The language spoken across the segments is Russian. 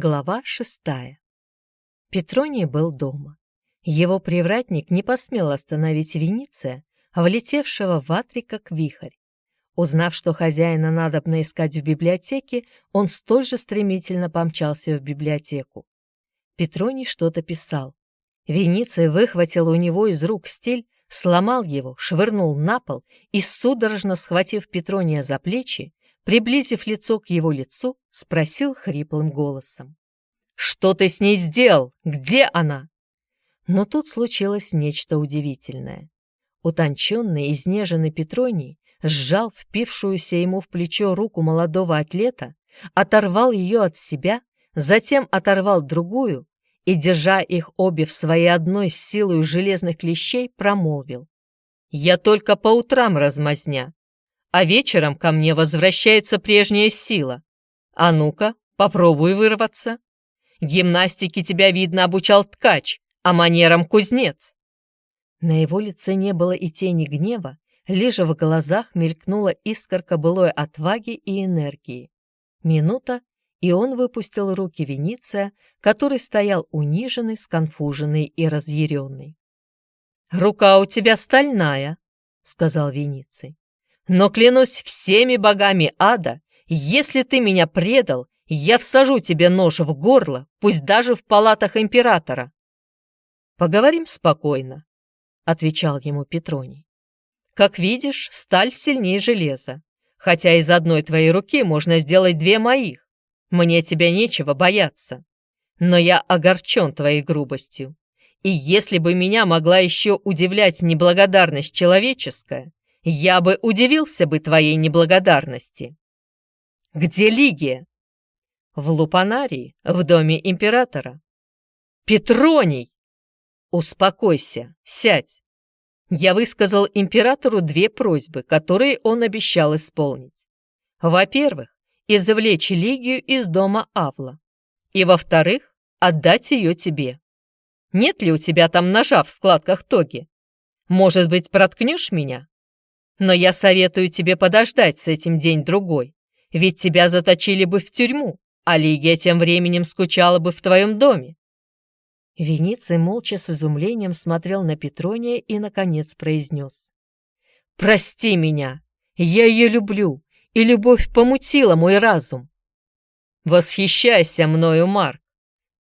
Глава шестая. Петроний был дома. Его привратник не посмел остановить Вениция, влетевшего в Атри как вихрь. Узнав, что хозяина надобно искать в библиотеке, он столь же стремительно помчался в библиотеку. Петроний что-то писал. Вениций выхватил у него из рук стиль, сломал его, швырнул на пол и, судорожно схватив Петрония за плечи, приблизив лицо к его лицу, спросил хриплым голосом. «Что ты с ней сделал? Где она?» Но тут случилось нечто удивительное. Утонченный, изнеженный Петроний сжал впившуюся ему в плечо руку молодого атлета, оторвал ее от себя, затем оторвал другую и, держа их обе в своей одной силой железных клещей, промолвил. «Я только по утрам размазня, а вечером ко мне возвращается прежняя сила. А ну-ка, попробуй вырваться. Гимнастике тебя, видно, обучал ткач, а манерам кузнец. На его лице не было и тени гнева, лишь в глазах мелькнула искорка былой отваги и энергии. Минута, и он выпустил руки Вениция, который стоял униженный, сконфуженный и разъяренный. «Рука у тебя стальная», — сказал Вениций. Но клянусь всеми богами ада, если ты меня предал, я всажу тебе нож в горло, пусть даже в палатах императора. Поговорим спокойно, отвечал ему Петроний. Как видишь, сталь сильнее железа, хотя из одной твоей руки можно сделать две моих. Мне тебя нечего бояться. Но я огорчен твоей грубостью. И если бы меня могла еще удивлять неблагодарность человеческая, я бы удивился бы твоей неблагодарности. Где Лигия? В Лупанарии, в доме императора. Петроний! Успокойся, сядь. Я высказал императору две просьбы, которые он обещал исполнить. Во-первых, извлечь Лигию из дома Авла. И во-вторых, отдать ее тебе. Нет ли у тебя там ножа в складках тоги? Может быть, проткнешь меня? Но я советую тебе подождать с этим день-другой, ведь тебя заточили бы в тюрьму, а Лигия тем временем скучала бы в твоем доме. Вениций молча с изумлением смотрел на Петрония и, наконец, произнес. «Прости меня! Я ее люблю, и любовь помутила мой разум!» «Восхищайся мною, Марк!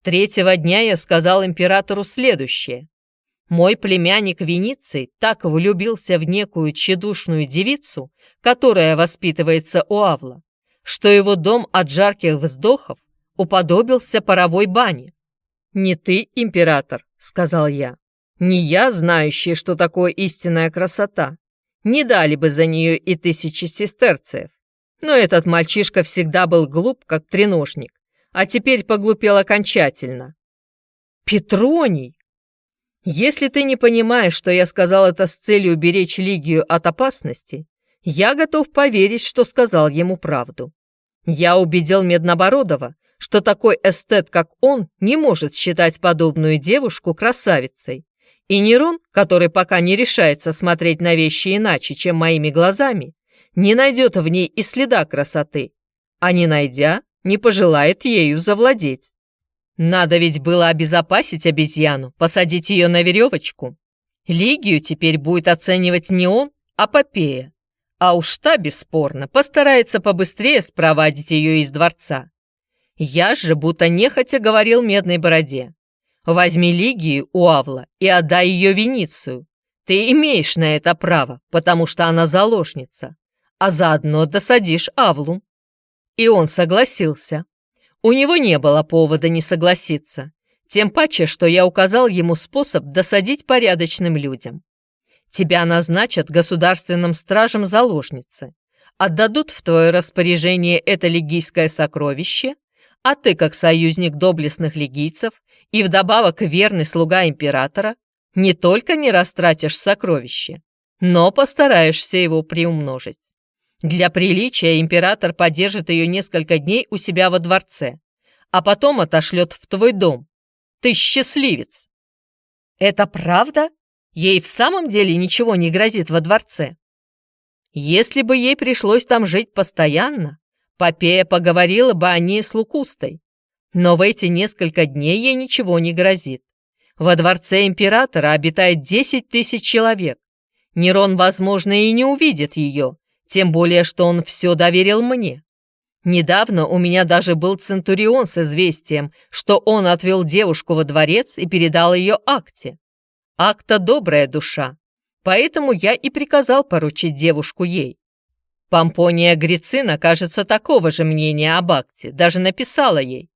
Третьего дня я сказал императору следующее. Мой племянник Вениций так влюбился в некую тщедушную девицу, которая воспитывается у Авла, что его дом от жарких вздохов уподобился паровой бане. «Не ты, император», — сказал я, — «не я, знающий, что такое истинная красота, не дали бы за нее и тысячи сестерцев. Но этот мальчишка всегда был глуп, как треножник, а теперь поглупел окончательно». «Петроний!» Если ты не понимаешь, что я сказал это с целью уберечь Лигию от опасности, я готов поверить, что сказал ему правду. Я убедил Меднобородова, что такой эстет, как он, не может считать подобную девушку красавицей. И Нерон, который пока не решается смотреть на вещи иначе, чем моими глазами, не найдет в ней и следа красоты, а не найдя, не пожелает ею завладеть. Надо ведь было обезопасить обезьяну, посадить ее на веревочку. Лигию теперь будет оценивать не он, а Попея. А уж та, бесспорно, постарается побыстрее спровадить ее из дворца. Я же будто нехотя говорил Медной Бороде. Возьми Лигию у Авла и отдай ее Веницию. Ты имеешь на это право, потому что она заложница, а заодно досадишь Авлу. И он согласился. У него не было повода не согласиться, тем паче, что я указал ему способ досадить порядочным людям. Тебя назначат государственным стражем заложницы, отдадут в твое распоряжение это легийское сокровище, а ты, как союзник доблестных легийцев и вдобавок верный слуга императора, не только не растратишь сокровище, но постараешься его приумножить. Для приличия император подержит ее несколько дней у себя во дворце, а потом отошлет в твой дом. Ты счастливец. Это правда? Ей в самом деле ничего не грозит во дворце? Если бы ей пришлось там жить постоянно, Попея поговорила бы о ней с Лукустой. Но в эти несколько дней ей ничего не грозит. Во дворце императора обитает 10 тысяч человек. Нерон, возможно, и не увидит ее, тем более, что он все доверил мне. Недавно у меня даже был Центурион с известием, что он отвел девушку во дворец и передал ее Акте. Акта добрая душа, поэтому я и приказал поручить девушку ей. Помпония Грицина, кажется, такого же мнения об Акте, даже написала ей.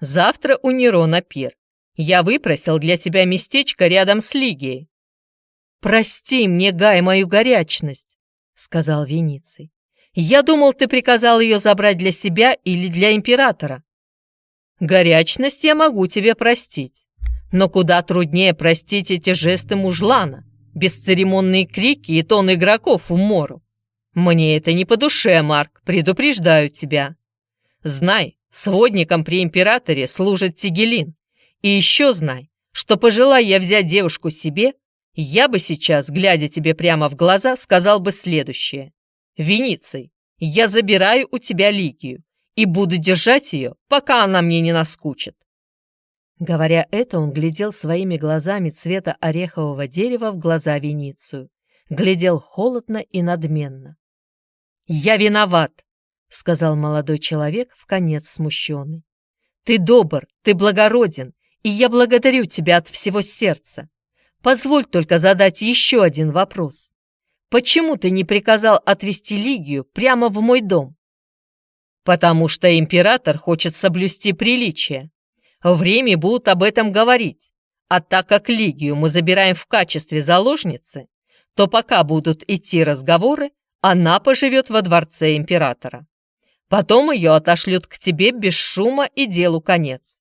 Завтра у Нерона пир. Я выпросил для тебя местечко рядом с Лигией. «Прости мне, Гай, мою горячность», — сказал Вениций. Я думал, ты приказал ее забрать для себя или для императора. Горячность я могу тебе простить, но куда труднее простить эти жесты мужлана, бесцеремонные крики и тон игроков в мору. Мне это не по душе, Марк, предупреждаю тебя. Знай, сводником при императоре служит Тигелин. И еще знай, что пожелая я взять девушку себе, я бы сейчас, глядя тебе прямо в глаза, сказал бы следующее. Вениций, я забираю у тебя Лигию и буду держать ее, пока она мне не наскучит». Говоря это, он глядел своими глазами цвета орехового дерева в глаза Веницию. Глядел холодно и надменно. «Я виноват», — сказал молодой человек, в конец смущенный. «Ты добр, ты благороден, и я благодарю тебя от всего сердца. Позволь только задать еще один вопрос. Почему ты не приказал отвезти Лигию прямо в мой дом? Потому что император хочет соблюсти приличие. В Риме будут об этом говорить. А так как Лигию мы забираем в качестве заложницы, то пока будут идти разговоры, она поживет во дворце императора. Потом ее отошлют к тебе без шума и делу конец.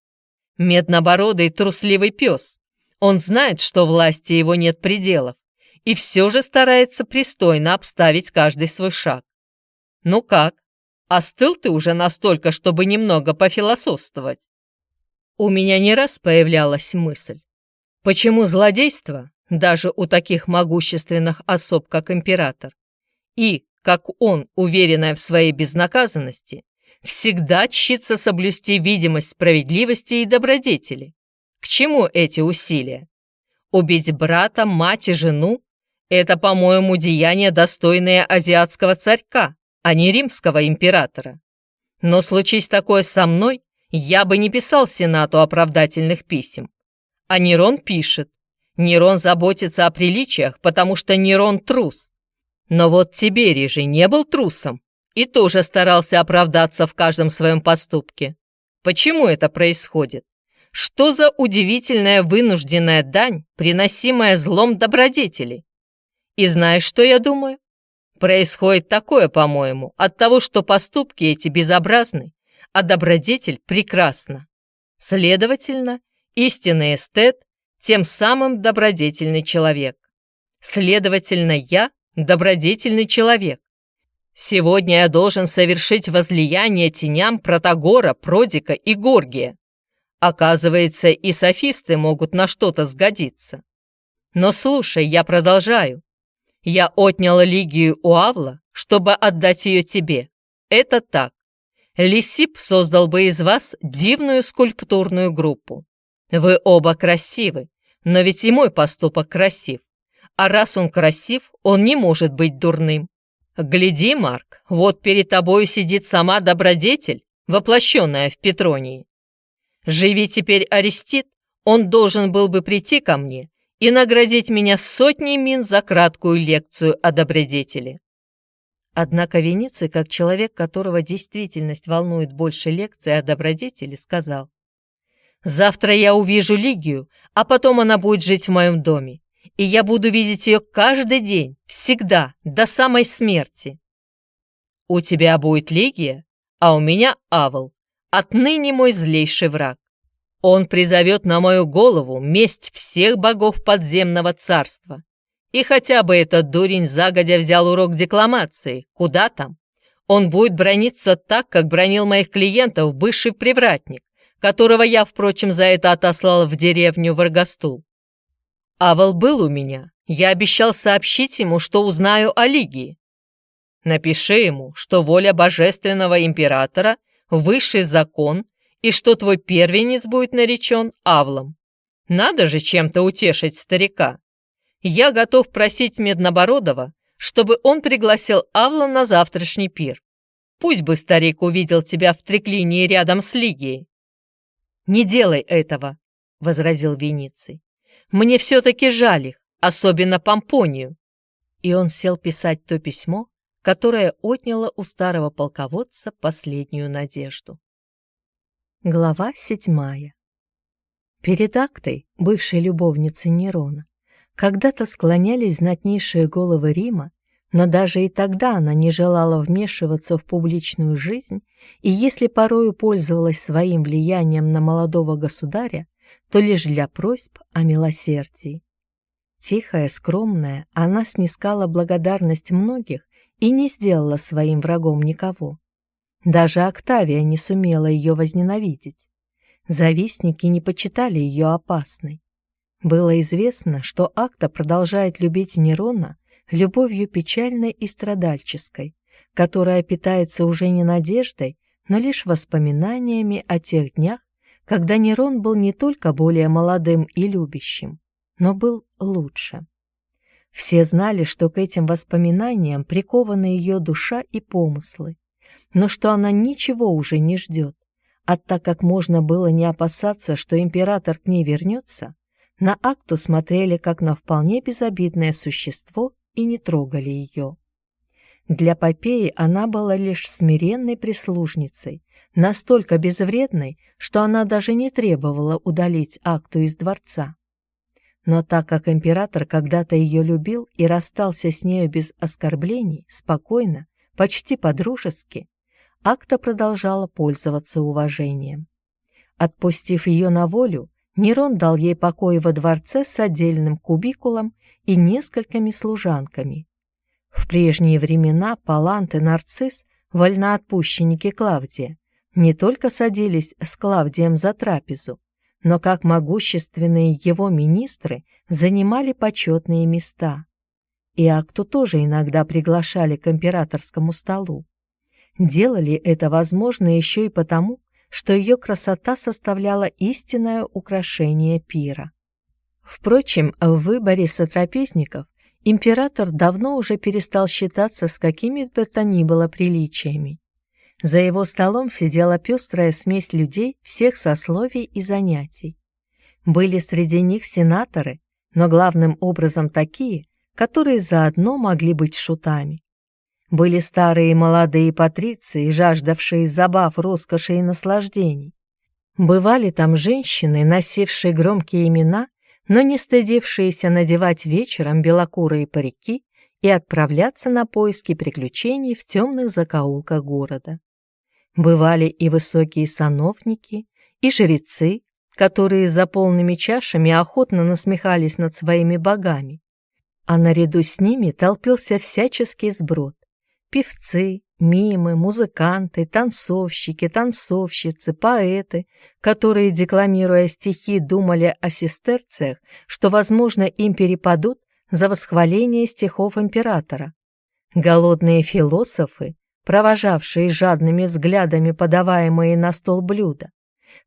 Меднобородый трусливый пес. Он знает, что власти его нет пределов, и все же старается пристойно обставить каждый свой шаг. Ну как, остыл ты уже настолько, чтобы немного пофилософствовать? У меня не раз появлялась мысль, почему злодейство, даже у таких могущественных особ, как император, и, как он, уверенная в своей безнаказанности, всегда чтится соблюсти видимость справедливости и добродетели. К чему эти усилия? Убить брата, мать и жену это, по-моему, деяние, достойное азиатского царька, а не римского императора. Но случись такое со мной, я бы не писал Сенату оправдательных писем. А Нерон пишет. Нерон заботится о приличиях, потому что Нерон трус. Но вот Тиберий же не был трусом и тоже старался оправдаться в каждом своем поступке. Почему это происходит? Что за удивительная вынужденная дань, приносимая злом добродетели? И знаешь, что я думаю? Происходит такое, по-моему, от того, что поступки эти безобразны, а добродетель прекрасна. Следовательно, истинный эстет тем самым добродетельный человек. Следовательно, я добродетельный человек. Сегодня я должен совершить возлияние теням Протагора, Продика и Горгия. Оказывается, и софисты могут на что-то сгодиться. Но слушай, я продолжаю. Я отнял Лигию у Авла, чтобы отдать ее тебе. Это так. Лисип создал бы из вас дивную скульптурную группу. Вы оба красивы, но ведь и мой поступок красив. А раз он красив, он не может быть дурным. Гляди, Марк, вот перед тобою сидит сама добродетель, воплощенная в Петронии. Живи теперь Арестит, он должен был бы прийти ко мне и наградить меня сотней мин за краткую лекцию о добродетели. Однако Вениций, как человек, которого действительность волнует больше лекций о добродетели, сказал, «Завтра я увижу Лигию, а потом она будет жить в моем доме, и я буду видеть ее каждый день, всегда, до самой смерти». «У тебя будет Лигия, а у меня Авл, отныне мой злейший враг. Он призовет на мою голову месть всех богов подземного царства. И хотя бы этот дурень загодя взял урок декламации, куда там? Он будет брониться так, как бронил моих клиентов бывший привратник, которого я, впрочем, за это отослал в деревню Варгастул. Авал был у меня. Я обещал сообщить ему, что узнаю о Лигии. Напиши ему, что воля божественного императора – высший закон и что твой первенец будет наречен Авлом. Надо же чем-то утешить старика. Я готов просить Меднобородова, чтобы он пригласил Авла на завтрашний пир. Пусть бы старик увидел тебя в треклинии рядом с Лигией. «Не делай этого», — возразил Вениций. «Мне все-таки жаль их, особенно Помпонию». И он сел писать то письмо, которое отняло у старого полководца последнюю надежду. Глава седьмая Перед актой, бывшей любовницей Нерона, когда-то склонялись знатнейшие головы Рима, но даже и тогда она не желала вмешиваться в публичную жизнь, и если порою пользовалась своим влиянием на молодого государя, то лишь для просьб о милосердии. Тихая, скромная, она снискала благодарность многих и не сделала своим врагом никого. Даже Октавия не сумела ее возненавидеть. Завистники не почитали ее опасной. Было известно, что Акта продолжает любить Нерона любовью печальной и страдальческой, которая питается уже не надеждой, но лишь воспоминаниями о тех днях, когда Нерон был не только более молодым и любящим, но был лучше. Все знали, что к этим воспоминаниям прикованы ее душа и помыслы, но что она ничего уже не ждет, а так как можно было не опасаться, что император к ней вернется, на Акту смотрели как на вполне безобидное существо и не трогали ее. Для Попеи она была лишь смиренной прислужницей, настолько безвредной, что она даже не требовала удалить Акту из дворца. Но так как император когда-то ее любил и расстался с нею без оскорблений, спокойно, почти по-дружески, Акта продолжала пользоваться уважением. Отпустив ее на волю, Нерон дал ей покой во дворце с отдельным кубикулом и несколькими служанками. В прежние времена Палант и Нарцисс, вольноотпущенники Клавдия, не только садились с Клавдием за трапезу, но как могущественные его министры занимали почетные места. И Акту тоже иногда приглашали к императорскому столу. Делали это возможно еще и потому, что ее красота составляла истинное украшение пира. Впрочем, в выборе сотрапезников император давно уже перестал считаться с какими бы то ни было приличиями. За его столом сидела пестрая смесь людей всех сословий и занятий. Были среди них сенаторы, но главным образом такие, которые заодно могли быть шутами. Были старые и молодые патриции, жаждавшие забав, роскоши и наслаждений. Бывали там женщины, носившие громкие имена, но не стыдившиеся надевать вечером белокурые парики и отправляться на поиски приключений в темных закоулках города. Бывали и высокие сановники, и жрецы, которые за полными чашами охотно насмехались над своими богами, а наряду с ними толпился всяческий сброд певцы, мимы, музыканты, танцовщики, танцовщицы, поэты, которые, декламируя стихи, думали о сестерциях, что, возможно, им перепадут за восхваление стихов императора. Голодные философы, провожавшие жадными взглядами подаваемые на стол блюда.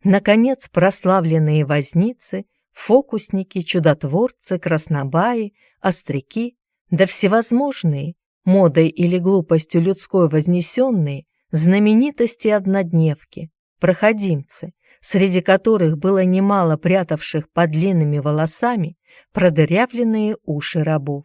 Наконец, прославленные возницы, фокусники, чудотворцы, краснобаи, остряки, да всевозможные, модой или глупостью людской вознесенные, знаменитости-однодневки, проходимцы, среди которых было немало прятавших под длинными волосами продырявленные уши рабов.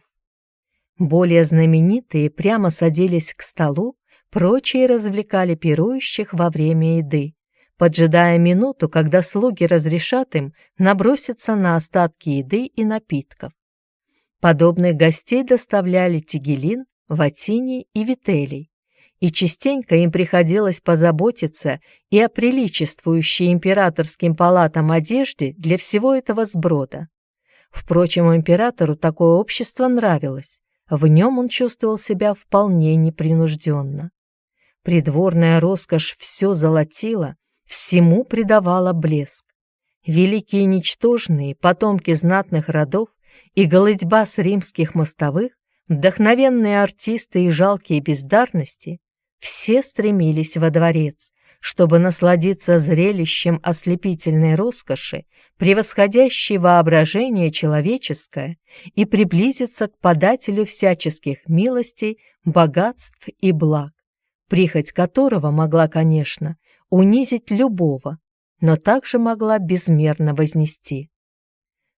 Более знаменитые прямо садились к столу, прочие развлекали пирующих во время еды, поджидая минуту, когда слуги разрешат им наброситься на остатки еды и напитков. Подобных гостей доставляли Тигелин, Ватини и Вителий, и частенько им приходилось позаботиться и о приличествующей императорским палатам одежде для всего этого сброда. Впрочем, императору такое общество нравилось, в нем он чувствовал себя вполне непринужденно. Придворная роскошь все золотила, всему придавала блеск. Великие ничтожные, потомки знатных родов и голытьба с римских мостовых Вдохновенные артисты и жалкие бездарности все стремились во дворец, чтобы насладиться зрелищем ослепительной роскоши, превосходящей воображение человеческое, и приблизиться к подателю всяческих милостей, богатств и благ, прихоть которого могла, конечно, унизить любого, но также могла безмерно вознести.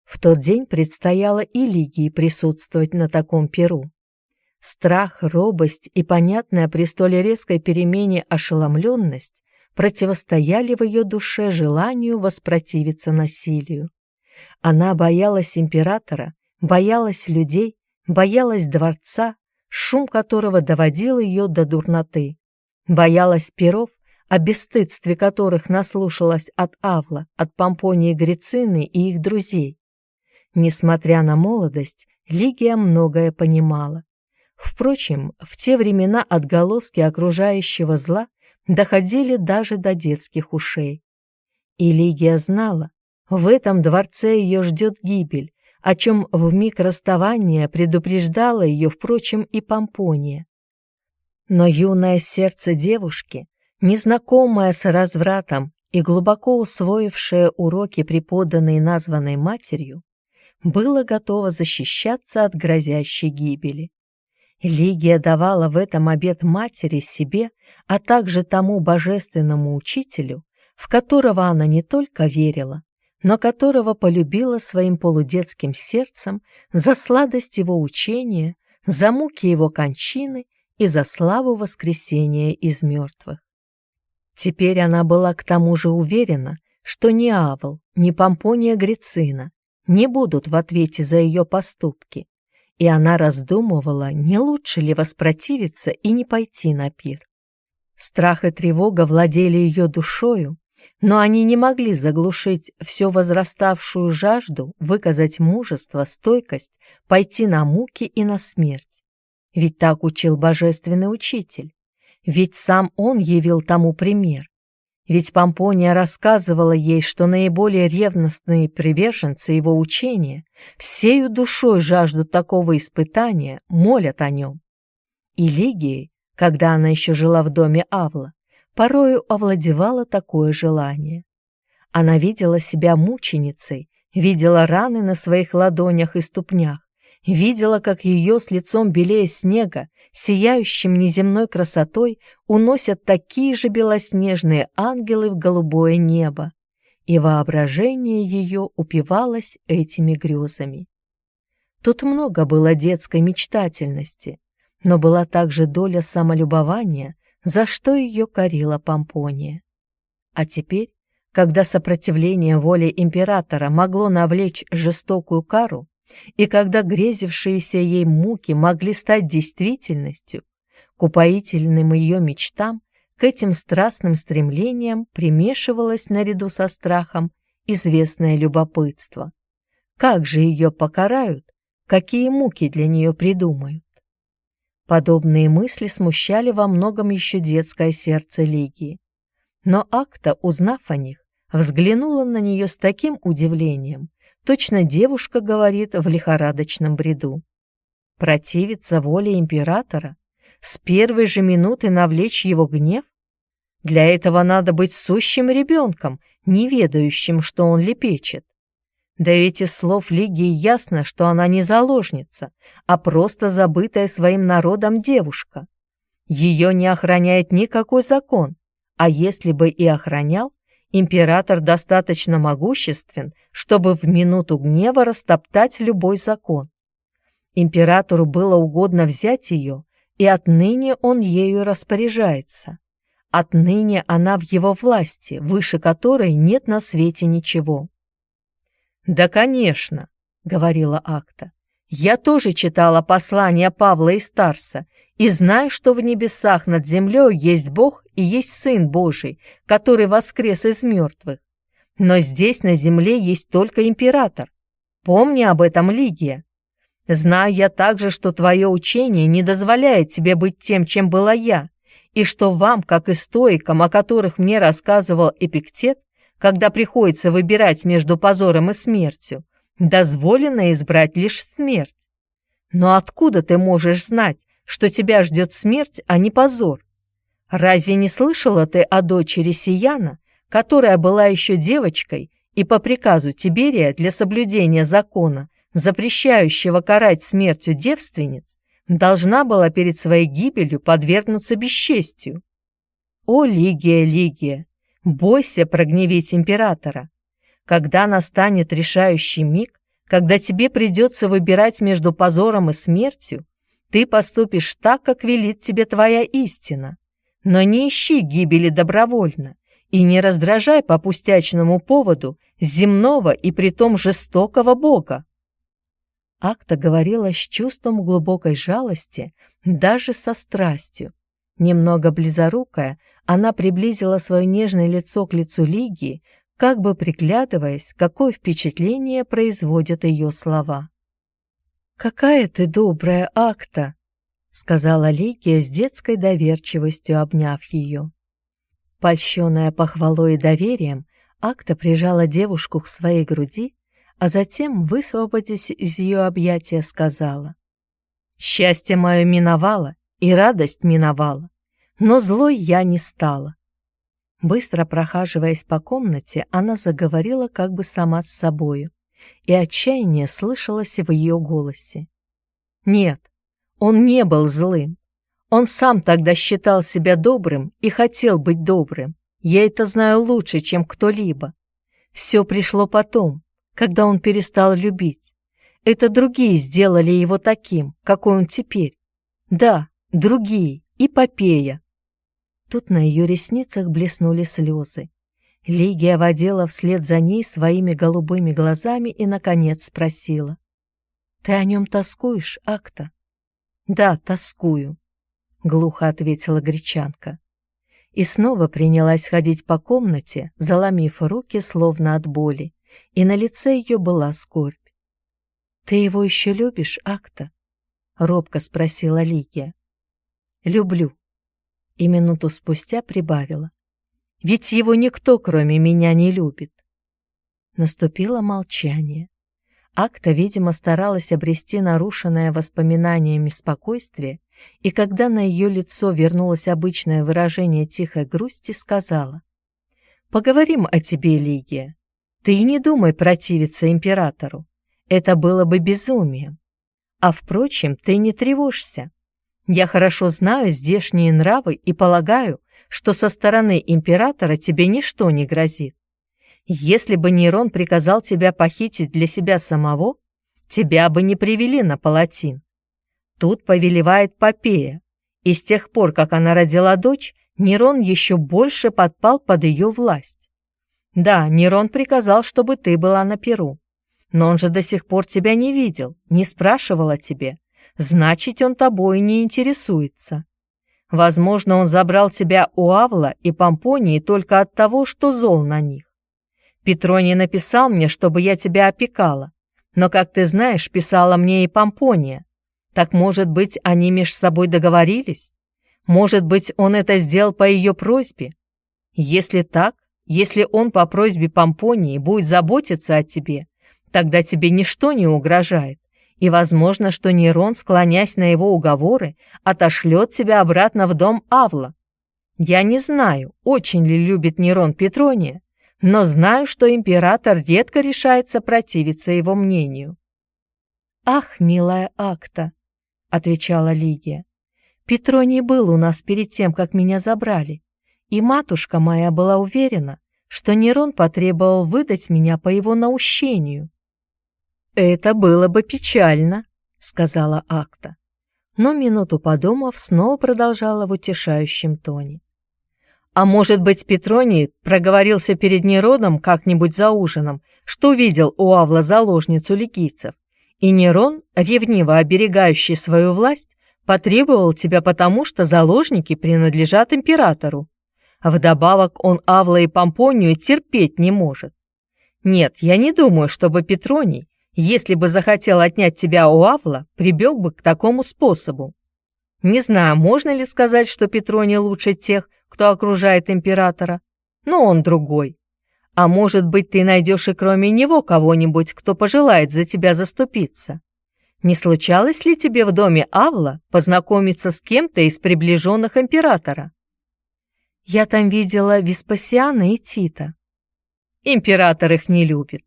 В тот день предстояло и Лигии присутствовать на таком перу. Страх, робость и понятная при столь резкой перемене ошеломленность противостояли в ее душе желанию воспротивиться насилию. Она боялась императора, боялась людей, боялась дворца, шум которого доводил ее до дурноты, боялась перов, о бесстыдстве которых наслушалась от Авла, от Помпонии Грицины и их друзей. Несмотря на молодость, Лигия многое понимала. Впрочем, в те времена отголоски окружающего зла доходили даже до детских ушей. И Лигия знала, в этом дворце ее ждет гибель, о чем в миг расставания предупреждала ее, впрочем, и Помпония. Но юное сердце девушки, незнакомое с развратом и глубоко усвоившее уроки, преподанные названной матерью, было готово защищаться от грозящей гибели. Лигия давала в этом обет матери себе, а также тому божественному учителю, в которого она не только верила, но которого полюбила своим полудетским сердцем за сладость его учения, за муки его кончины и за славу воскресения из мертвых. Теперь она была к тому же уверена, что ни Авл, ни Помпония Грицина не будут в ответе за ее поступки, и она раздумывала, не лучше ли воспротивиться и не пойти на пир. Страх и тревога владели ее душою, но они не могли заглушить всю возраставшую жажду выказать мужество, стойкость, пойти на муки и на смерть. Ведь так учил божественный учитель, ведь сам он явил тому пример. Ведь Помпония рассказывала ей, что наиболее ревностные приверженцы его учения всею душой жаждут такого испытания, молят о нем. И Лигией, когда она еще жила в доме Авла, порою овладевало такое желание. Она видела себя мученицей, видела раны на своих ладонях и ступнях, видела, как ее с лицом белее снега, сияющим неземной красотой, уносят такие же белоснежные ангелы в голубое небо, и воображение ее упивалось этими грезами. Тут много было детской мечтательности, но была также доля самолюбования, за что ее корила Помпония. А теперь, когда сопротивление воле императора могло навлечь жестокую кару, и когда грезившиеся ей муки могли стать действительностью, к упоительным ее мечтам, к этим страстным стремлениям примешивалось наряду со страхом известное любопытство. Как же ее покарают, какие муки для нее придумают? Подобные мысли смущали во многом еще детское сердце Лигии. Но Акта, узнав о них, взглянула на нее с таким удивлением, Точно девушка говорит в лихорадочном бреду. Противиться воле императора? С первой же минуты навлечь его гнев? Для этого надо быть сущим ребенком, не ведающим, что он лепечет. Да ведь из слов Лигии ясно, что она не заложница, а просто забытая своим народом девушка. Ее не охраняет никакой закон, а если бы и охранял, Император достаточно могуществен, чтобы в минуту гнева растоптать любой закон. Императору было угодно взять ее, и отныне он ею распоряжается. Отныне она в его власти, выше которой нет на свете ничего. «Да, конечно», — говорила Акта, — «я тоже читала послания Павла и Старса и знаю, что в небесах над землей есть Бог и есть Сын Божий, который воскрес из мертвых. Но здесь на земле есть только император. Помни об этом, Лигия. Знаю я также, что твое учение не дозволяет тебе быть тем, чем была я, и что вам, как и стоикам, о которых мне рассказывал Эпиктет, когда приходится выбирать между позором и смертью, дозволено избрать лишь смерть. Но откуда ты можешь знать, что тебя ждет смерть, а не позор? Разве не слышала ты о дочери Сияна, которая была еще девочкой и по приказу Тиберия для соблюдения закона, запрещающего карать смертью девственниц, должна была перед своей гибелью подвергнуться бесчестью? О, Лигия, Лигия, бойся прогневить императора. Когда настанет решающий миг, когда тебе придется выбирать между позором и смертью, ты поступишь так, как велит тебе твоя истина. Но не ищи гибели добровольно и не раздражай по пустячному поводу земного и притом жестокого Бога. Акта говорила с чувством глубокой жалости, даже со страстью. Немного близорукая, она приблизила свое нежное лицо к лицу Лигии, как бы приглядываясь, какое впечатление производят ее слова. «Какая ты добрая, Акта!» — сказала Ликия с детской доверчивостью, обняв ее. Польщенная похвалой и доверием, Акта прижала девушку к своей груди, а затем, высвободясь из ее объятия, сказала, «Счастье мое миновало, и радость миновала, но злой я не стала». Быстро прохаживаясь по комнате, она заговорила как бы сама с собою, и отчаяние слышалось в ее голосе. «Нет, он не был злым. Он сам тогда считал себя добрым и хотел быть добрым. Я это знаю лучше, чем кто-либо. Все пришло потом, когда он перестал любить. Это другие сделали его таким, какой он теперь. Да, другие, и Попея. Тут на ее ресницах блеснули слезы. Лигия водила вслед за ней своими голубыми глазами и, наконец, спросила. «Ты о нем тоскуешь, Акта?» «Да, тоскую», — глухо ответила гречанка. И снова принялась ходить по комнате, заломив руки, словно от боли, и на лице ее была скорбь. «Ты его еще любишь, Акта?» — робко спросила Лигия. «Люблю», — и минуту спустя прибавила. «Ведь его никто, кроме меня, не любит». Наступило молчание. Акта, видимо, старалась обрести нарушенное воспоминаниями спокойствие, и когда на ее лицо вернулось обычное выражение тихой грусти, сказала, «Поговорим о тебе, Лигия. Ты и не думай противиться императору. Это было бы безумием. А, впрочем, ты не тревожься. Я хорошо знаю здешние нравы и полагаю, что со стороны императора тебе ничто не грозит. Если бы Нейрон приказал тебя похитить для себя самого, тебя бы не привели на палатин. Тут повелевает Попея, и с тех пор, как она родила дочь, Нерон еще больше подпал под ее власть. Да, Нерон приказал, чтобы ты была на Перу, но он же до сих пор тебя не видел, не спрашивал о тебе, значит, он тобой не интересуется. Возможно, он забрал тебя у Авла и Помпонии только от того, что зол на них. Петроний написал мне, чтобы я тебя опекала. Но, как ты знаешь, писала мне и Помпония. Так, может быть, они меж собой договорились? Может быть, он это сделал по ее просьбе? Если так, если он по просьбе Помпонии будет заботиться о тебе, тогда тебе ничто не угрожает, и возможно, что Нерон, склонясь на его уговоры, отошлет тебя обратно в дом Авла. Я не знаю, очень ли любит Нерон Петрония, но знаю, что император редко решается противиться его мнению. «Ах, милая Акта!» — отвечала Лигия. «Петроний был у нас перед тем, как меня забрали, и матушка моя была уверена, что Нерон потребовал выдать меня по его наущению». «Это было бы печально», — сказала Акта, но минуту подумав, снова продолжала в утешающем тоне. А может быть, Петроний проговорился перед Неродом как-нибудь за ужином, что видел у Авла заложницу ликийцев, и Нерон, ревниво оберегающий свою власть, потребовал тебя потому, что заложники принадлежат императору. Вдобавок он Авла и Помпонию терпеть не может. Нет, я не думаю, чтобы Петроний, если бы захотел отнять тебя у Авла, прибег бы к такому способу. Не знаю, можно ли сказать, что Петроний лучше тех, кто окружает императора, но он другой. А может быть, ты найдешь и кроме него кого-нибудь, кто пожелает за тебя заступиться. Не случалось ли тебе в доме Авла познакомиться с кем-то из приближенных императора? Я там видела Веспасиана и Тита. Император их не любит.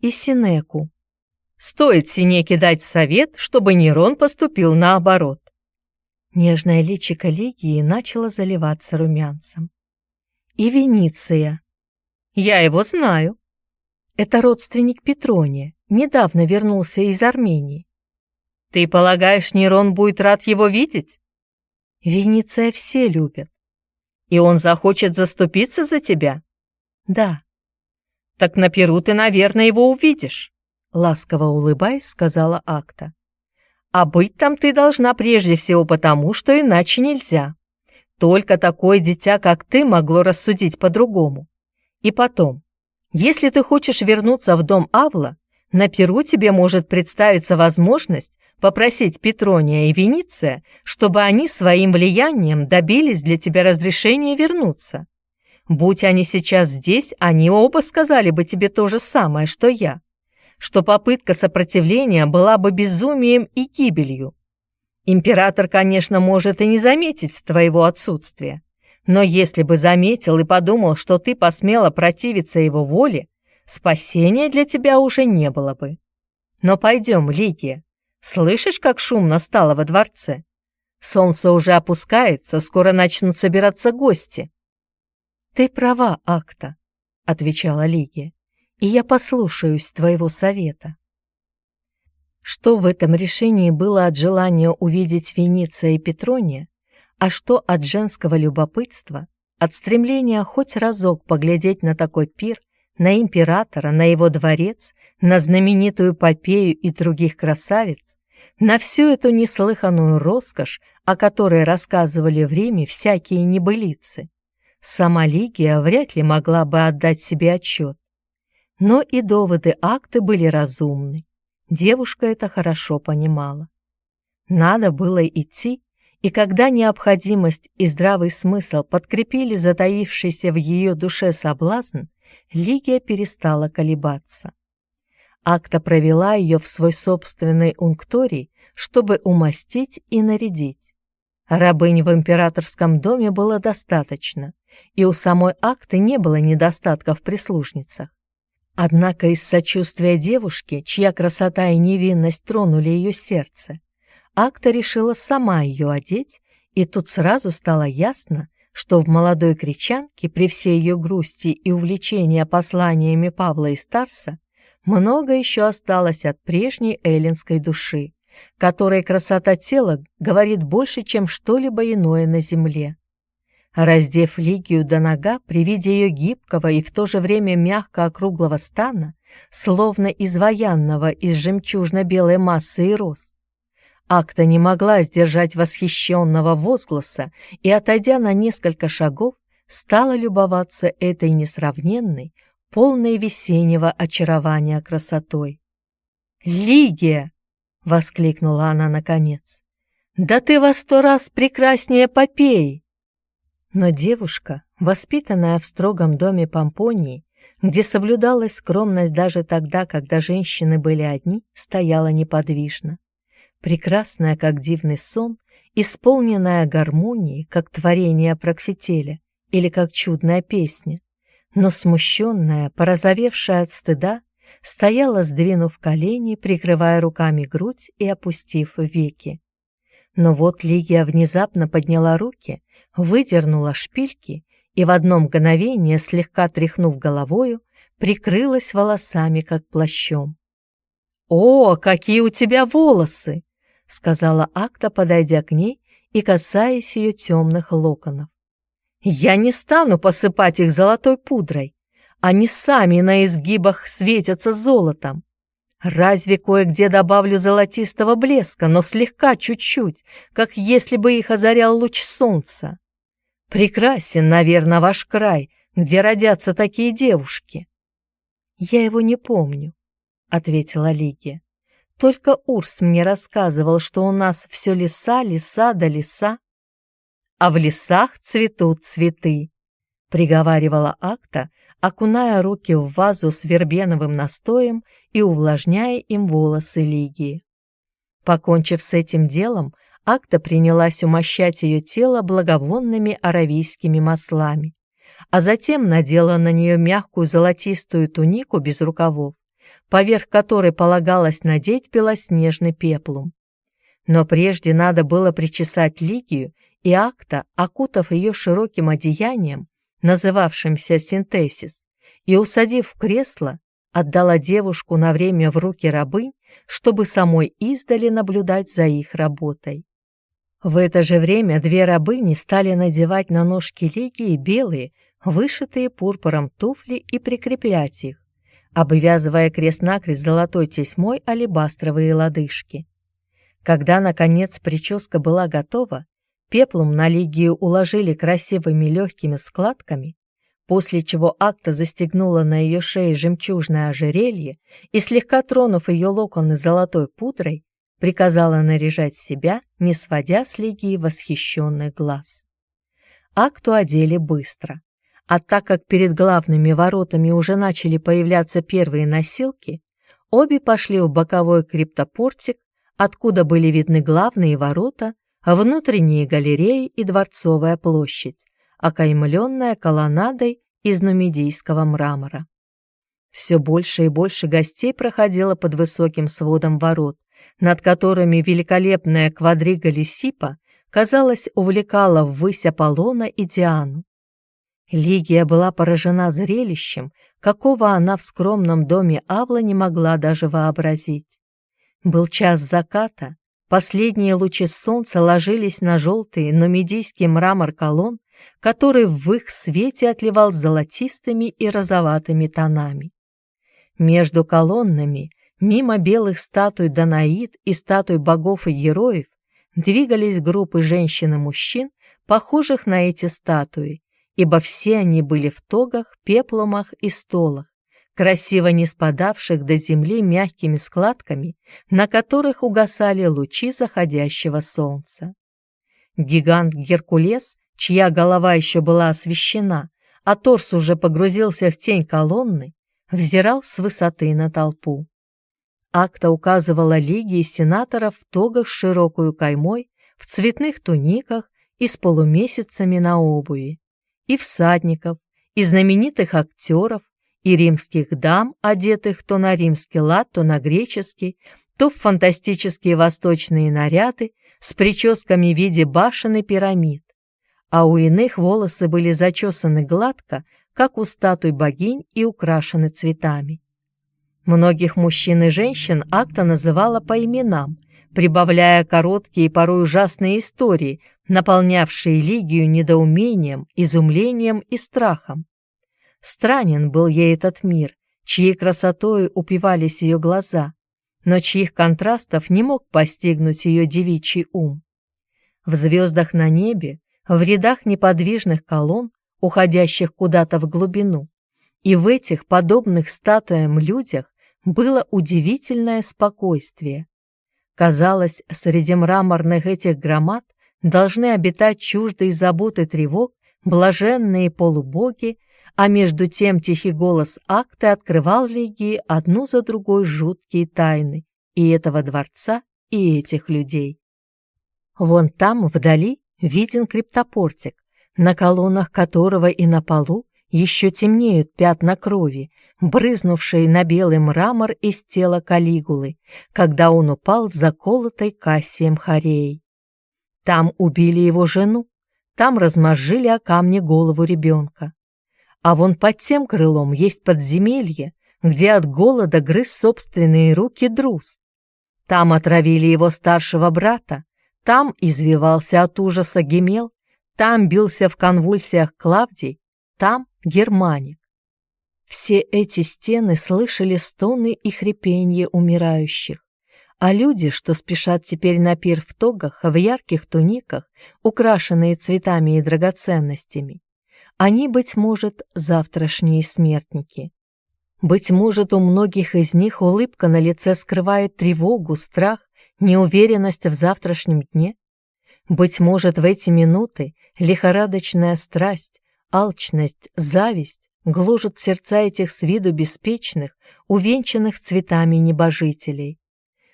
И Синеку. Стоит Синеке дать совет, чтобы Нерон поступил наоборот. Нежное личико Лигии начало заливаться румянцем. И Вениция. Я его знаю. Это родственник Петрония, недавно вернулся из Армении. Ты полагаешь, Нерон будет рад его видеть? Вениция все любят. И он захочет заступиться за тебя? Да. Так на Перу ты, наверное, его увидишь, ласково улыбаясь, сказала Акта. А быть там ты должна прежде всего потому, что иначе нельзя. Только такое дитя, как ты, могло рассудить по-другому. И потом, если ты хочешь вернуться в дом Авла, на Перу тебе может представиться возможность попросить Петрония и Вениция, чтобы они своим влиянием добились для тебя разрешения вернуться. Будь они сейчас здесь, они оба сказали бы тебе то же самое, что я что попытка сопротивления была бы безумием и гибелью. Император, конечно, может и не заметить твоего отсутствия, но если бы заметил и подумал, что ты посмела противиться его воле, спасения для тебя уже не было бы. Но пойдем, Лигия. Слышишь, как шумно стало во дворце? Солнце уже опускается, скоро начнут собираться гости. Ты права, Акта, отвечала Лигия и я послушаюсь твоего совета. Что в этом решении было от желания увидеть Вениция и Петрония, а что от женского любопытства, от стремления хоть разок поглядеть на такой пир, на императора, на его дворец, на знаменитую Попею и других красавиц, на всю эту неслыханную роскошь, о которой рассказывали в Риме всякие небылицы. Сама Лигия вряд ли могла бы отдать себе отчет, но и доводы акты были разумны. Девушка это хорошо понимала. Надо было идти, и когда необходимость и здравый смысл подкрепили затаившийся в ее душе соблазн, Лигия перестала колебаться. Акта провела ее в свой собственный ункторий, чтобы умастить и нарядить. Рабынь в императорском доме было достаточно, и у самой Акты не было недостатка в прислужницах. Однако из сочувствия девушки, чья красота и невинность тронули ее сердце, Акта решила сама ее одеть, и тут сразу стало ясно, что в молодой кричанке при всей ее грусти и увлечении посланиями Павла и Старса много еще осталось от прежней эллинской души, которой красота тела говорит больше, чем что-либо иное на земле. Раздев Лигию до нога при виде ее гибкого и в то же время мягко округлого стана, словно изваянного из жемчужно-белой массы и роз, Акта не могла сдержать восхищенного возгласа и, отойдя на несколько шагов, стала любоваться этой несравненной, полной весеннего очарования красотой. «Лигия!» — воскликнула она наконец. «Да ты во сто раз прекраснее Попеи!» Но девушка, воспитанная в строгом доме Помпонии, где соблюдалась скромность даже тогда, когда женщины были одни, стояла неподвижно. Прекрасная, как дивный сон, исполненная гармонией, как творение Проксителя или как чудная песня, но смущенная, порозовевшая от стыда, стояла, сдвинув колени, прикрывая руками грудь и опустив веки. Но вот Лигия внезапно подняла руки, выдернула шпильки и в одно мгновение, слегка тряхнув головою, прикрылась волосами, как плащом. «О, какие у тебя волосы!» — сказала Акта, подойдя к ней и касаясь ее темных локонов. «Я не стану посыпать их золотой пудрой. Они сами на изгибах светятся золотом. Разве кое-где добавлю золотистого блеска, но слегка, чуть-чуть, как если бы их озарял луч солнца. Прекрасен, наверное, ваш край, где родятся такие девушки. Я его не помню, ответила Лигия. Только Урс мне рассказывал, что у нас все леса, леса да леса. А в лесах цветут цветы, приговаривала Акта, окуная руки в вазу с вербеновым настоем и увлажняя им волосы Лигии. Покончив с этим делом, Акта принялась умощать ее тело благовонными аравийскими маслами, а затем надела на нее мягкую золотистую тунику без рукавов, поверх которой полагалось надеть белоснежный пеплум. Но прежде надо было причесать Лигию, и Акта, окутав ее широким одеянием, называвшимся синтесис, и, усадив в кресло, отдала девушку на время в руки рабынь, чтобы самой издали наблюдать за их работой. В это же время две рабыни стали надевать на ножки Лигии белые, вышитые пурпуром туфли и прикреплять их, обвязывая крест-накрест золотой тесьмой алебастровые лодыжки. Когда, наконец, прическа была готова, пеплом на Лигию уложили красивыми легкими складками, после чего Акта застегнула на ее шее жемчужное ожерелье и, слегка тронув ее локоны золотой пудрой, приказала наряжать себя, не сводя с Лигии восхищенных глаз. Акту одели быстро, а так как перед главными воротами уже начали появляться первые носилки, обе пошли в боковой криптопортик, откуда были видны главные ворота, внутренние галереи и дворцовая площадь, окаймленная колоннадой из нумидийского мрамора. Все больше и больше гостей проходило под высоким сводом ворот, над которыми великолепная квадрига Лисипа, казалось, увлекала ввысь Аполлона и Диану. Лигия была поражена зрелищем, какого она в скромном доме Авла не могла даже вообразить. Был час заката, последние лучи солнца ложились на желтый нумидийский мрамор колонн, который в их свете отливал золотистыми и розоватыми тонами. Между колоннами, мимо белых статуй Данаид и статуй богов и героев, двигались группы женщин и мужчин, похожих на эти статуи, ибо все они были в тогах, пеплумах и столах, красиво не спадавших до земли мягкими складками, на которых угасали лучи заходящего солнца. Гигант Геркулес, чья голова еще была освещена, а торс уже погрузился в тень колонны, взирал с высоты на толпу. Акта указывала лиги сенаторов в тогах широкую каймой, в цветных туниках и с полумесяцами на обуви, и всадников, и знаменитых актеров, и римских дам, одетых то на римский лад, то на греческий, то в фантастические восточные наряды с прическами в виде башен и пирамид, а у иных волосы были зачесаны гладко, как у статуй богинь и украшены цветами. Многих мужчин и женщин Акта называла по именам, прибавляя короткие и порой ужасные истории, наполнявшие Лигию недоумением, изумлением и страхом. Странен был ей этот мир, чьей красотой упивались ее глаза, но чьих контрастов не мог постигнуть ее девичий ум. В звездах на небе, в рядах неподвижных колонн, уходящих куда-то в глубину, и в этих, подобных статуям людях, было удивительное спокойствие. Казалось, среди мраморных этих громад должны обитать чуждые заботы тревог, блаженные полубоги, а между тем тихий голос акты открывал Лигии одну за другой жуткие тайны и этого дворца, и этих людей. Вон там, вдали, виден криптопортик, на колоннах которого и на полу еще темнеют пятна крови, брызнувшие на белый мрамор из тела Калигулы, когда он упал заколотой Кассием Хареей. Там убили его жену, там размозжили о камне голову ребенка. А вон под тем крылом есть подземелье, где от голода грыз собственные руки друз. Там отравили его старшего брата, там извивался от ужаса Гемел, там бился в конвульсиях Клавдий, там Германик. Все эти стены слышали стоны и хрипенье умирающих, а люди, что спешат теперь на пир в тогах, в ярких туниках, украшенные цветами и драгоценностями, они, быть может, завтрашние смертники. Быть может, у многих из них улыбка на лице скрывает тревогу, страх, неуверенность в завтрашнем дне. Быть может, в эти минуты лихорадочная страсть, алчность, зависть гложут сердца этих с виду беспечных, увенчанных цветами небожителей.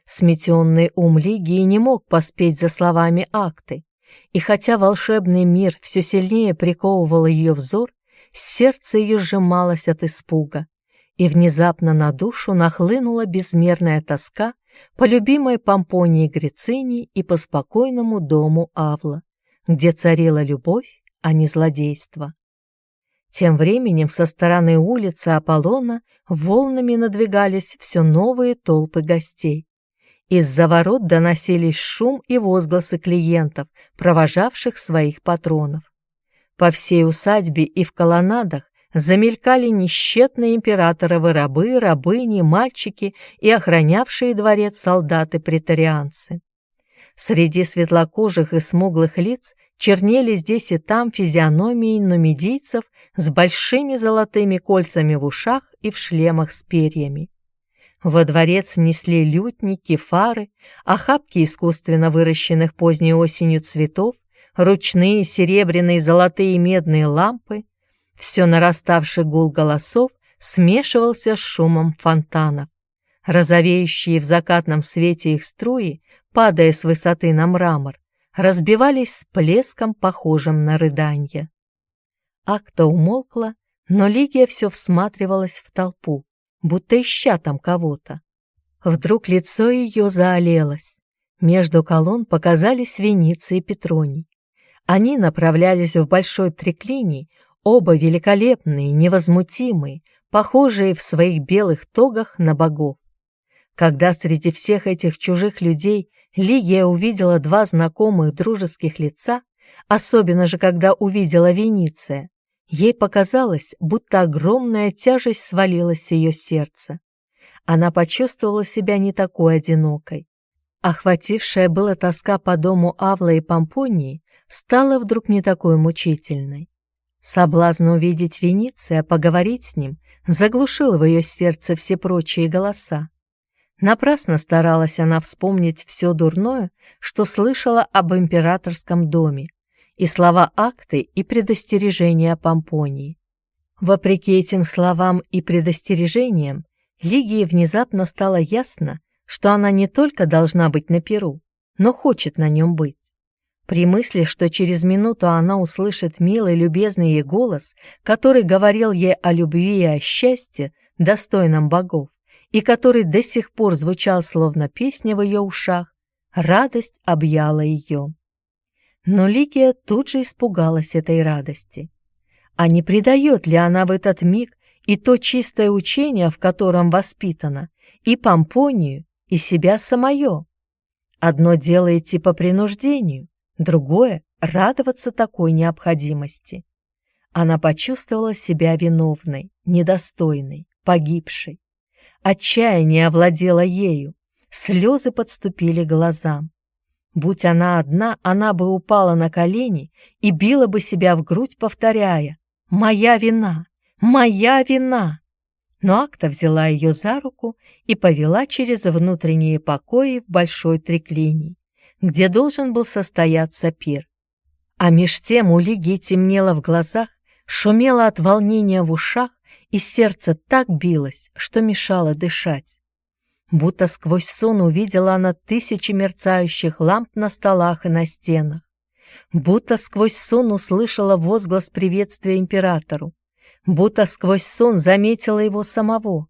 Сметенный ум Лигии не мог поспеть за словами акты, и хотя волшебный мир все сильнее приковывал ее взор, сердце ее сжималось от испуга, и внезапно на душу нахлынула безмерная тоска по любимой Помпонии Грицинии и по спокойному дому Авла, где царила любовь, а не злодейство. Тем временем со стороны улицы Аполлона волнами надвигались все новые толпы гостей. Из-за ворот доносились шум и возгласы клиентов, провожавших своих патронов. По всей усадьбе и в колоннадах замелькали несчетные императоровы рабы, рабыни, мальчики и охранявшие дворец солдаты-претарианцы. Среди светлокожих и смуглых лиц чернели здесь и там физиономии нумидийцев с большими золотыми кольцами в ушах и в шлемах с перьями. Во дворец несли лютники, фары, охапки искусственно выращенных поздней осенью цветов, ручные серебряные, золотые и медные лампы, все нараставший гул голосов смешивался с шумом фонтанов. Розовеющие в закатном свете их струи, падая с высоты на мрамор, разбивались с плеском, похожим на рыданье. Акта умолкла, но Лигия все всматривалась в толпу, будто ища там кого-то. Вдруг лицо ее заолелось. Между колонн показались Веницы и Петроний. Они направлялись в большой триклиний, Оба великолепные, невозмутимые, похожие в своих белых тогах на богов. Когда среди всех этих чужих людей Лигия увидела два знакомых дружеских лица, особенно же когда увидела Вениция, ей показалось, будто огромная тяжесть свалилась с ее сердца. Она почувствовала себя не такой одинокой. Охватившая была тоска по дому Авла и Помпонии стала вдруг не такой мучительной. Соблазн увидеть Вениция, поговорить с ним, заглушил в ее сердце все прочие голоса. Напрасно старалась она вспомнить все дурное, что слышала об императорском доме, и слова акты и предостережения Помпонии. Вопреки этим словам и предостережениям, Лигии внезапно стало ясно, что она не только должна быть на Перу, но хочет на нем быть. При мысли, что через минуту она услышит милый, любезный ей голос, который говорил ей о любви и о счастье, достойном богов, и который до сих пор звучал словно песня в ее ушах, радость объяла ее. Но Ликия тут же испугалась этой радости. А не предает ли она в этот миг и то чистое учение, в котором воспитана, и Помпонию, и себя самое? Одно дело идти по принуждению, другое — радоваться такой необходимости. Она почувствовала себя виновной, недостойной, погибшей. Отчаяние овладело ею, слезы подступили глазам. Будь она одна, она бы упала на колени и била бы себя в грудь, повторяя «Моя вина! Моя вина!» Но Акта взяла ее за руку и повела через внутренние покои в большой триклиний где должен был состояться пир. А меж тем у Лиги темнело в глазах, шумело от волнения в ушах, и сердце так билось, что мешало дышать. Будто сквозь сон увидела она тысячи мерцающих ламп на столах и на стенах. Будто сквозь сон услышала возглас приветствия императору. Будто сквозь сон заметила его самого.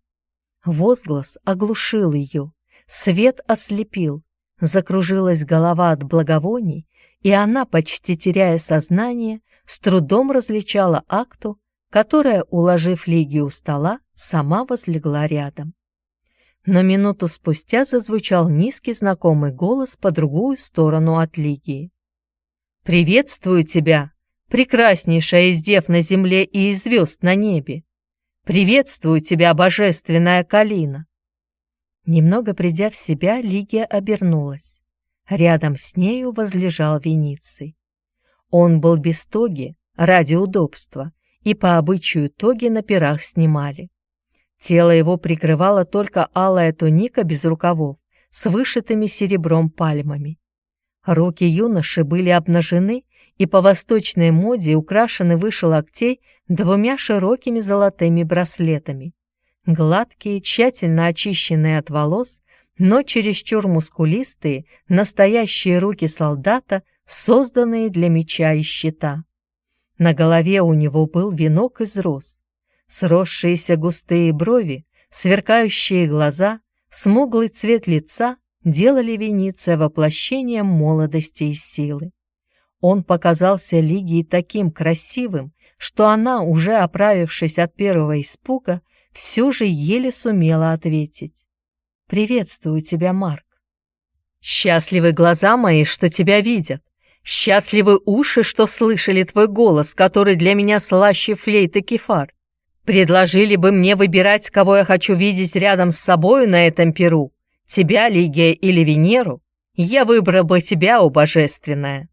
Возглас оглушил ее, свет ослепил, Закружилась голова от благовоний, и она, почти теряя сознание, с трудом различала акту, которая, уложив Лигию у стола, сама возлегла рядом. Но минуту спустя зазвучал низкий знакомый голос по другую сторону от Лигии. «Приветствую тебя, прекраснейшая из дев на земле и из звезд на небе! Приветствую тебя, божественная Калина! Немного придя в себя, Лигия обернулась. Рядом с нею возлежал Вениций. Он был без тоги ради удобства, и по обычаю тоги на пирах снимали. Тело его прикрывала только алая туника без рукавов с вышитыми серебром пальмами. Руки юноши были обнажены и по восточной моде украшены выше локтей двумя широкими золотыми браслетами, Гладкие, тщательно очищенные от волос, но чересчур мускулистые, настоящие руки солдата, созданные для меча и щита. На голове у него был венок из роз. Сросшиеся густые брови, сверкающие глаза, смуглый цвет лица делали Вениция воплощением молодости и силы. Он показался Лигии таким красивым, что она, уже оправившись от первого испуга, все же еле сумела ответить. «Приветствую тебя, Марк». «Счастливы глаза мои, что тебя видят. Счастливы уши, что слышали твой голос, который для меня слаще флейты кефар. Предложили бы мне выбирать, кого я хочу видеть рядом с собою на этом перу, тебя, Лигия или Венеру, я выбрал бы тебя, о божественная».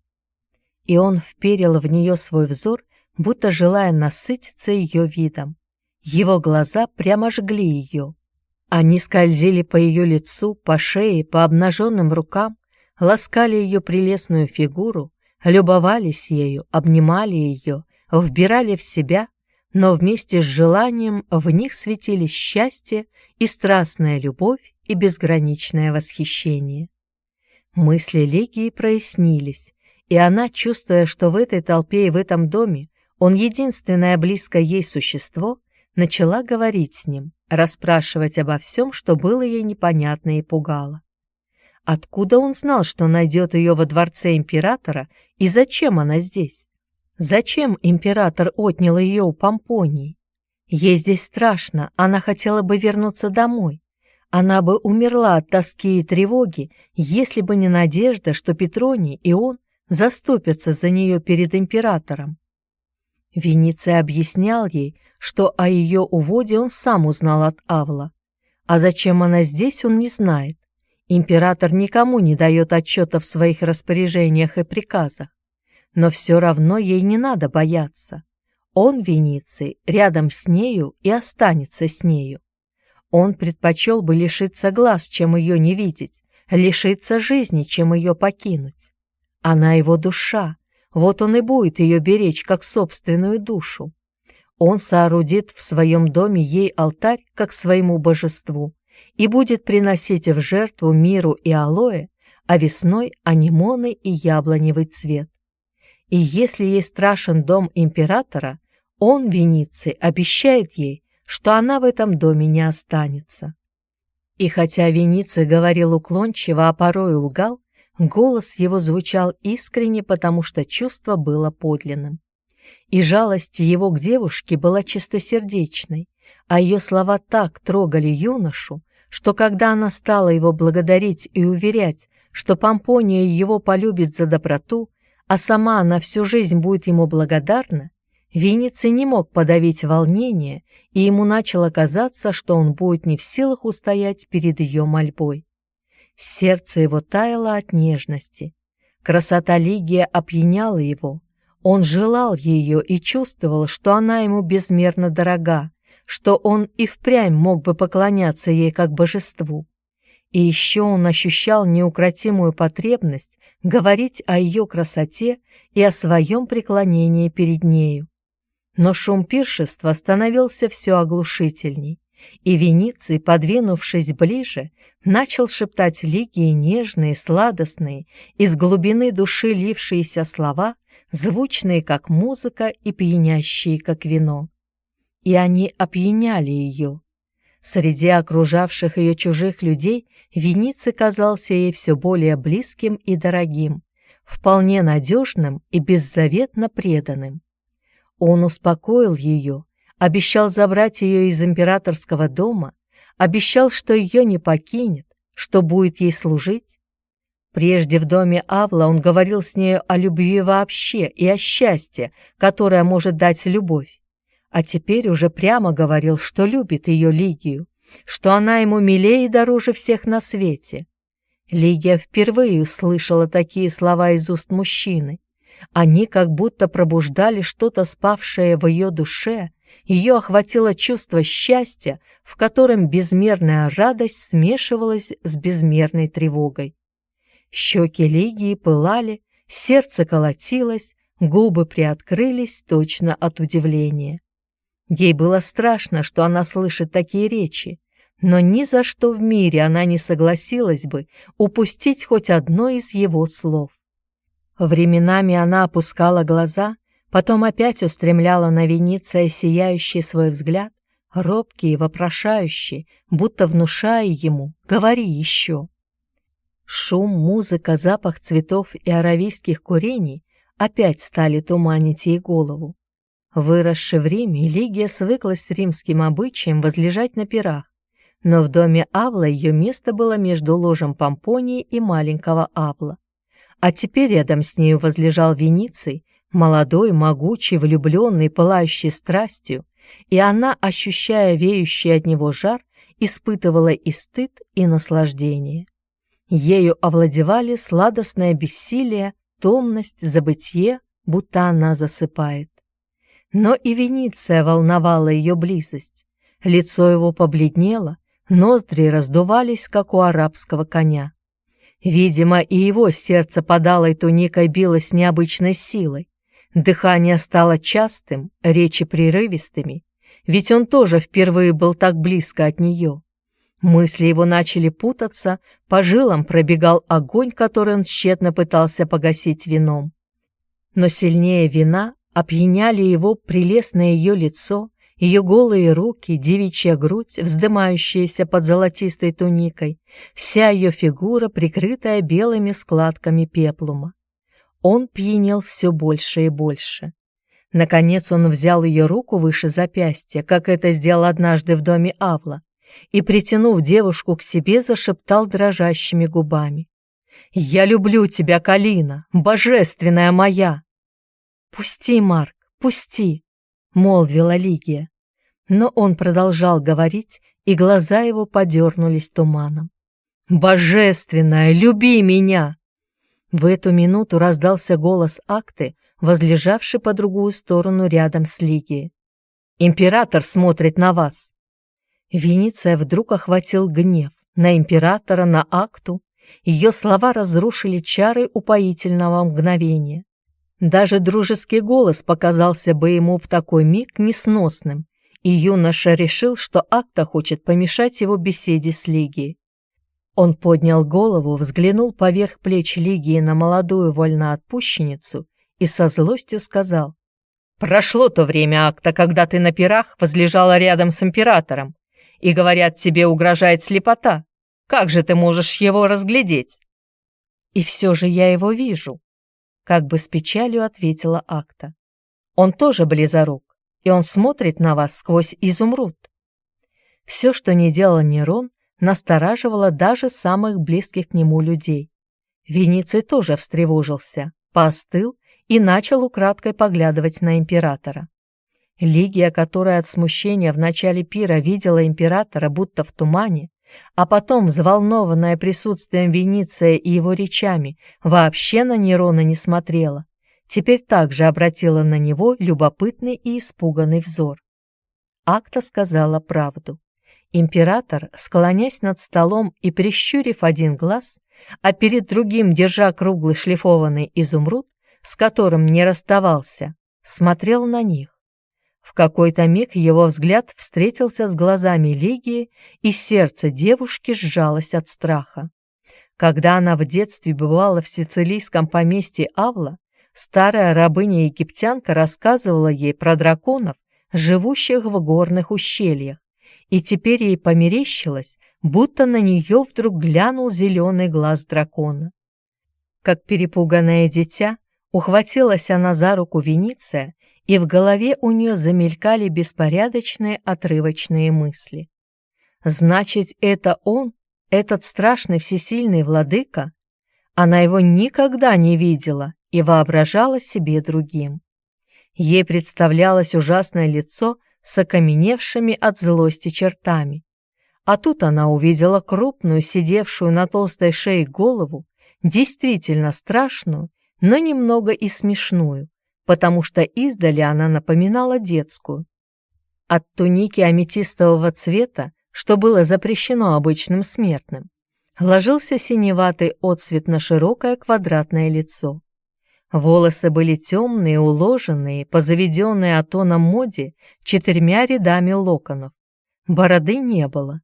И он вперил в нее свой взор, будто желая насытиться ее видом. Его глаза прямо жгли ее. Они скользили по ее лицу, по шее, по обнаженным рукам, ласкали ее прелестную фигуру, любовались ею, обнимали ее, вбирали в себя, но вместе с желанием в них светились счастье и страстная любовь и безграничное восхищение. Мысли Легии прояснились, и она, чувствуя, что в этой толпе и в этом доме он единственное близкое ей существо, начала говорить с ним, расспрашивать обо всем, что было ей непонятно и пугало. Откуда он знал, что найдет ее во дворце императора и зачем она здесь? Зачем император отнял ее у Помпонии? Ей здесь страшно, она хотела бы вернуться домой. Она бы умерла от тоски и тревоги, если бы не надежда, что Петроний и он заступятся за нее перед императором. Венеция объяснял ей, что о ее уводе он сам узнал от Авла. А зачем она здесь, он не знает. Император никому не дает отчета в своих распоряжениях и приказах. Но все равно ей не надо бояться. Он, Венеции, рядом с нею и останется с нею. Он предпочел бы лишиться глаз, чем ее не видеть, лишиться жизни, чем ее покинуть. Она его душа, вот он и будет ее беречь, как собственную душу. Он соорудит в своем доме ей алтарь, как своему божеству, и будет приносить в жертву миру и алоэ, а весной анимоны и яблоневый цвет. И если ей страшен дом императора, он, Веницы, обещает ей, что она в этом доме не останется. И хотя Веницы говорил уклончиво, а порой лгал, голос его звучал искренне, потому что чувство было подлинным. И жалость его к девушке была чистосердечной, а ее слова так трогали юношу, что когда она стала его благодарить и уверять, что Помпония его полюбит за доброту, а сама она всю жизнь будет ему благодарна, Вениций не мог подавить волнение, и ему начало казаться, что он будет не в силах устоять перед ее мольбой. Сердце его таяло от нежности. Красота Лигия опьяняла его. Он желал ее и чувствовал, что она ему безмерно дорога, что он и впрямь мог бы поклоняться ей как божеству. И еще он ощущал неукротимую потребность говорить о ее красоте и о своем преклонении перед нею. Но шум пиршества становился все оглушительней, и Вениций, подвинувшись ближе, начал шептать Лигии нежные, сладостные, из глубины души лившиеся слова, звучные, как музыка, и пьянящие, как вино и они опьяняли ее. Среди окружавших ее чужих людей Вениций казался ей все более близким и дорогим, вполне надежным и беззаветно преданным. Он успокоил ее, обещал забрать ее из императорского дома, обещал, что ее не покинет, что будет ей служить. Прежде в доме Авла он говорил с нею о любви вообще и о счастье, которое может дать любовь а теперь уже прямо говорил, что любит ее Лигию, что она ему милее и дороже всех на свете. Лигия впервые услышала такие слова из уст мужчины. Они как будто пробуждали что-то спавшее в ее душе, ее охватило чувство счастья, в котором безмерная радость смешивалась с безмерной тревогой. Щеки Лигии пылали, сердце колотилось, губы приоткрылись точно от удивления. Ей было страшно, что она слышит такие речи, но ни за что в мире она не согласилась бы упустить хоть одно из его слов. Временами она опускала глаза, потом опять устремляла на Вениция сияющий свой взгляд, робкий и вопрошающий, будто внушая ему «говори еще». Шум, музыка, запах цветов и аравийских курений опять стали туманить ей голову. Выросши в Риме, Лигия свыклась с римским обычаем возлежать на пирах, но в доме Авла ее место было между ложем Помпонии и маленького Авла. А теперь рядом с нею возлежал Вениций, молодой, могучий, влюбленный, пылающий страстью, и она, ощущая веющий от него жар, испытывала и стыд, и наслаждение. Ею овладевали сладостное бессилие, томность, забытье, будто она засыпает. Но и Вениция волновала ее близость. Лицо его побледнело, ноздри раздувались, как у арабского коня. Видимо, и его сердце под алой туникой билось необычной силой. Дыхание стало частым, речи прерывистыми, ведь он тоже впервые был так близко от нее. Мысли его начали путаться, по жилам пробегал огонь, который он тщетно пытался погасить вином. Но сильнее вина опьяняли его прелестное ее лицо, ее голые руки, девичья грудь, вздымающаяся под золотистой туникой, вся ее фигура, прикрытая белыми складками пеплума. Он пьянел все больше и больше. Наконец он взял ее руку выше запястья, как это сделал однажды в доме Авла, и, притянув девушку к себе, зашептал дрожащими губами. «Я люблю тебя, Калина, божественная моя!» «Пусти, Марк, пусти!» — молвила Лигия. Но он продолжал говорить, и глаза его подернулись туманом. «Божественная, люби меня!» В эту минуту раздался голос Акты, возлежавший по другую сторону рядом с Лигией. «Император смотрит на вас!» Венеция вдруг охватил гнев на императора, на акту. Ее слова разрушили чары упоительного мгновения. Даже дружеский голос показался бы ему в такой миг несносным, и юноша решил, что акта хочет помешать его беседе с Лигией. Он поднял голову, взглянул поверх плеч Лигии на молодую вольноотпущенницу и со злостью сказал, «Прошло то время акта, когда ты на пирах возлежала рядом с императором и, говорят, тебе угрожает слепота. Как же ты можешь его разглядеть?» «И все же я его вижу», — как бы с печалью ответила Акта. «Он тоже близорук, и он смотрит на вас сквозь изумруд». Все, что не делал Нерон, настораживало даже самых близких к нему людей. Вениций тоже встревожился, поостыл и начал украдкой поглядывать на императора. Лигия, которая от смущения в начале пира видела императора будто в тумане, а потом, взволнованная присутствием Вениция и его речами, вообще на Нерона не смотрела, теперь также обратила на него любопытный и испуганный взор. Акта сказала правду. Император, склонясь над столом и прищурив один глаз, а перед другим держа круглый шлифованный изумруд, с которым не расставался, смотрел на них. В какой-то миг его взгляд встретился с глазами Лигии, и сердце девушки сжалось от страха. Когда она в детстве бывала в сицилийском поместье Авла, старая рабыня-египтянка рассказывала ей про драконов, живущих в горных ущельях, и теперь ей померещилось, будто на нее вдруг глянул зеленый глаз дракона. Как перепуганное дитя, ухватилась она за руку Вениция и в голове у нее замелькали беспорядочные отрывочные мысли. Значит, это он, этот страшный всесильный владыка? Она его никогда не видела и воображала себе другим. Ей представлялось ужасное лицо с окаменевшими от злости чертами. А тут она увидела крупную, сидевшую на толстой шее голову, действительно страшную, но немного и смешную, потому что издали она напоминала детскую. От туники аметистового цвета, что было запрещено обычным смертным, ложился синеватый отсвет на широкое квадратное лицо. Волосы были темные, уложенные, по заведенной атоном моде, четырьмя рядами локонов. Бороды не было.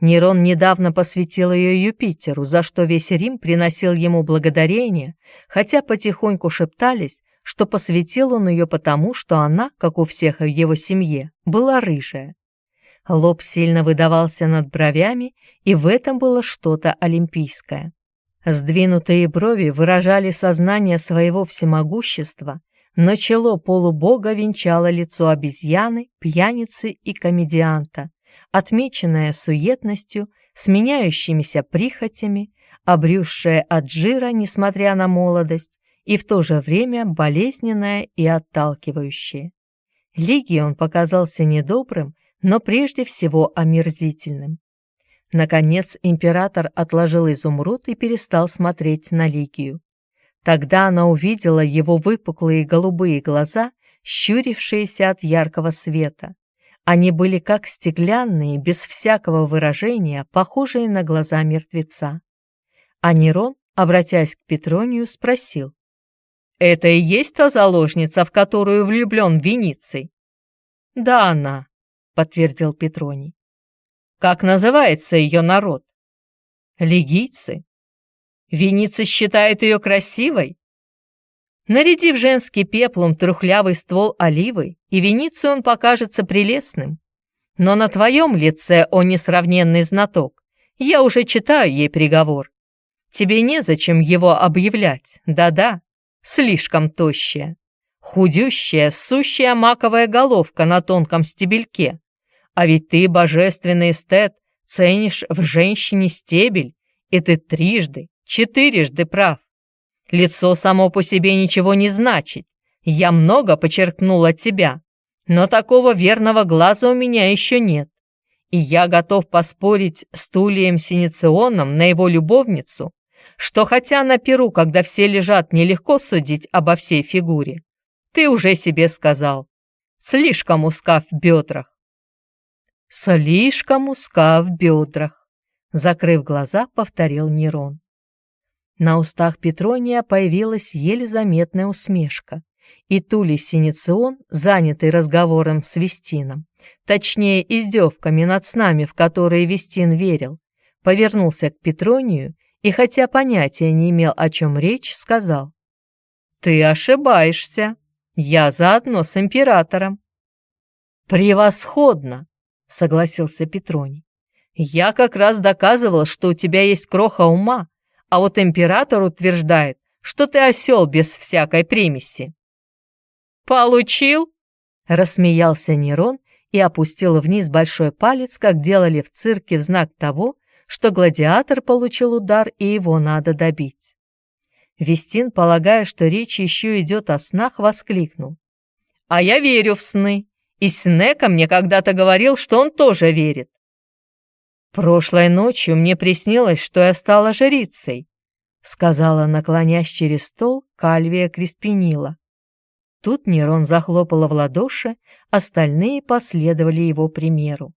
Нерон недавно посвятил ее Юпитеру, за что весь Рим приносил ему благодарение, хотя потихоньку шептались, что посвятил он ее потому, что она, как у всех в его семье, была рыжая. Лоб сильно выдавался над бровями, и в этом было что-то олимпийское. Сдвинутые брови выражали сознание своего всемогущества, но чело полубога венчало лицо обезьяны, пьяницы и комедианта, отмеченное суетностью, сменяющимися прихотями, обрюзшее от жира, несмотря на молодость, и в то же время болезненное и отталкивающее. Лигии он показался недобрым, но прежде всего омерзительным. Наконец император отложил изумруд и перестал смотреть на Лигию. Тогда она увидела его выпуклые голубые глаза, щурившиеся от яркого света. Они были как стеклянные, без всякого выражения, похожие на глаза мертвеца. А Нерон, обратясь к Петронию, спросил. «Это и есть та заложница, в которую влюблен Вениций?» «Да, она», — подтвердил Петроний. «Как называется ее народ?» «Легийцы». «Вениций считает ее красивой?» Нарядив женский пеплом трухлявый ствол оливы, и Веницию он покажется прелестным. Но на твоем лице, о несравненный знаток, я уже читаю ей приговор. Тебе незачем его объявлять, да-да, слишком тощая. Худющая, сущая маковая головка на тонком стебельке. А ведь ты, божественный эстет, ценишь в женщине стебель, и ты трижды, четырежды прав. Лицо само по себе ничего не значит. Я много подчеркнул от тебя, но такого верного глаза у меня еще нет. И я готов поспорить с Тулием Синиционом на его любовницу, что хотя на перу, когда все лежат, нелегко судить обо всей фигуре, ты уже себе сказал, слишком узка в бедрах. Слишком узка в бедрах, закрыв глаза, повторил Нерон. На устах Петрония появилась еле заметная усмешка, и Тулей Синицион, занятый разговором с Вестином, точнее издевками над снами, в которые Вестин верил, повернулся к Петронию и, хотя понятия не имел, о чем речь, сказал «Ты ошибаешься, я заодно с императором». «Превосходно!» — согласился Петроний. «Я как раз доказывал, что у тебя есть кроха ума, а вот император утверждает, что ты осел без всякой примеси». «Получил?» — рассмеялся Нерон и опустил вниз большой палец, как делали в цирке в знак того, что гладиатор получил удар и его надо добить. Вестин, полагая, что речь еще идет о снах, воскликнул. «А я верю в сны, и Снека мне когда-то говорил, что он тоже верит. «Прошлой ночью мне приснилось, что я стала жрицей», сказала, наклонясь через стол, Кальвия Креспинила. Тут Нерон захлопала в ладоши, остальные последовали его примеру.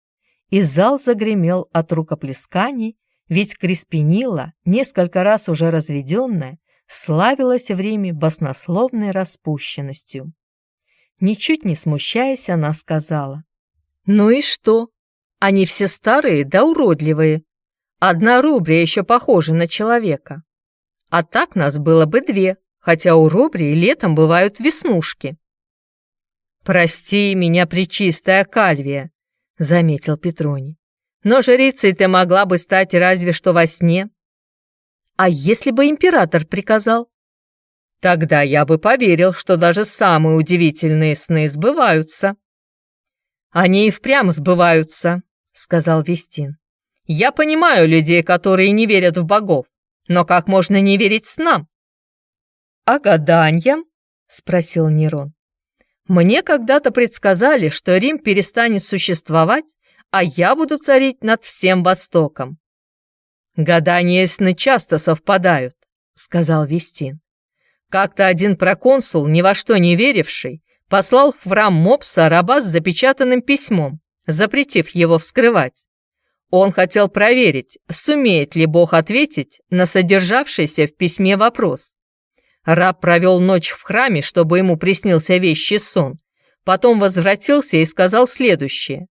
И зал загремел от рукоплесканий, ведь Креспинила, несколько раз уже разведенная, славилась в Риме баснословной распущенностью. Ничуть не смущаясь, она сказала, «Ну и что? Они все старые да уродливые. Одна рубрия еще похожа на человека. А так нас было бы две, хотя у рубрии летом бывают веснушки. «Прости меня, причистая Кальвия», — заметил Петроний. «Но жрицей ты могла бы стать разве что во сне». «А если бы император приказал?» «Тогда я бы поверил, что даже самые удивительные сны сбываются». «Они и впрямь сбываются», сказал Вестин. «Я понимаю людей, которые не верят в богов, но как можно не верить снам?» «А гаданьям?» — спросил Нерон. «Мне когда-то предсказали, что Рим перестанет существовать, а я буду царить над всем Востоком». «Гадания сны часто совпадают», — сказал Вестин. Как-то один проконсул, ни во что не веривший, послал в храм Мопса раба с запечатанным письмом, запретив его вскрывать. Он хотел проверить, сумеет ли Бог ответить на содержавшийся в письме вопрос. Раб провел ночь в храме, чтобы ему приснился вещий сон, потом возвратился и сказал следующее.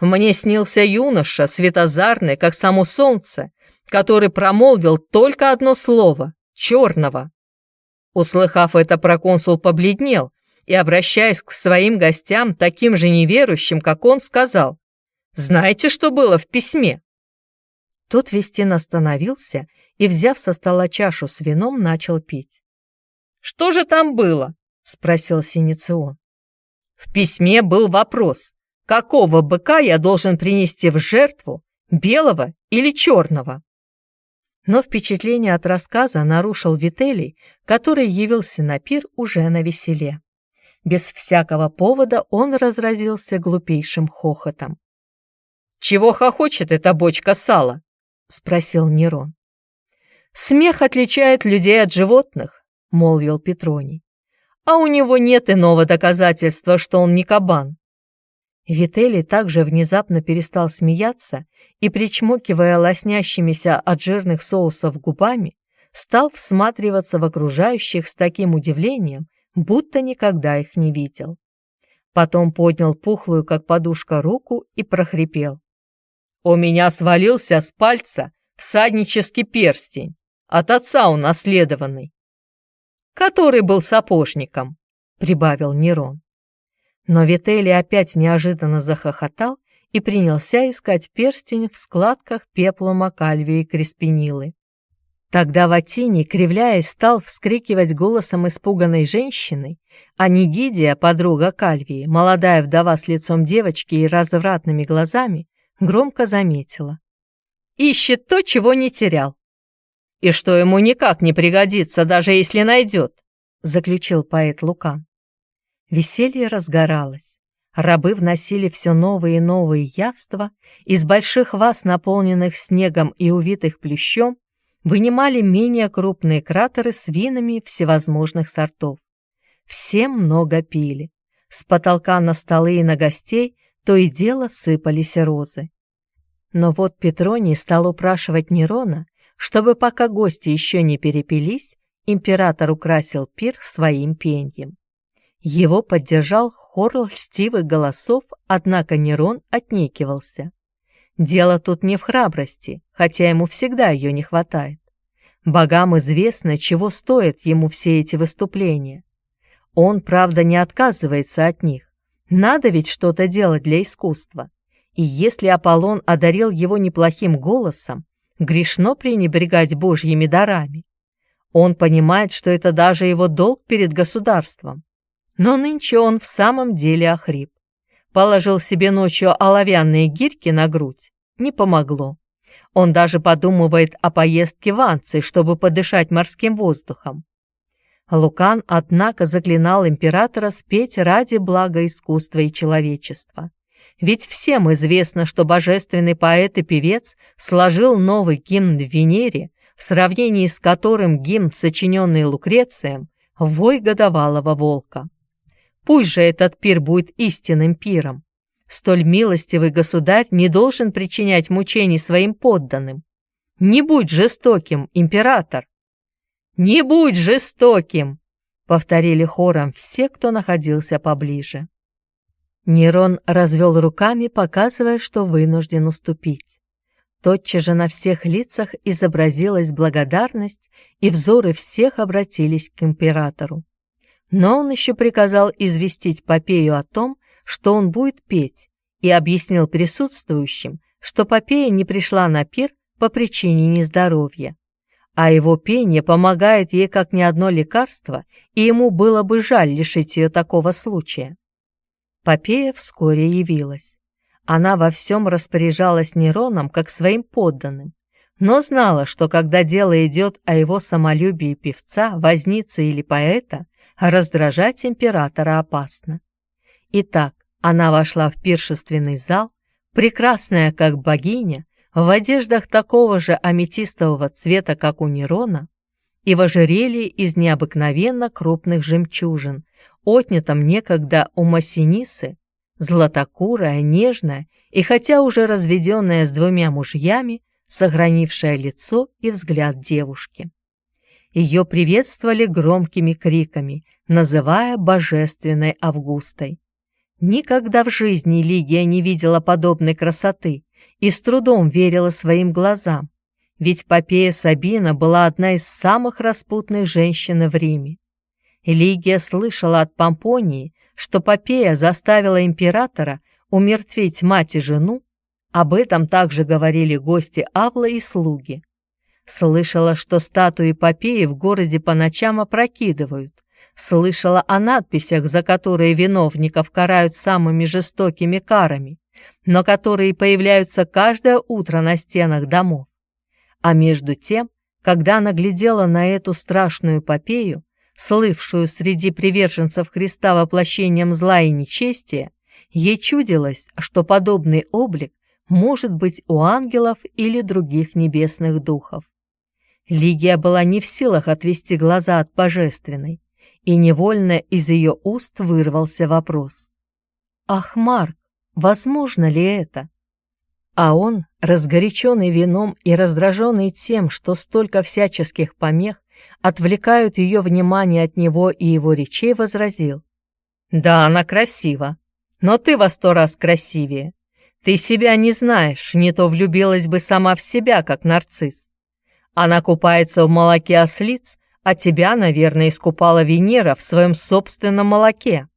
Мне снился юноша, светозарный, как само солнце, который промолвил только одно слово — черного. Услыхав это, проконсул побледнел и, обращаясь к своим гостям, таким же неверующим, как он, сказал, «Знаете, что было в письме?» Тут Вестин остановился и, взяв со стола чашу с вином, начал пить. «Что же там было?» — спросил Синицион. В письме был вопрос, какого быка я должен принести в жертву, белого или черного? Но впечатление от рассказа нарушил Вителий, который явился на пир уже на веселе. Без всякого повода он разразился глупейшим хохотом. «Чего хохочет эта бочка сала?» — спросил Нерон. «Смех отличает людей от животных», — молвил Петроний. «А у него нет иного доказательства, что он не кабан». Вителий также внезапно перестал смеяться и, причмокивая лоснящимися от жирных соусов губами, стал всматриваться в окружающих с таким удивлением, будто никогда их не видел. Потом поднял пухлую, как подушка, руку и прохрипел. «У меня свалился с пальца всаднический перстень, от отца унаследованный, который был сапожником», — прибавил Нерон. Но Вителли опять неожиданно захохотал и принялся искать перстень в складках пеплума Кальвии Креспинилы. Тогда Ватини, кривляясь, стал вскрикивать голосом испуганной женщины, а Нигидия, подруга Кальвии, молодая вдова с лицом девочки и развратными глазами, громко заметила. «Ищет то, чего не терял». «И что ему никак не пригодится, даже если найдет», заключил поэт Лукан. Веселье разгоралось. Рабы вносили все новые и новые явства, из больших ваз, наполненных снегом и увитых плющом, вынимали менее крупные кратеры с винами всевозможных сортов. Все много пили. С потолка на столы и на гостей то и дело сыпались розы. Но вот Петроний стал упрашивать Нерона, чтобы пока гости еще не перепились, император украсил пир своим пеньем. Его поддержал хор льстивых голосов, однако Нерон отнекивался. Дело тут не в храбрости, хотя ему всегда ее не хватает. Богам известно, чего стоят ему все эти выступления. Он, правда, не отказывается от них. Надо ведь что-то делать для искусства. И если Аполлон одарил его неплохим голосом, грешно пренебрегать божьими дарами. Он понимает, что это даже его долг перед государством. Но нынче он в самом деле охрип положил себе ночью оловянные гирьки на грудь, не помогло. Он даже подумывает о поездке в Анций, чтобы подышать морским воздухом. Лукан, однако, заклинал императора спеть ради блага искусства и человечества. Ведь всем известно, что божественный поэт и певец сложил новый гимн Венере, в сравнении с которым гимн, сочиненный Лукрецием, вой годовалого волка. Пусть же этот пир будет истинным пиром. Столь милостивый государь не должен причинять мучений своим подданным. Не будь жестоким, император. Не будь жестоким, повторили хором все, кто находился поближе. Нерон развел руками, показывая, что вынужден уступить. Тотчас же на всех лицах изобразилась благодарность, и взоры всех обратились к императору. Но он еще приказал известить Попею о том, что он будет петь, и объяснил присутствующим, что Попея не пришла на пир по причине нездоровья. А его пение помогает ей как ни одно лекарство, и ему было бы жаль лишить ее такого случая. Попея вскоре явилась. Она во всем распоряжалась Нероном как своим подданным, но знала, что когда дело идет о его самолюбии певца, возницы или поэта, раздражать императора опасно. Итак, она вошла в пиршественный зал, прекрасная как богиня, в одеждах такого же аметистового цвета, как у Нерона, и в ожерелье из необыкновенно крупных жемчужин, отнятом некогда у Массинисы, златокурая, нежная и хотя уже разведенная с двумя мужьями, сохранившая лицо и взгляд девушки. Ее приветствовали громкими криками, называя божественной Августой. Никогда в жизни Лигия не видела подобной красоты и с трудом верила своим глазам, ведь Попея Сабина была одна из самых распутных женщин в Риме. Лигия слышала от Помпонии, что Попея заставила императора умертвить мать и жену, об этом также говорили гости Авла и слуги. Слышала, что статуи Попеи в городе по ночам опрокидывают, Слышала о надписях, за которые виновников карают самыми жестокими карами, но которые появляются каждое утро на стенах домов. А между тем, когда она глядела на эту страшную эпопею, слывшую среди приверженцев Христа воплощением зла и нечестия, ей чудилось, что подобный облик может быть у ангелов или других небесных духов. Лигия была не в силах отвести глаза от божественной, и невольно из ее уст вырвался вопрос. «Ах, Марк, возможно ли это?» А он, разгоряченный вином и раздраженный тем, что столько всяческих помех отвлекают ее внимание от него и его речей, возразил. «Да, она красива, но ты во сто раз красивее. Ты себя не знаешь, не то влюбилась бы сама в себя, как нарцисс. Она купается в молоке ослиц, а тебя, наверное, искупала Венера в своем собственном молоке.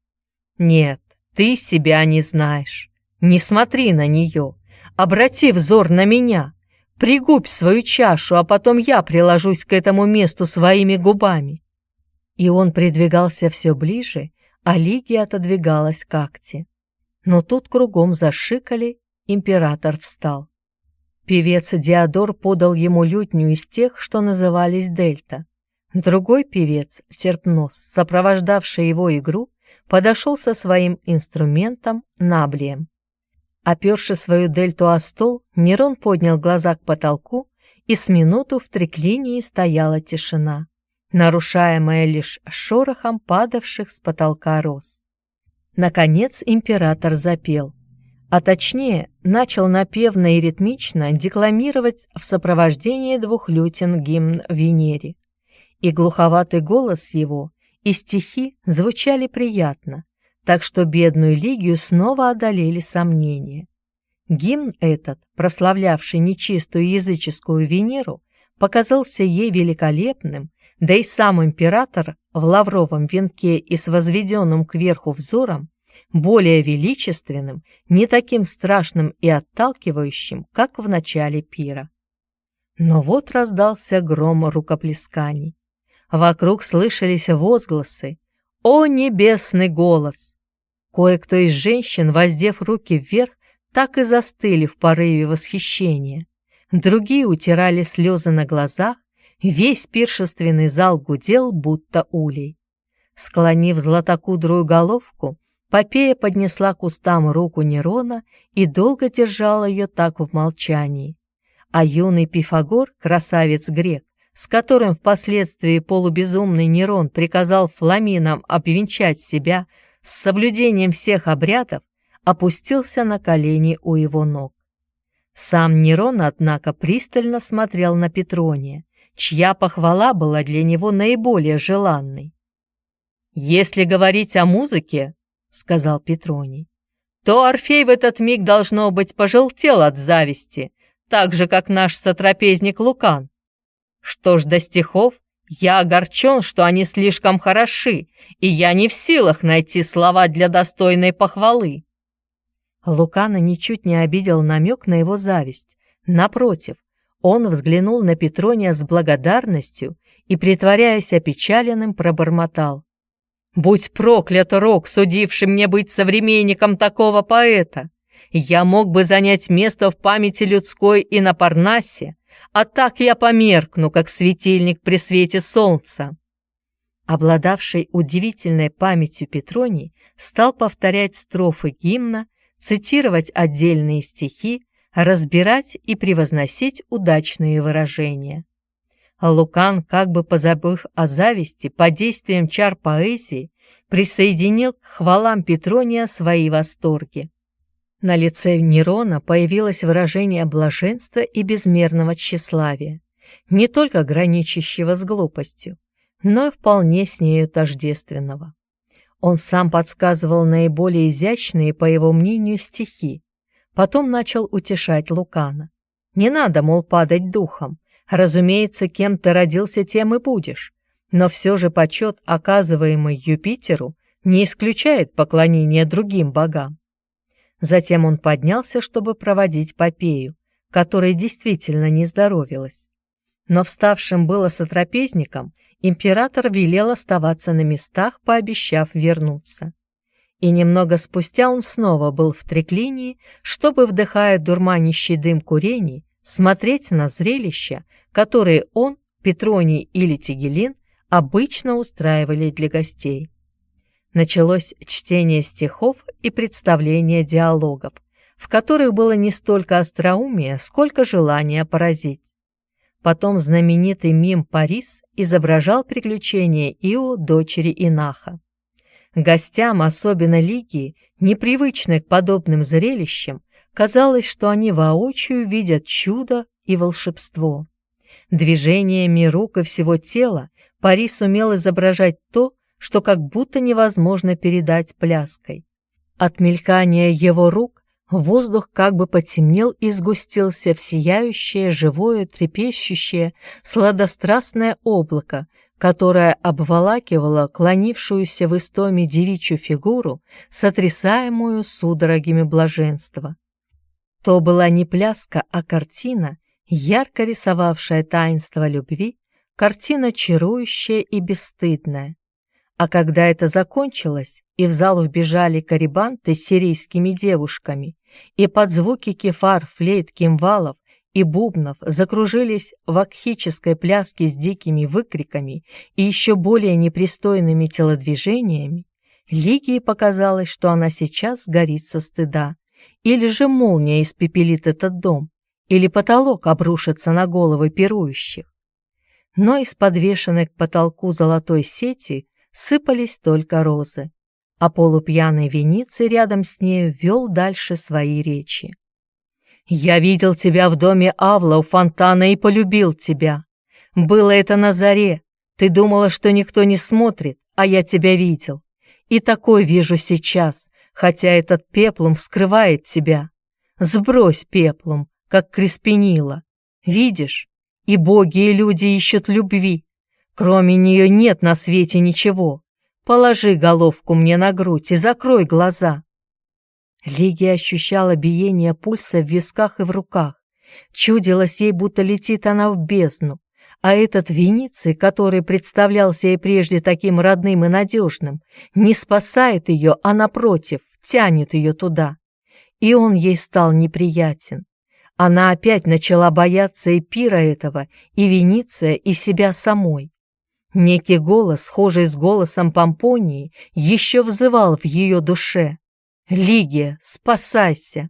Нет, ты себя не знаешь. Не смотри на нее. Обрати взор на меня. Пригубь свою чашу, а потом я приложусь к этому месту своими губами. И он придвигался все ближе, а Лигия отодвигалась к акте. Но тут кругом зашикали, император встал. Певец Диодор подал ему лютню из тех, что назывались дельта. Другой певец, Серпнос, сопровождавший его игру, подошел со своим инструментом наблием. Оперши свою дельту о стол, Нерон поднял глаза к потолку, и с минуту в треклинии стояла тишина, нарушаемая лишь шорохом падавших с потолка роз. Наконец император запел, а точнее начал напевно и ритмично декламировать в сопровождении двух лютин гимн Венере и глуховатый голос его, и стихи звучали приятно, так что бедную Лигию снова одолели сомнения. Гимн этот, прославлявший нечистую языческую Венеру, показался ей великолепным, да и сам император в лавровом венке и с возведенным кверху взором более величественным, не таким страшным и отталкивающим, как в начале пира. Но вот раздался гром рукоплесканий. Вокруг слышались возгласы «О небесный голос!». Кое-кто из женщин, воздев руки вверх, так и застыли в порыве восхищения. Другие утирали слезы на глазах, весь пиршественный зал гудел, будто улей. Склонив златокудрую головку, Попея поднесла к устам руку Нерона и долго держала ее так в молчании. А юный Пифагор, красавец-грек, с которым впоследствии полубезумный Нерон приказал фламинам обвенчать себя с соблюдением всех обрядов, опустился на колени у его ног. Сам Нерон, однако, пристально смотрел на Петрония, чья похвала была для него наиболее желанной. «Если говорить о музыке, — сказал Петроний, — то Орфей в этот миг, должно быть, пожелтел от зависти, так же, как наш сотрапезник Лукан. Что ж до стихов, я огорчен, что они слишком хороши, и я не в силах найти слова для достойной похвалы. Лукана ничуть не обидел намек на его зависть. Напротив, он взглянул на Петрония с благодарностью и, притворяясь опечаленным, пробормотал. «Будь проклят, Рок, судивший мне быть современником такого поэта! Я мог бы занять место в памяти людской и на Парнасе, а так я померкну, как светильник при свете солнца». Обладавший удивительной памятью Петроний стал повторять строфы гимна, цитировать отдельные стихи, разбирать и превозносить удачные выражения. Лукан, как бы позабыв о зависти, по действиям чар поэзии, присоединил к хвалам Петрония свои восторги. На лице Нерона появилось выражение блаженства и безмерного тщеславия, не только граничащего с глупостью, но и вполне с нею тождественного. Он сам подсказывал наиболее изящные, по его мнению, стихи. Потом начал утешать Лукана. «Не надо, мол, падать духом. Разумеется, кем ты родился, тем и будешь. Но все же почет, оказываемый Юпитеру, не исключает поклонение другим богам. Затем он поднялся, чтобы проводить Попею, которой действительно не здоровилась. Но вставшим было сотрапезником, император велел оставаться на местах, пообещав вернуться. И немного спустя он снова был в треклинии, чтобы, вдыхая дурманящий дым курений, смотреть на зрелища, которые он, Петроний или Тигелин обычно устраивали для гостей. Началось чтение стихов и представление диалогов, в которых было не столько остроумие, сколько желание поразить. Потом знаменитый мим «Парис» изображал приключения Ио, дочери Инаха. Гостям, особенно Лигии, непривычной к подобным зрелищам, казалось, что они воочию видят чудо и волшебство. Движениями рук и всего тела Парис умел изображать то, что как будто невозможно передать пляской. От мелькания его рук воздух как бы потемнел и сгустился в сияющее, живое, трепещущее, сладострастное облако, которое обволакивало клонившуюся в истоме девичью фигуру, сотрясаемую судорогами блаженства. То была не пляска, а картина, ярко рисовавшая таинство любви, картина чарующая и бесстыдная. А когда это закончилось, и в зал вбежали карибанты с сирийскими девушками, и под звуки кефар, флейт, кимвалов и бубнов закружились в акхической пляске с дикими выкриками и еще более непристойными телодвижениями, Лигии показалось, что она сейчас сгорит со стыда, или же молния испепелит этот дом, или потолок обрушится на головы пирующих. Но из подвешенной к потолку золотой сети сыпались только розы, а полупьяный Вениций рядом с нею вел дальше свои речи. «Я видел тебя в доме Авла у фонтана и полюбил тебя. Было это на заре. Ты думала, что никто не смотрит, а я тебя видел. И такой вижу сейчас, хотя этот пеплум скрывает тебя. Сбрось пеплум, как Креспенила. Видишь, и боги, и люди ищут любви. Кроме нее нет на свете ничего. Положи головку мне на грудь и закрой глаза. Лигия ощущала биение пульса в висках и в руках. Чудилось ей, будто летит она в бездну. А этот Вениций, который представлялся ей прежде таким родным и надежным, не спасает ее, а напротив, тянет ее туда. И он ей стал неприятен. Она опять начала бояться и пира этого, и Вениция, и себя самой. Некий голос, схожий с голосом Помпонии, еще взывал в ее душе. «Лигия, спасайся!»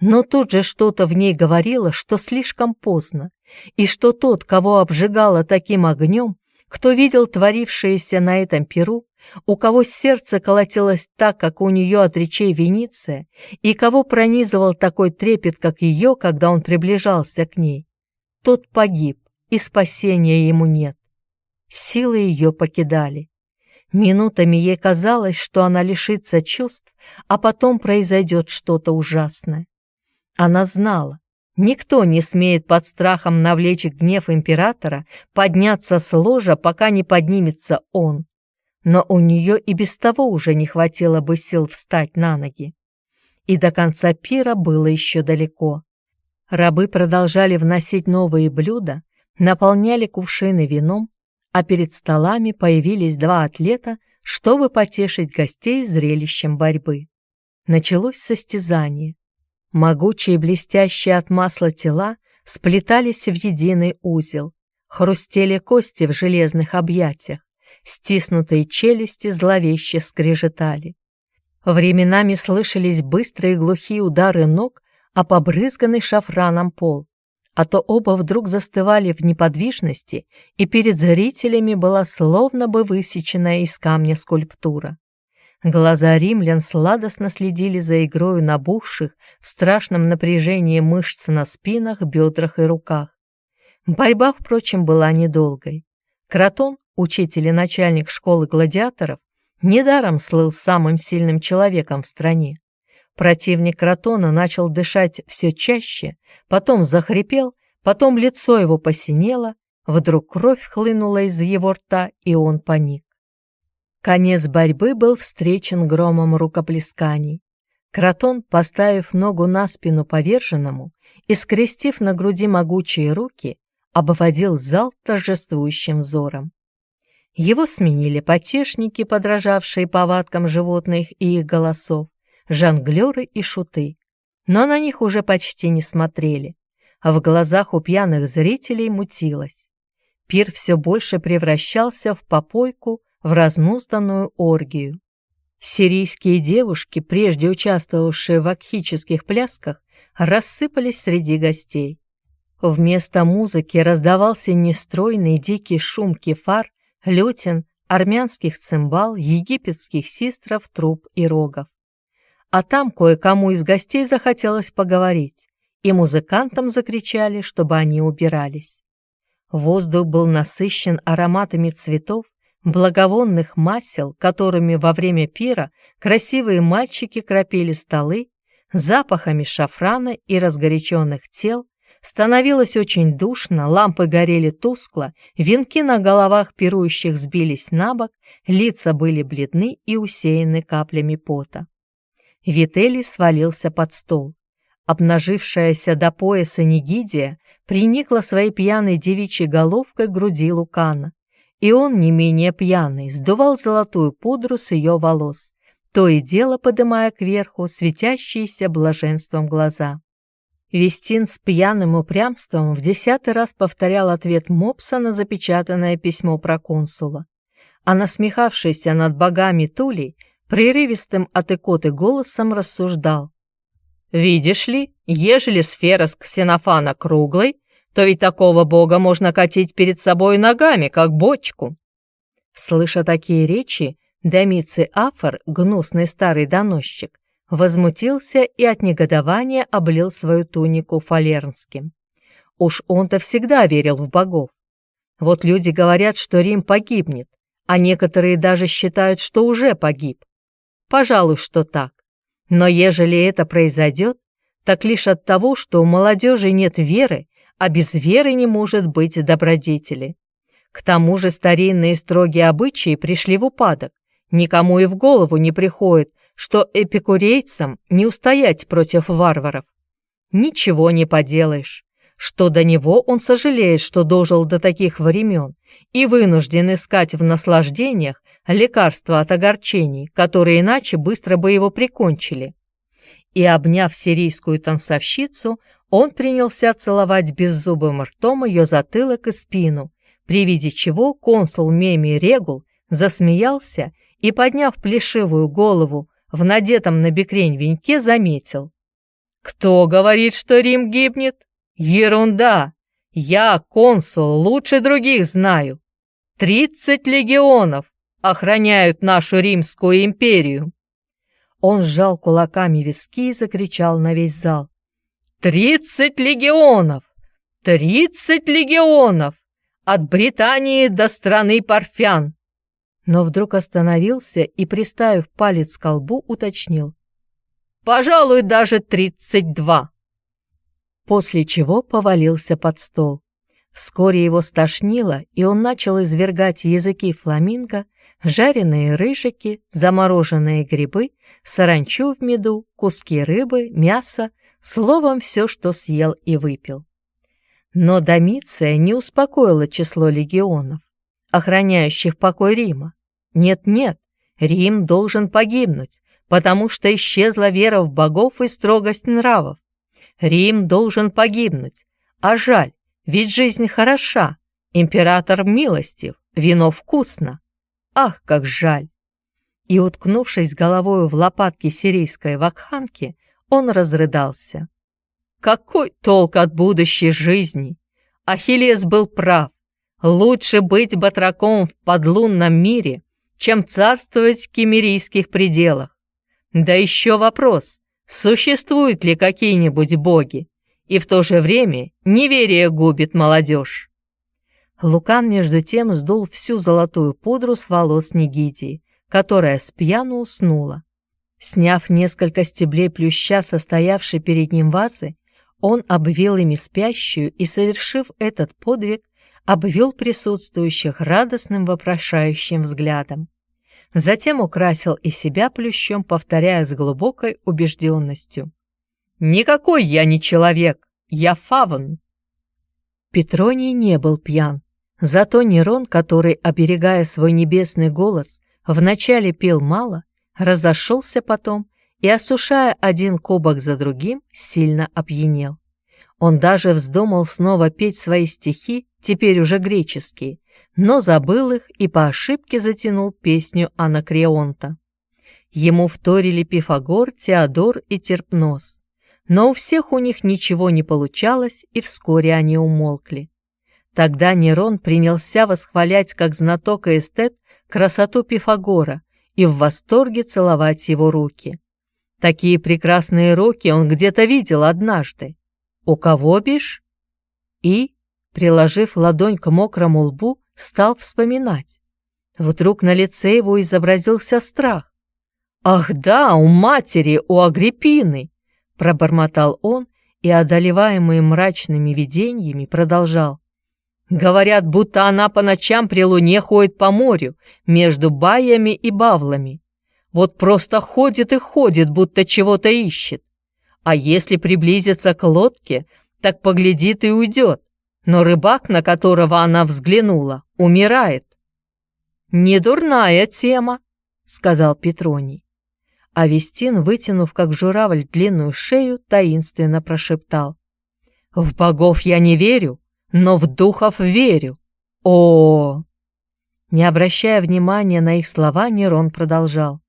Но тут же что-то в ней говорило, что слишком поздно, и что тот, кого обжигало таким огнем, кто видел творившееся на этом перу, у кого сердце колотилось так, как у нее от речей Вениция, и кого пронизывал такой трепет, как ее, когда он приближался к ней, тот погиб, и спасения ему нет. Силы ее покидали. Минутами ей казалось, что она лишится чувств, а потом произойдет что-то ужасное. Она знала, никто не смеет под страхом навлечь гнев императора подняться с ложа, пока не поднимется он но у нее и без того уже не хватило бы сил встать на ноги. И до конца пира было еще далеко. Рабы продолжали вносить новые блюда, наполняли кувшины вином, а перед столами появились два атлета, чтобы потешить гостей зрелищем борьбы. Началось состязание. Могучие блестящие от масла тела сплетались в единый узел, хрустели кости в железных объятиях, стиснутые челюсти зловеще скрежетали. Временами слышались быстрые глухие удары ног о побрызганный шафраном пол, а то оба вдруг застывали в неподвижности, и перед зрителями была словно бы высеченная из камня скульптура. Глаза римлян сладостно следили за игрою набухших в страшном напряжении мышц на спинах, бедрах и руках. Борьба, впрочем, была недолгой. Кротон, учитель и начальник школы гладиаторов, недаром слыл самым сильным человеком в стране. Противник Кротона начал дышать все чаще, потом захрипел, потом лицо его посинело, вдруг кровь хлынула из его рта, и он паник. Конец борьбы был встречен громом рукоплесканий. Кротон, поставив ногу на спину поверженному и скрестив на груди могучие руки, обводил зал торжествующим взором. Его сменили потешники, подражавшие повадкам животных и их голосов, жонглеры и шуты. Но на них уже почти не смотрели, а в глазах у пьяных зрителей мутилось. Пир все больше превращался в попойку, в разнузданную оргию. Сирийские девушки, прежде участвовавшие в акхических плясках, рассыпались среди гостей. Вместо музыки раздавался нестройный дикий шум кефар, лютен, армянских цимбал, египетских систров, труб и рогов. А там кое-кому из гостей захотелось поговорить, и музыкантам закричали, чтобы они убирались. Воздух был насыщен ароматами цветов, благовонных масел, которыми во время пира красивые мальчики кропили столы, запахами шафрана и разгоряченных тел, становилось очень душно, лампы горели тускло, венки на головах пирующих сбились на бок, лица были бледны и усеяны каплями пота. Вителий свалился под стол. Обнажившаяся до пояса Нигидия приникла своей пьяной девичьей головкой к груди Лукана, и он, не менее пьяный, сдувал золотую пудру с ее волос, то и дело подымая кверху светящиеся блаженством глаза. Вестин с пьяным упрямством в десятый раз повторял ответ Мопса на запечатанное письмо проконсула, а насмехавшийся над богами Тулей прерывистым от икоты голосом рассуждал. «Видишь ли, ежели сфера с ксенофана круглой, то ведь такого бога можно катить перед собой ногами, как бочку. Слыша такие речи, Домиций Афор, гнусный старый доносчик, возмутился и от негодования облил свою тунику фалернским. Уж он-то всегда верил в богов. Вот люди говорят, что Рим погибнет, а некоторые даже считают, что уже погиб. Пожалуй, что так. Но ежели это произойдет, так лишь от того, что у молодежи нет веры а без веры не может быть добродетели. К тому же старинные строгие обычаи пришли в упадок. Никому и в голову не приходит, что эпикурейцам не устоять против варваров. Ничего не поделаешь. Что до него он сожалеет, что дожил до таких времен и вынужден искать в наслаждениях лекарства от огорчений, которые иначе быстро бы его прикончили. И, обняв сирийскую танцовщицу, он принялся целовать беззубым ртом ее затылок и спину, при виде чего консул Меми Регул засмеялся и, подняв плешивую голову в надетом на бекрень венке, заметил. «Кто говорит, что Рим гибнет? Ерунда! Я, консул, лучше других знаю. Тридцать легионов охраняют нашу Римскую империю!» Он сжал кулаками виски и закричал на весь зал. Тридцать легионов! Тридцать легионов! От Британии до страны Парфян!» Но вдруг остановился и, приставив палец к колбу, уточнил. «Пожалуй, даже тридцать два!» После чего повалился под стол. Вскоре его стошнило, и он начал извергать языки фламинго, жареные рыжики, замороженные грибы, саранчу в меду, куски рыбы, мясо, словом, все, что съел и выпил. Но Домиция не успокоила число легионов, охраняющих покой Рима. Нет-нет, Рим должен погибнуть, потому что исчезла вера в богов и строгость нравов. Рим должен погибнуть, а жаль, ведь жизнь хороша, император милостив, вино вкусно. Ах, как жаль! И, уткнувшись головою в лопатки сирийской вакханки, он разрыдался. Какой толк от будущей жизни? Ахиллес был прав. Лучше быть батраком в подлунном мире, чем царствовать в кемерийских пределах. Да еще вопрос, существуют ли какие-нибудь боги? И в то же время неверие губит молодежь. Лукан между тем сдул всю золотую пудру с волос Нигидии, которая с уснула. Сняв несколько стеблей плюща, состоявшей перед ним вазы, он обвил ими спящую и, совершив этот подвиг, обвел присутствующих радостным вопрошающим взглядом. Затем украсил и себя плющом, повторяя с глубокой убежденностью. «Никакой я не человек, я фавн!» Петроний не был пьян, зато Нерон, который, оберегая свой небесный голос, вначале пил мало, разошелся потом и, осушая один кубок за другим, сильно опьянел. Он даже вздумал снова петь свои стихи, теперь уже греческие, но забыл их и по ошибке затянул песню Анакреонта. Ему вторили Пифагор, Теодор и Терпнос. Но у всех у них ничего не получалось, и вскоре они умолкли. Тогда Нерон принялся восхвалять как знаток и эстет красоту Пифагора и в восторге целовать его руки. Такие прекрасные руки он где-то видел однажды. «У кого бишь?» И, приложив ладонь к мокрому лбу, стал вспоминать. Вдруг на лице его изобразился страх. «Ах да, у матери, у Агриппины!» Пробормотал он и, одолеваемый мрачными видениями, продолжал. «Говорят, будто она по ночам при луне ходит по морю, между баями и бавлами. Вот просто ходит и ходит, будто чего-то ищет. А если приблизиться к лодке, так поглядит и уйдет. Но рыбак, на которого она взглянула, умирает. «Не дурная тема», — сказал Петроний. Авестин, вытянув как журавль длинную шею, таинственно прошептал. «В богов я не верю, но в духов верю. О!» Не обращая внимания на их слова, Нерон продолжал.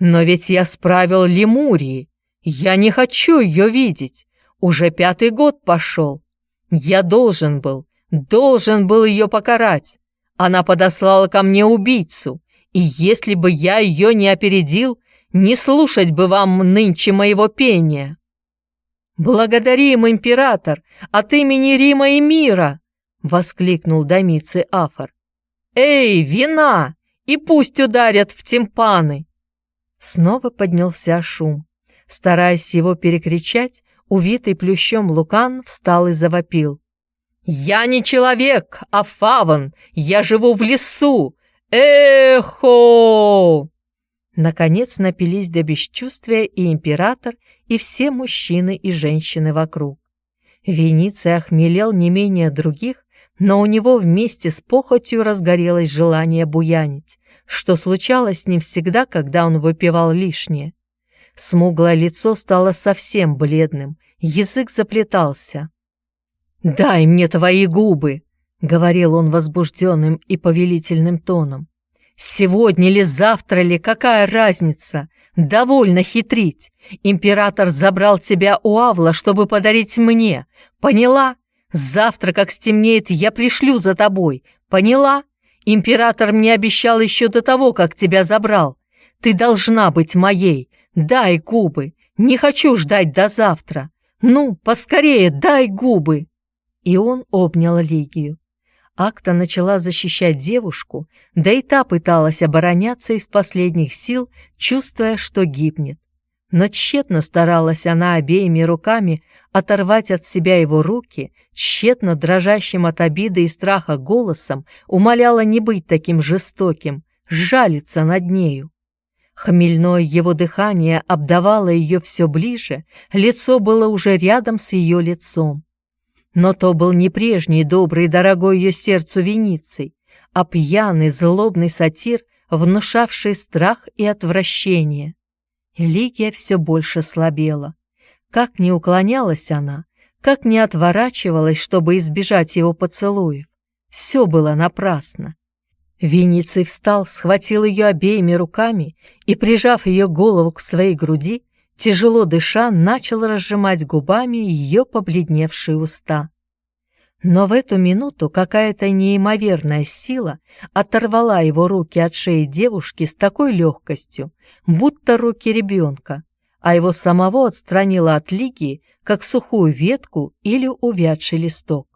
«Но ведь я справил Лемурии. Я не хочу ее видеть. Уже пятый год пошел. Я должен был, должен был ее покарать. Она подослала ко мне убийцу, и если бы я ее не опередил, не слушать бы вам нынче моего пения. «Благодарим, император, от имени Рима и мира!» — воскликнул Домиций Афор. «Эй, вина! И пусть ударят в тимпаны!» Снова поднялся шум. Стараясь его перекричать, увитый плющом Лукан встал и завопил. «Я не человек, а фаван! Я живу в лесу! Эхо!» Наконец напились до бесчувствия и император, и все мужчины и женщины вокруг. Вениций охмелел не менее других, но у него вместе с похотью разгорелось желание буянить, что случалось с ним всегда, когда он выпивал лишнее. Смуглое лицо стало совсем бледным, язык заплетался. «Дай мне твои губы!» — говорил он возбужденным и повелительным тоном. Сегодня или завтра ли, какая разница? Довольно хитрить. Император забрал тебя у Авла, чтобы подарить мне. Поняла? Завтра, как стемнеет, я пришлю за тобой. Поняла? Император мне обещал еще до того, как тебя забрал. Ты должна быть моей. Дай губы. Не хочу ждать до завтра. Ну, поскорее, дай губы. И он обнял Лигию. Акта начала защищать девушку, да и та пыталась обороняться из последних сил, чувствуя, что гибнет. Но тщетно старалась она обеими руками оторвать от себя его руки, тщетно дрожащим от обиды и страха голосом умоляла не быть таким жестоким, жалиться над нею. Хмельное его дыхание обдавало ее все ближе, лицо было уже рядом с ее лицом. Но то был не прежний добрый и дорогой ее сердцу Вениций, а пьяный злобный сатир, внушавший страх и отвращение. Лигия все больше слабела. Как не уклонялась она, как не отворачивалась, чтобы избежать его поцелуев. Все было напрасно. Вениций встал, схватил ее обеими руками и, прижав ее голову к своей груди, тяжело дыша, начал разжимать губами ее побледневшие уста. Но в эту минуту какая-то неимоверная сила оторвала его руки от шеи девушки с такой легкостью, будто руки ребенка, а его самого отстранила от Лигии, как сухую ветку или увядший листок.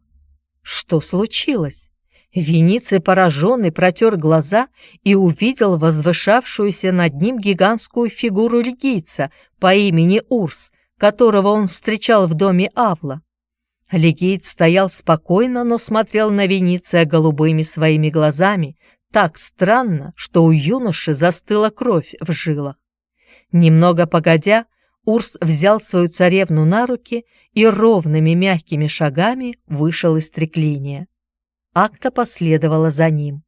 Что случилось? Вениций пораженный протер глаза и увидел возвышавшуюся над ним гигантскую фигуру лигийца по имени Урс, которого он встречал в доме Авла. Легейт стоял спокойно, но смотрел на Вениция голубыми своими глазами, так странно, что у юноши застыла кровь в жилах. Немного погодя, Урс взял свою царевну на руки и ровными мягкими шагами вышел из треклиния. Акта последовала за ним.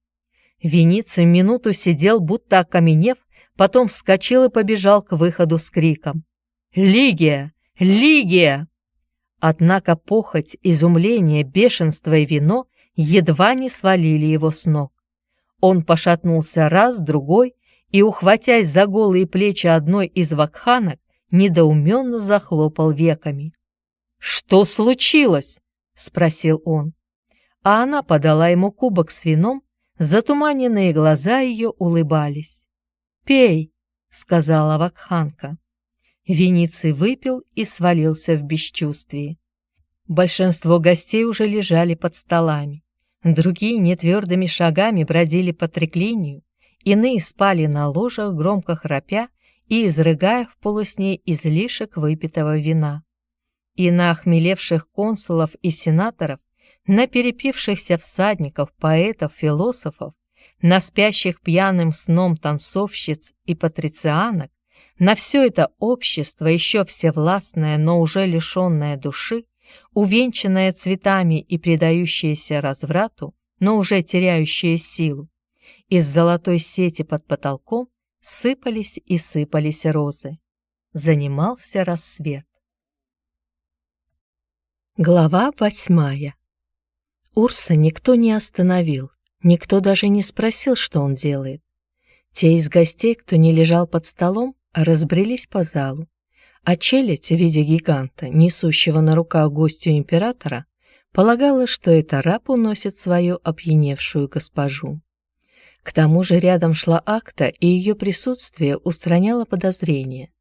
Вениций минуту сидел, будто окаменев, потом вскочил и побежал к выходу с криком. «Лигия! Лигия!» Однако похоть, изумление, бешенство и вино едва не свалили его с ног. Он пошатнулся раз, другой, и, ухватясь за голые плечи одной из вакханок, недоуменно захлопал веками. «Что случилось?» — спросил он. А она подала ему кубок с вином, затуманенные глаза ее улыбались. «Пей», — сказала вакханка. Вениций выпил и свалился в бесчувствии. Большинство гостей уже лежали под столами. Другие нетвердыми шагами бродили по треклинию, иные спали на ложах, громко храпя и изрыгая в полусне излишек выпитого вина. И на охмелевших консулов и сенаторов, на перепившихся всадников, поэтов, философов, на спящих пьяным сном танцовщиц и патрицианок, на все это общество, еще всевластное, но уже лишенное души, увенчанное цветами и предающееся разврату, но уже теряющее силу, из золотой сети под потолком сыпались и сыпались розы. Занимался рассвет. Глава восьмая. Урса никто не остановил, никто даже не спросил, что он делает. Те из гостей, кто не лежал под столом, разбрелись по залу, а челядь в виде гиганта, несущего на руках гостю императора, полагала, что это раб уносит свою опьяневшую госпожу. К тому же рядом шла акта, и ее присутствие устраняло подозрения.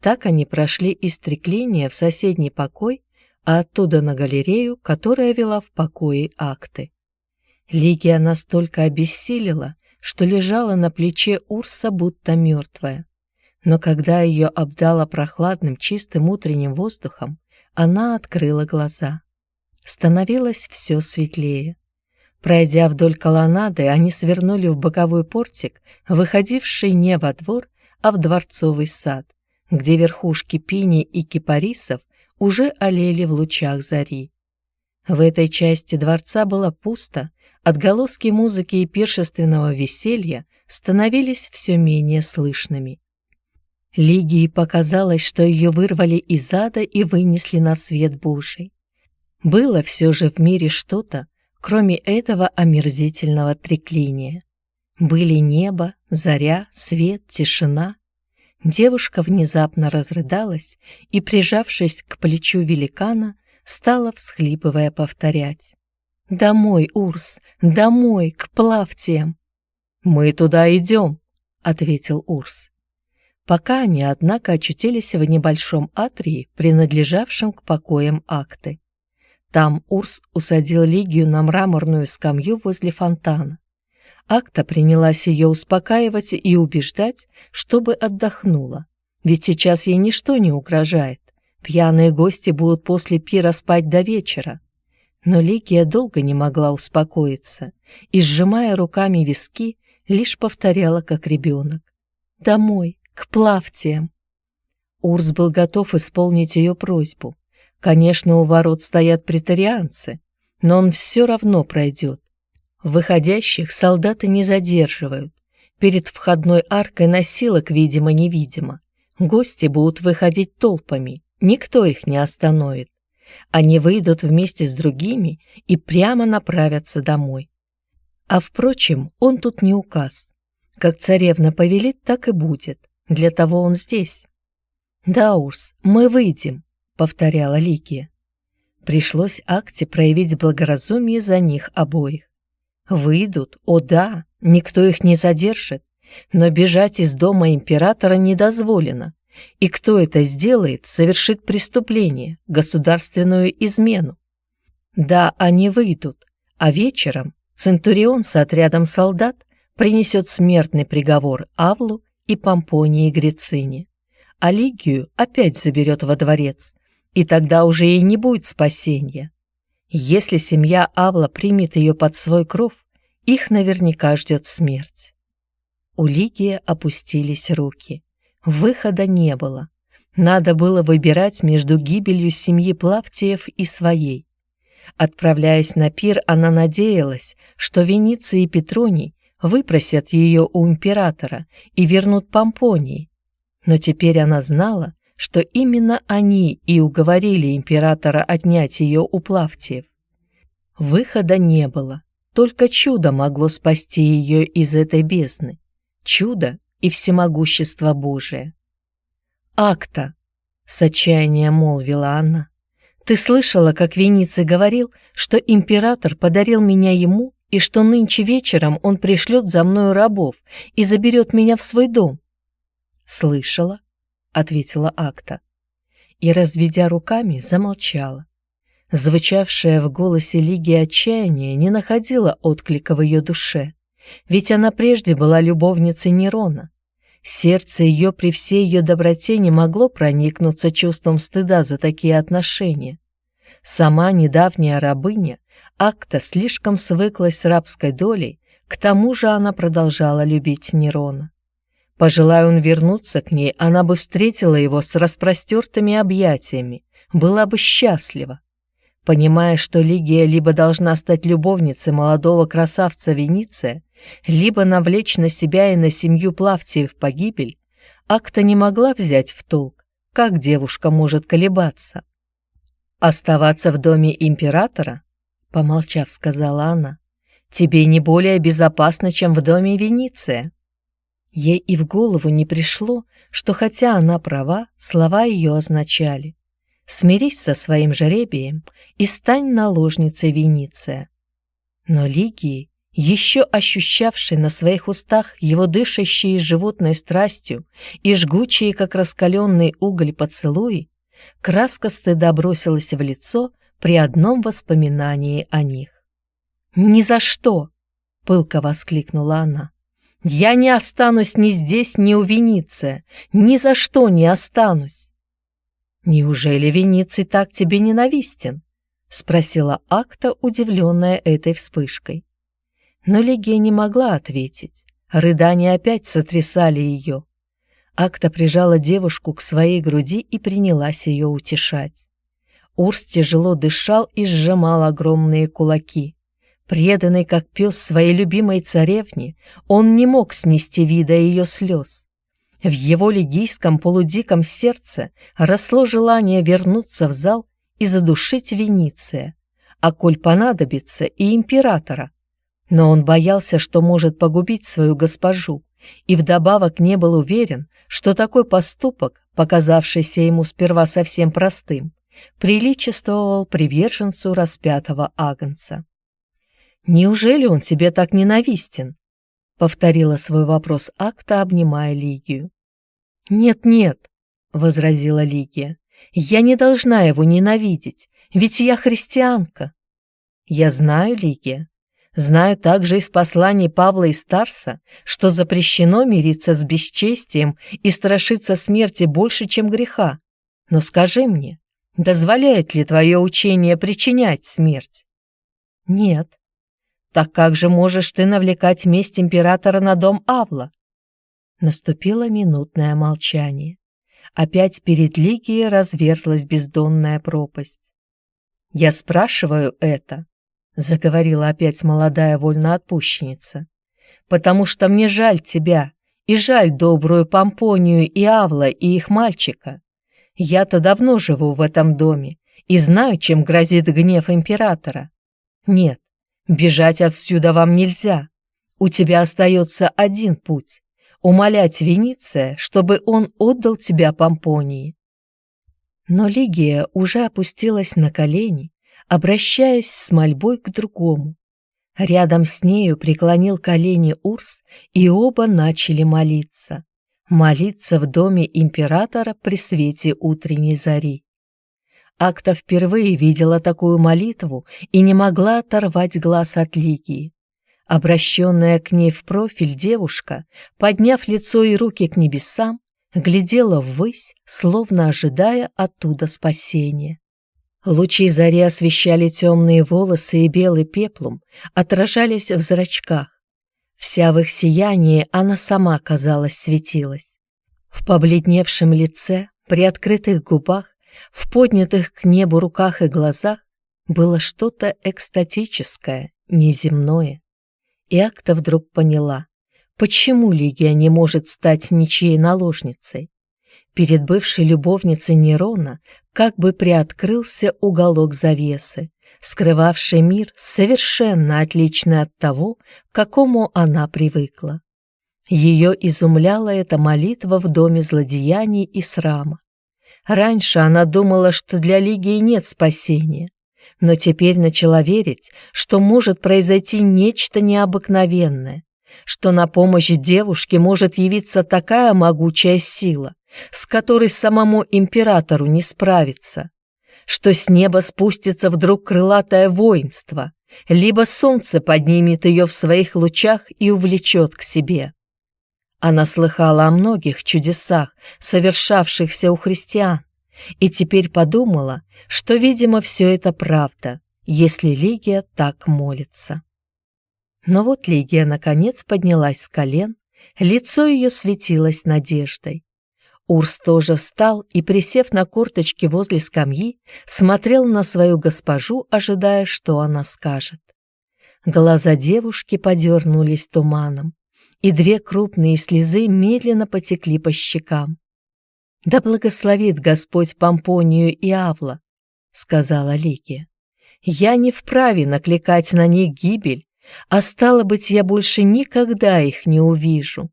Так они прошли из трекления в соседний покой, а оттуда на галерею, которая вела в покое акты. Лигия настолько обессилила, что лежала на плече Урса, будто мертвая но когда ее обдало прохладным чистым утренним воздухом, она открыла глаза. Становилось все светлее. Пройдя вдоль колоннады, они свернули в боковой портик, выходивший не во двор, а в дворцовый сад, где верхушки пини и кипарисов уже олели в лучах зари. В этой части дворца было пусто, отголоски музыки и пиршественного веселья становились все менее слышными. Лигии показалось, что ее вырвали из ада и вынесли на свет Божий. Было все же в мире что-то, кроме этого омерзительного треклиния. Были небо, заря, свет, тишина. Девушка внезапно разрыдалась и, прижавшись к плечу великана, стала, всхлипывая, повторять. «Домой, Урс, домой, к Плавтиям!» «Мы туда идем», — ответил Урс пока они, однако, очутились в небольшом атрии, принадлежавшем к покоям акты. Там Урс усадил Лигию на мраморную скамью возле фонтана. Акта принялась ее успокаивать и убеждать, чтобы отдохнула, ведь сейчас ей ничто не угрожает. Пьяные гости будут после пира спать до вечера. Но Лигия долго не могла успокоиться и, сжимая руками виски, лишь повторяла, как ребенок. «Домой! к Плавтиям. Урс был готов исполнить ее просьбу. Конечно, у ворот стоят претарианцы, но он все равно пройдет. Выходящих солдаты не задерживают. Перед входной аркой носилок, видимо-невидимо. Гости будут выходить толпами, никто их не остановит. Они выйдут вместе с другими и прямо направятся домой. А впрочем, он тут не указ. Как царевна повелит, так и будет. Для того он здесь. «Да, Урс, мы выйдем», — повторяла Ликия. Пришлось Акте проявить благоразумие за них обоих. Выйдут, о да, никто их не задержит, но бежать из дома императора не дозволено, и кто это сделает, совершит преступление, государственную измену. Да, они выйдут, а вечером, Центурион с отрядом солдат принесет смертный приговор Авлу и Помпонии Грицине, а Лигию опять заберет во дворец, и тогда уже и не будет спасения. Если семья Авла примет ее под свой кров, их наверняка ждет смерть. У Лигии опустились руки. Выхода не было. Надо было выбирать между гибелью семьи Плавтиев и своей. Отправляясь на пир, она надеялась, что Вениция и Петроний выпросят ее у императора и вернут Помпонии. Но теперь она знала, что именно они и уговорили императора отнять ее у Плавтиев. Выхода не было, только чудо могло спасти ее из этой бездны. Чудо и всемогущество Божие. «Акта!» — с отчаянием молвила она. «Ты слышала, как Вениций говорил, что император подарил меня ему и что нынче вечером он пришлет за мною рабов и заберет меня в свой дом?» «Слышала», — ответила Акта. И, разведя руками, замолчала. Звучавшее в голосе Лиги отчаяние не находило отклика в ее душе, ведь она прежде была любовницей Нерона. Сердце ее при всей ее доброте не могло проникнуться чувством стыда за такие отношения. Сама недавняя рабыня, Акта слишком свыклась с рабской долей, к тому же она продолжала любить Нерона. Пожелая он вернуться к ней, она бы встретила его с распростертыми объятиями, была бы счастлива. Понимая, что Лигия либо должна стать любовницей молодого красавца Вениция, либо навлечь на себя и на семью Плавтиев погибель, Акта не могла взять в толк, как девушка может колебаться. «Оставаться в доме императора?» — помолчав, сказала она. «Тебе не более безопасно, чем в доме Вениция». Ей и в голову не пришло, что хотя она права, слова ее означали «Смирись со своим жеребием и стань наложницей Вениция». Но Лигии, еще ощущавшей на своих устах его дышащие животной страстью и жгучие, как раскаленный уголь поцелуи, краска стыда бросилась в лицо при одном воспоминании о них. «Ни за что!» — пылко воскликнула она. Я не останусь ни здесь, ни у Вениция. Ни за что не останусь. Неужели Вениций так тебе ненавистен? Спросила Акта, удивленная этой вспышкой. Но Легия не могла ответить. Рыдания опять сотрясали ее. Акта прижала девушку к своей груди и принялась ее утешать. Урс тяжело дышал и сжимал огромные кулаки. Преданный как пес своей любимой царевне, он не мог снести вида ее слез. В его лигийском полудиком сердце росло желание вернуться в зал и задушить Вениция, а коль понадобится и императора. Но он боялся, что может погубить свою госпожу, и вдобавок не был уверен, что такой поступок, показавшийся ему сперва совсем простым, приличествовал приверженцу распятого агнца. «Неужели он тебе так ненавистен?» — повторила свой вопрос Акта, обнимая Лигию. «Нет-нет», — возразила Лигия, — «я не должна его ненавидеть, ведь я христианка». «Я знаю, Лигия, знаю также из посланий Павла и Старса, что запрещено мириться с бесчестием и страшиться смерти больше, чем греха. Но скажи мне, дозволяет ли твое учение причинять смерть?» «Нет», так как же можешь ты навлекать месть императора на дом Авла? Наступило минутное молчание. Опять перед Лигией разверзлась бездонная пропасть. «Я спрашиваю это», — заговорила опять молодая вольноотпущенница, «потому что мне жаль тебя и жаль добрую Помпонию и Авла и их мальчика. Я-то давно живу в этом доме и знаю, чем грозит гнев императора. Нет, Бежать отсюда вам нельзя. У тебя остается один путь — умолять Вениция, чтобы он отдал тебя Помпонии. Но Лигия уже опустилась на колени, обращаясь с мольбой к другому. Рядом с нею преклонил колени Урс, и оба начали молиться. Молиться в доме императора при свете утренней зари. Акта впервые видела такую молитву и не могла оторвать глаз от Лигии. Обращенная к ней в профиль девушка, подняв лицо и руки к небесам, глядела ввысь, словно ожидая оттуда спасения. Лучи зари освещали темные волосы и белый пеплум, отражались в зрачках. Вся в их сиянии она сама, казалось, светилась. В побледневшем лице, при открытых губах, в поднятых к небу руках и глазах было что-то экстатическое, неземное. И Акта вдруг поняла, почему Лигия не может стать ничьей наложницей. Перед бывшей любовницей Нерона как бы приоткрылся уголок завесы, скрывавший мир совершенно отличный от того, к какому она привыкла. Ее изумляла эта молитва в доме злодеяний и срама. Раньше она думала, что для Лигии нет спасения, но теперь начала верить, что может произойти нечто необыкновенное, что на помощь девушке может явиться такая могучая сила, с которой самому императору не справиться, что с неба спустится вдруг крылатое воинство, либо солнце поднимет ее в своих лучах и увлечет к себе. Она слыхала о многих чудесах, совершавшихся у христиан, и теперь подумала, что, видимо, все это правда, если Лигия так молится. Но вот Лигия наконец поднялась с колен, лицо ее светилось надеждой. Урс тоже встал и, присев на корточки возле скамьи, смотрел на свою госпожу, ожидая, что она скажет. Глаза девушки подернулись туманом, и две крупные слезы медленно потекли по щекам. «Да благословит Господь Помпонию и Авла», — сказала Ликия. «Я не вправе накликать на них гибель, а стало быть, я больше никогда их не увижу.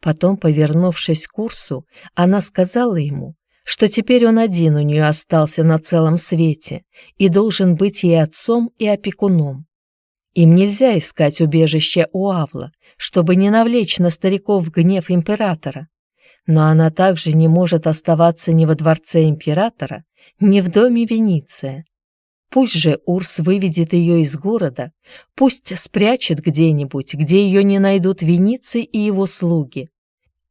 Потом, повернувшись к курсу, она сказала ему, что теперь он один у нее остался на целом свете и должен быть ей отцом и опекуном. Им нельзя искать убежище у Авла, чтобы не навлечь на стариков гнев императора. Но она также не может оставаться ни во дворце императора, ни в доме Вениция, Пусть же Урс выведет ее из города, пусть спрячет где-нибудь, где ее не найдут Вениций и его слуги.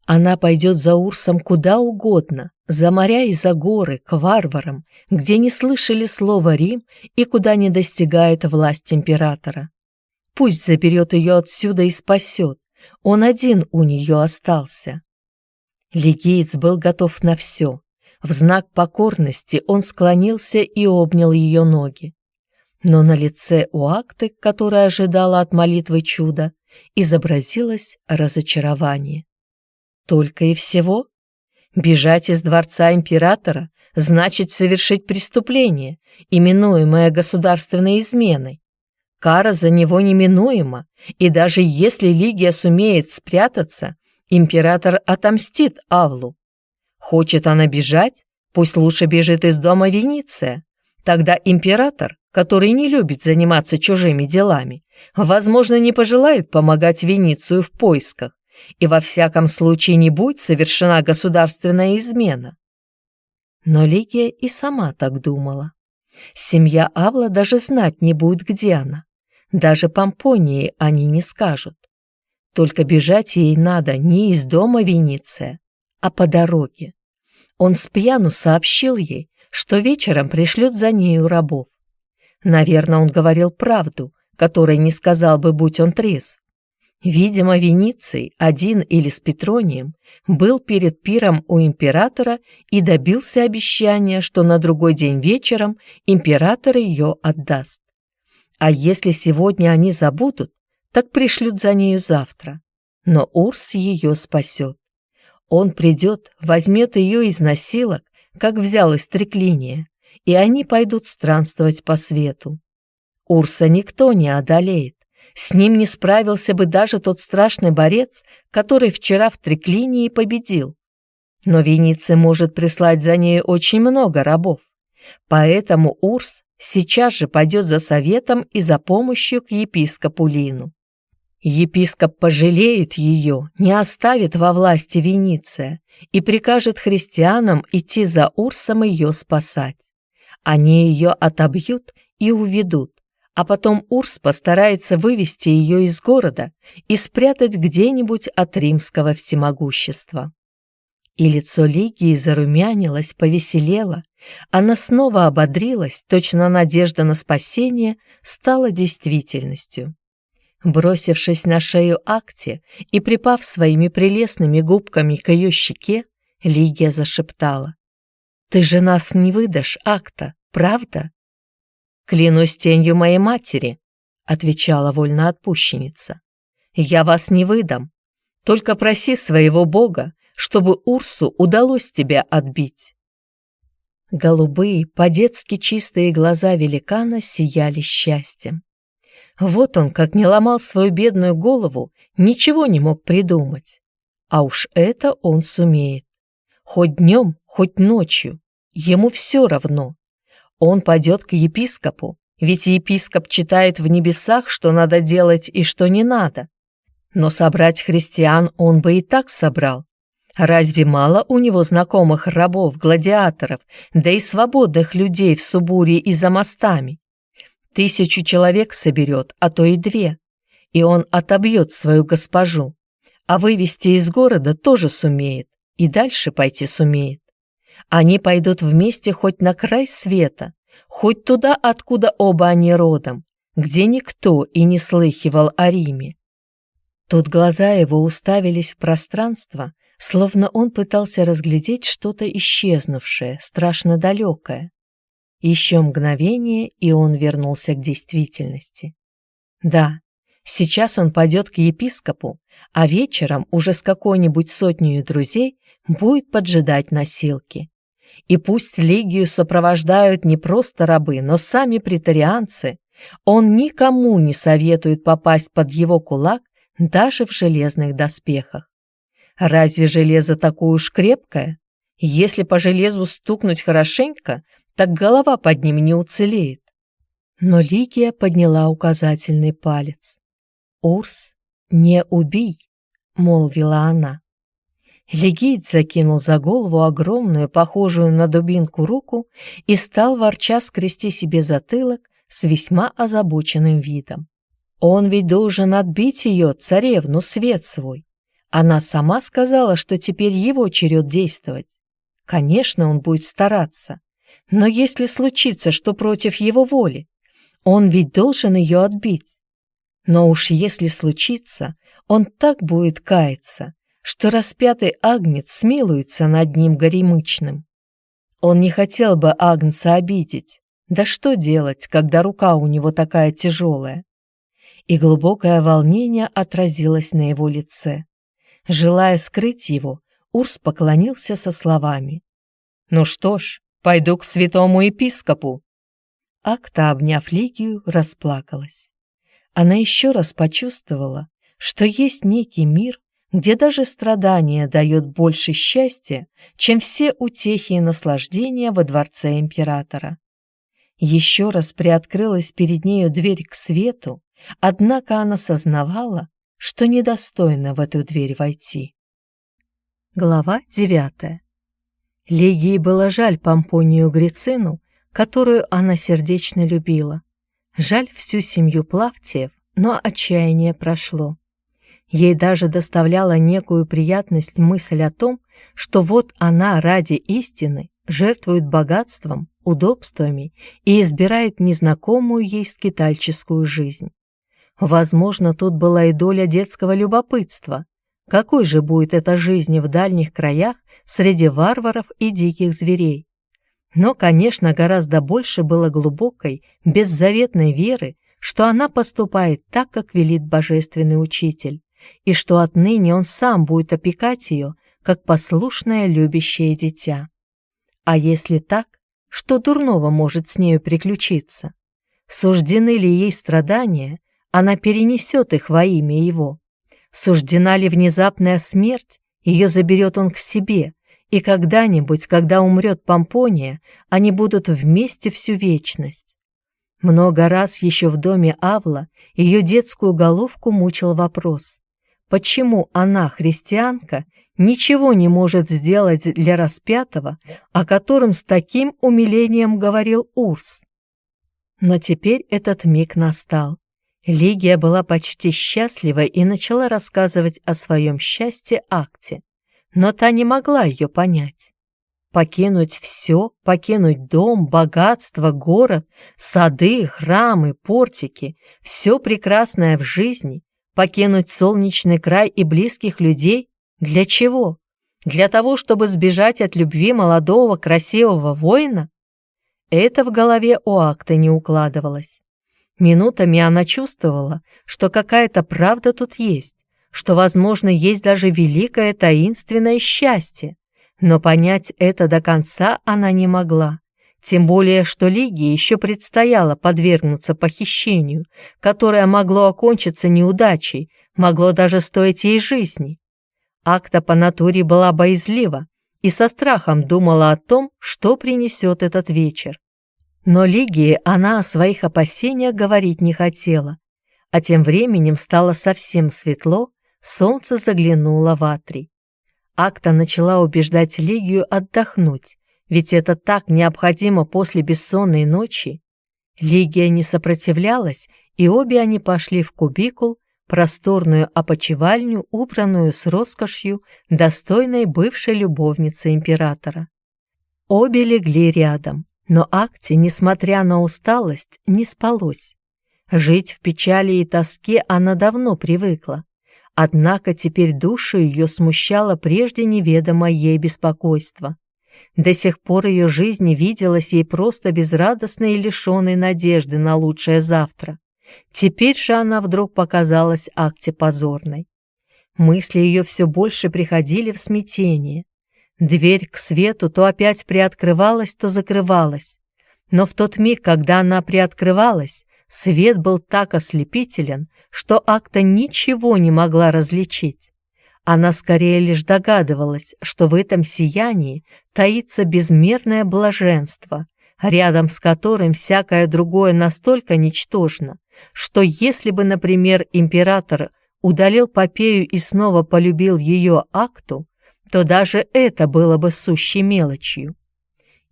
Она пойдет за Урсом куда угодно, за моря и за горы, к варварам, где не слышали слова Рим и куда не достигает власть императора. Пусть заберет ее отсюда и спасет, он один у нее остался. Легиец был готов на все, в знак покорности он склонился и обнял ее ноги. Но на лице у акты, которая ожидала от молитвы чуда, изобразилось разочарование. Только и всего? Бежать из дворца императора значит совершить преступление, именуемое государственной изменой. Кара за него неминуема, и даже если Лигия сумеет спрятаться, император отомстит Авлу. Хочет она бежать? Пусть лучше бежит из дома Венеция. Тогда император, который не любит заниматься чужими делами, возможно, не пожелает помогать Веницию в поисках, и во всяком случае не будет совершена государственная измена. Но Лигия и сама так думала. Семья Авла даже знать не будет, где она. Даже Помпонии они не скажут. Только бежать ей надо не из дома Венеция, а по дороге. Он с пьяну сообщил ей, что вечером пришлет за нею рабов. Наверное, он говорил правду, которой не сказал бы, будь он трезв. Видимо, Вениций, один или с Петронием, был перед пиром у императора и добился обещания, что на другой день вечером император ее отдаст. А если сегодня они забудут, так пришлют за нею завтра. Но Урс ее спасет. Он придет, возьмет ее из насилок, как взял из треклиния, и они пойдут странствовать по свету. Урса никто не одолеет. С ним не справился бы даже тот страшный борец, который вчера в треклинии победил. Но Вениция может прислать за ней очень много рабов. Поэтому Урс сейчас же пойдет за советом и за помощью к епископу Лину. Епископ пожалеет ее, не оставит во власти Вениция и прикажет христианам идти за Урсом ее спасать. Они ее отобьют и уведут, а потом Урс постарается вывести ее из города и спрятать где-нибудь от римского всемогущества. И лицо Лигии зарумянилось, повеселело, она снова ободрилась, точно надежда на спасение стала действительностью. Бросившись на шею Акте и припав своими прелестными губками к ее щеке, Лигия зашептала. «Ты же нас не выдашь, Акта, правда?» «Клянусь тенью моей матери», — отвечала вольноотпущенница. «Я вас не выдам. Только проси своего бога, чтобы Урсу удалось тебя отбить». Голубые, по-детски чистые глаза великана сияли счастьем. Вот он, как не ломал свою бедную голову, ничего не мог придумать. А уж это он сумеет. Хоть днем, хоть ночью. Ему все равно. Он пойдет к епископу, ведь епископ читает в небесах, что надо делать и что не надо. Но собрать христиан он бы и так собрал. Разве мало у него знакомых рабов, гладиаторов, да и свободных людей в Субуре и за мостами? Тысячу человек соберет, а то и две, и он отобьет свою госпожу, а вывести из города тоже сумеет, и дальше пойти сумеет. Они пойдут вместе хоть на край света, хоть туда, откуда оба они родом, где никто и не слыхивал о Риме. Тут глаза его уставились в пространство, словно он пытался разглядеть что-то исчезнувшее, страшно далекое. Еще мгновение, и он вернулся к действительности. Да, сейчас он пойдет к епископу, а вечером уже с какой-нибудь сотней друзей будет поджидать носилки. И пусть легию сопровождают не просто рабы, но сами претарианцы, он никому не советует попасть под его кулак даже в железных доспехах. Разве железо такое уж крепкое? Если по железу стукнуть хорошенько, так голова под ним не уцелеет. Но Лигия подняла указательный палец. «Урс, не убей!» — молвила она. Легит закинул за голову огромную, похожую на дубинку руку и стал ворча скрести себе затылок с весьма озабоченным видом. Он ведь должен отбить ее, царевну, свет свой. Она сама сказала, что теперь его черед действовать. Конечно, он будет стараться. Но если случится, что против его воли, он ведь должен ее отбить. Но уж если случится, он так будет каяться, что распятый агнец смилуется над ним горемычным. Он не хотел бы агнца обидеть, да что делать, когда рука у него такая тяжелая? И глубокое волнение отразилось на его лице. Желая скрыть его, Урс поклонился со словами. «Ну что ж, пойду к святому епископу». Акта, обняв Лигию, расплакалась. Она еще раз почувствовала, что есть некий мир, где даже страдание дает больше счастья, чем все утехи и наслаждения во дворце императора. Еще раз приоткрылась перед нею дверь к свету, однако она сознавала, что недостойна в эту дверь войти. Глава девятая. Легии было жаль Помпонию Грицину, которую она сердечно любила. Жаль всю семью Плавтиев, но отчаяние прошло. Ей даже доставляла некую приятность мысль о том, что вот она ради истины жертвует богатством, удобствами и избирает незнакомую ей скитальческую жизнь. Возможно, тут была и доля детского любопытства. Какой же будет эта жизнь в дальних краях среди варваров и диких зверей? Но, конечно, гораздо больше было глубокой, беззаветной веры, что она поступает так, как велит божественный учитель, и что отныне он сам будет опекать ее, как послушное любящее дитя. А если так, что дурного может с нею приключиться? Суждены ли ей страдания, она перенесет их во имя его. Суждена ли внезапная смерть, ее заберет он к себе, и когда-нибудь, когда умрет Помпония, они будут вместе всю вечность. Много раз еще в доме Авла ее детскую головку мучил вопрос, почему она, христианка, ничего не может сделать для распятого, о котором с таким умилением говорил Урс. Но теперь этот миг настал. Лигия была почти счастлива и начала рассказывать о своем счастье Акте, но та не могла ее понять. Покинуть все, покинуть дом, богатство, город, сады, храмы, портики, все прекрасное в жизни, покинуть солнечный край и близких людей? Для чего? Для того, чтобы сбежать от любви молодого красивого воина? Это в голове у Акты не укладывалось. Минутами она чувствовала, что какая-то правда тут есть, что, возможно, есть даже великое таинственное счастье, но понять это до конца она не могла. Тем более, что Лиге еще предстояло подвергнуться похищению, которое могло окончиться неудачей, могло даже стоить ей жизни. Акта по натуре была боязлива, и со страхом думала о том, что принесет этот вечер. Но Лигии она о своих опасениях говорить не хотела, а тем временем стало совсем светло, солнце заглянуло в Атрий. Акта начала убеждать Лигию отдохнуть, ведь это так необходимо после бессонной ночи. Лигия не сопротивлялась, и обе они пошли в кубикул, просторную опочивальню, убранную с роскошью, достойной бывшей любовницы императора. Обе легли рядом, но Акте, несмотря на усталость, не спалось. Жить в печали и тоске она давно привыкла, однако теперь душу ее смущало прежде неведомое ей беспокойство. До сих пор ее жизнь виделась ей просто безрадостной и лишенной надежды на лучшее завтра. Теперь же она вдруг показалась акте позорной. Мысли ее все больше приходили в смятение. Дверь к свету то опять приоткрывалась, то закрывалась. Но в тот миг, когда она приоткрывалась, свет был так ослепителен, что Акта ничего не могла различить. Она скорее лишь догадывалась, что в этом сиянии таится безмерное блаженство, рядом с которым всякое другое настолько ничтожно, что если бы, например, император удалил Попею и снова полюбил ее акту, то даже это было бы сущей мелочью.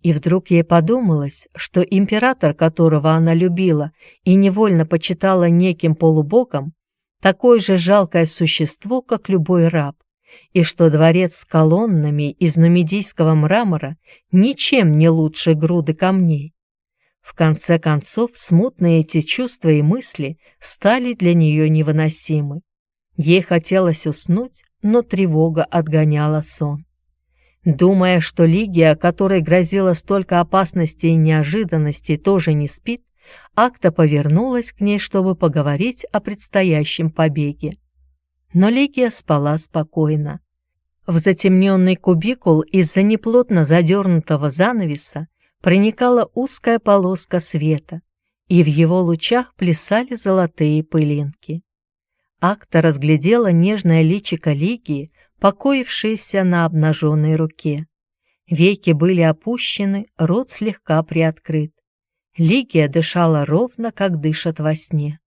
И вдруг ей подумалось, что император, которого она любила и невольно почитала неким полубогом, такое же жалкое существо, как любой раб, и что дворец с колоннами из нумидийского мрамора ничем не лучше груды камней. В конце концов, смутные эти чувства и мысли стали для нее невыносимы. Ей хотелось уснуть, но тревога отгоняла сон. Думая, что Лигия, которой грозило столько опасностей и неожиданностей, тоже не спит, Акта повернулась к ней, чтобы поговорить о предстоящем побеге. Но Лигия спала спокойно. В затемненный кубикул из-за неплотно задернутого занавеса проникала узкая полоска света, и в его лучах плясали золотые пылинки. Акта разглядела нежное личико Лигии, покоившееся на обнаженной руке. Веки были опущены, рот слегка приоткрыт. Лигия дышала ровно, как дышат во сне.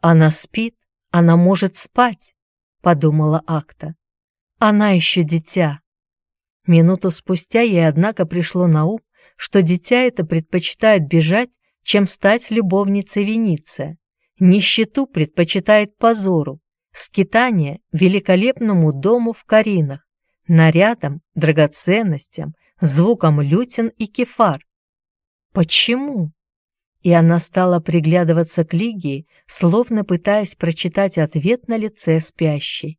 «Она спит, она может спать», — подумала Акта. «Она еще дитя». Минуту спустя ей, однако, пришло на ум, что дитя это предпочитает бежать, чем стать любовницей Вениция. Нищету предпочитает позору, скитание великолепному дому в Каринах, нарядам, драгоценностям, звукам лютин и кефар. Почему? И она стала приглядываться к Лигии, словно пытаясь прочитать ответ на лице спящей.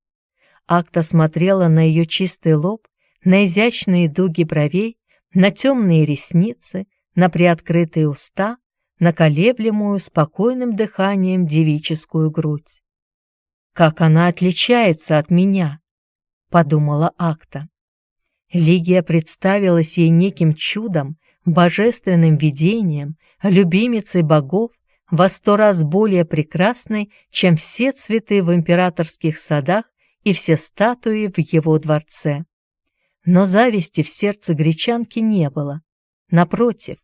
Акта смотрела на ее чистый лоб, на изящные дуги бровей, на темные ресницы, на приоткрытые уста, на колеблемую спокойным дыханием девическую грудь. «Как она отличается от меня!» — подумала Акта. Лигия представилась ей неким чудом, божественным видением, любимицей богов, во сто раз более прекрасной, чем все цветы в императорских садах и все статуи в его дворце. Но зависти в сердце гречанки не было. Напротив,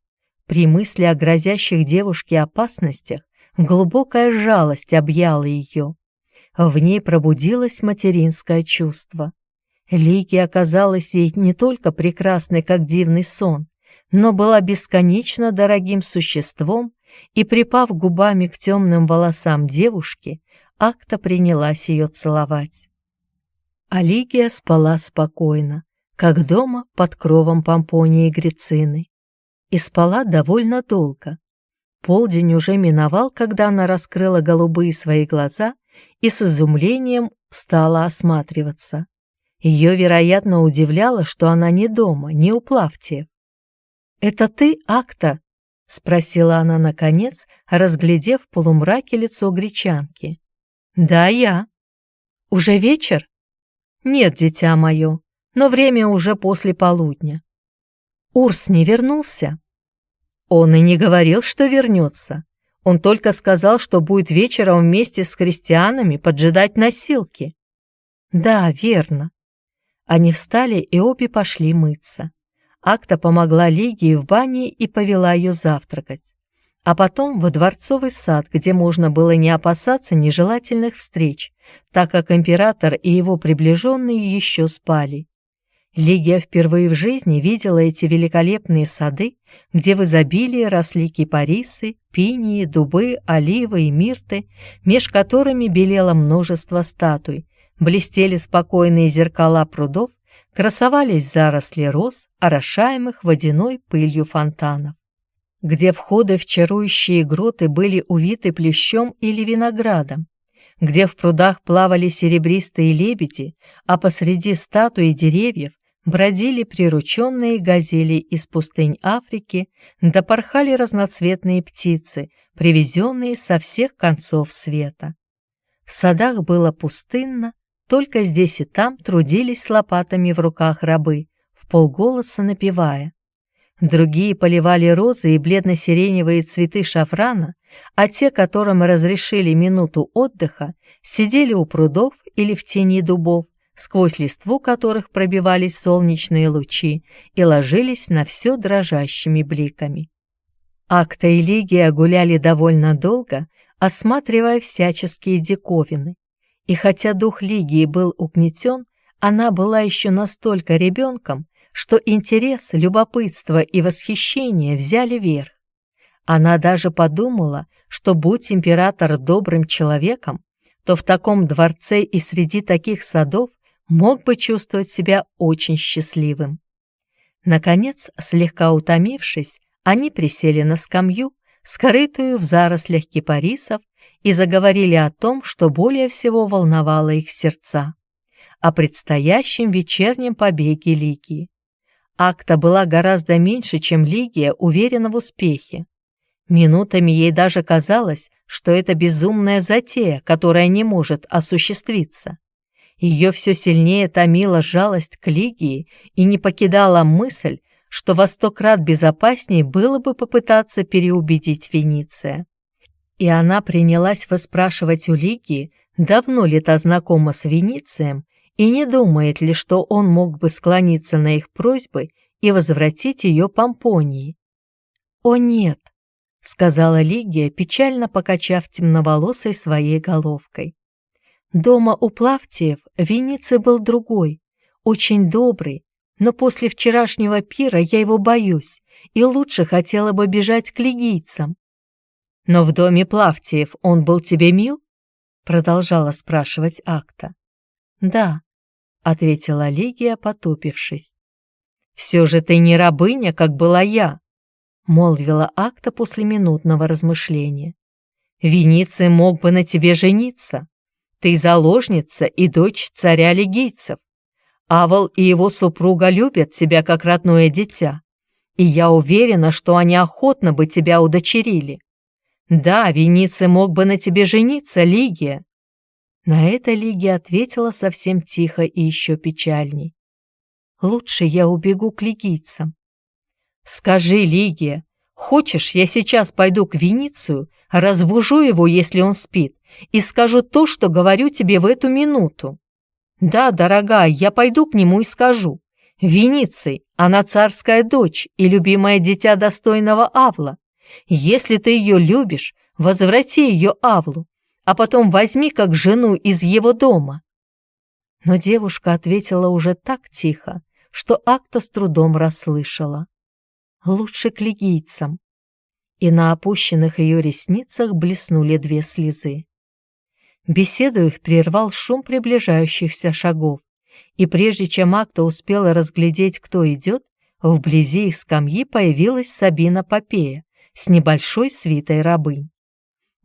при мысли о грозящих девушке опасностях глубокая жалость объяла ее. В ней пробудилось материнское чувство. Лики оказалась ей не только прекрасной, как дивный сон, но была бесконечно дорогим существом, и, припав губами к темным волосам девушки, Акта принялась ее целовать. Алигия спала спокойно, как дома под кровом Помпонии Грицины, и спала довольно долго. Полдень уже миновал, когда она раскрыла голубые свои глаза и с изумлением стала осматриваться. Ее, вероятно, удивляло, что она не дома, не у Плавтиев. «Это ты, Акта?» — спросила она наконец, разглядев в полумраке лицо гречанки. «Да, я». «Уже вечер?» «Нет, дитя мое, но время уже после полудня». «Урс не вернулся?» «Он и не говорил, что вернется. Он только сказал, что будет вечером вместе с христианами поджидать носилки». «Да, верно. Они встали и обе пошли мыться. Акта помогла Лигии в бане и повела ее завтракать. А потом во дворцовый сад, где можно было не опасаться нежелательных встреч, так как император и его приближенные еще спали. Лигия впервые в жизни видела эти великолепные сады, где в изобилии росли кипарисы, пинии, дубы, оливы и мирты, меж которыми белело множество статуй, блестели спокойные зеркала прудов, красовались заросли роз, орошаемых водяной пылью фонтанов. Где входы в чарующие гроты были увиты плющом или виноградом, где в прудах плавали серебристые лебеди, а посреди статуи деревьев бродили прирученные газели из пустынь Африки, да порхали разноцветные птицы, привезенные со всех концов света. В садах было пустынно, только здесь и там трудились лопатами в руках рабы, в полголоса напевая. Другие поливали розы и бледно-сиреневые цветы шафрана, а те, которым разрешили минуту отдыха, сидели у прудов или в тени дубов, сквозь листву которых пробивались солнечные лучи и ложились на все дрожащими бликами. Акта и Лигия гуляли довольно долго, осматривая всяческие диковины, и хотя дух Лигии был угнетен, она была еще настолько ребенком, что интерес, любопытство и восхищение взяли верх. Она даже подумала, что будь император добрым человеком, то в таком дворце и среди таких садов мог бы чувствовать себя очень счастливым. Наконец, слегка утомившись, они присели на скамью, скрытую в зарослях кипарисов, и заговорили о том, что более всего волновало их сердца, о предстоящем вечернем побеге Лигии. Акта была гораздо меньше, чем Лигия уверена в успехе. Минутами ей даже казалось, что это безумная затея, которая не может осуществиться. Ее все сильнее томила жалость к Лигии и не покидала мысль, что во сто крат безопаснее было бы попытаться переубедить Вениция и она принялась выспрашивать у Лигии, давно ли та знакома с Веницием и не думает ли, что он мог бы склониться на их просьбы и возвратить ее Помпонии. «О нет», — сказала Лигия, печально покачав темноволосой своей головкой. «Дома у Плавтиев Вениций был другой, очень добрый, но после вчерашнего пира я его боюсь и лучше хотела бы бежать к лигийцам. «Но в доме Плавтиев он был тебе мил?» Продолжала спрашивать Акта. «Да», — ответила Лигия, потупившись. «Все же ты не рабыня, как была я», — молвила Акта после минутного размышления. «Вениций мог бы на тебе жениться. Ты заложница и дочь царя лигийцев. Авал и его супруга любят тебя как родное дитя, и я уверена, что они охотно бы тебя удочерили. «Да, Вениций мог бы на тебе жениться, Лигия!» На это Лигия ответила совсем тихо и еще печальней. «Лучше я убегу к лигийцам». «Скажи, Лигия, хочешь, я сейчас пойду к Веницию, разбужу его, если он спит, и скажу то, что говорю тебе в эту минуту?» «Да, дорогая, я пойду к нему и скажу. Вениций, она царская дочь и любимое дитя достойного Авла. Если ты ее любишь, возврати ее Авлу, а потом возьми как жену из его дома». Но девушка ответила уже так тихо, что Акта с трудом расслышала. Лучше к лигийцам. И на опущенных ее ресницах блеснули две слезы. Беседу их прервал шум приближающихся шагов, и прежде чем Акта успела разглядеть, кто идет, вблизи их скамьи появилась Сабина Попея с небольшой свитой рабынь.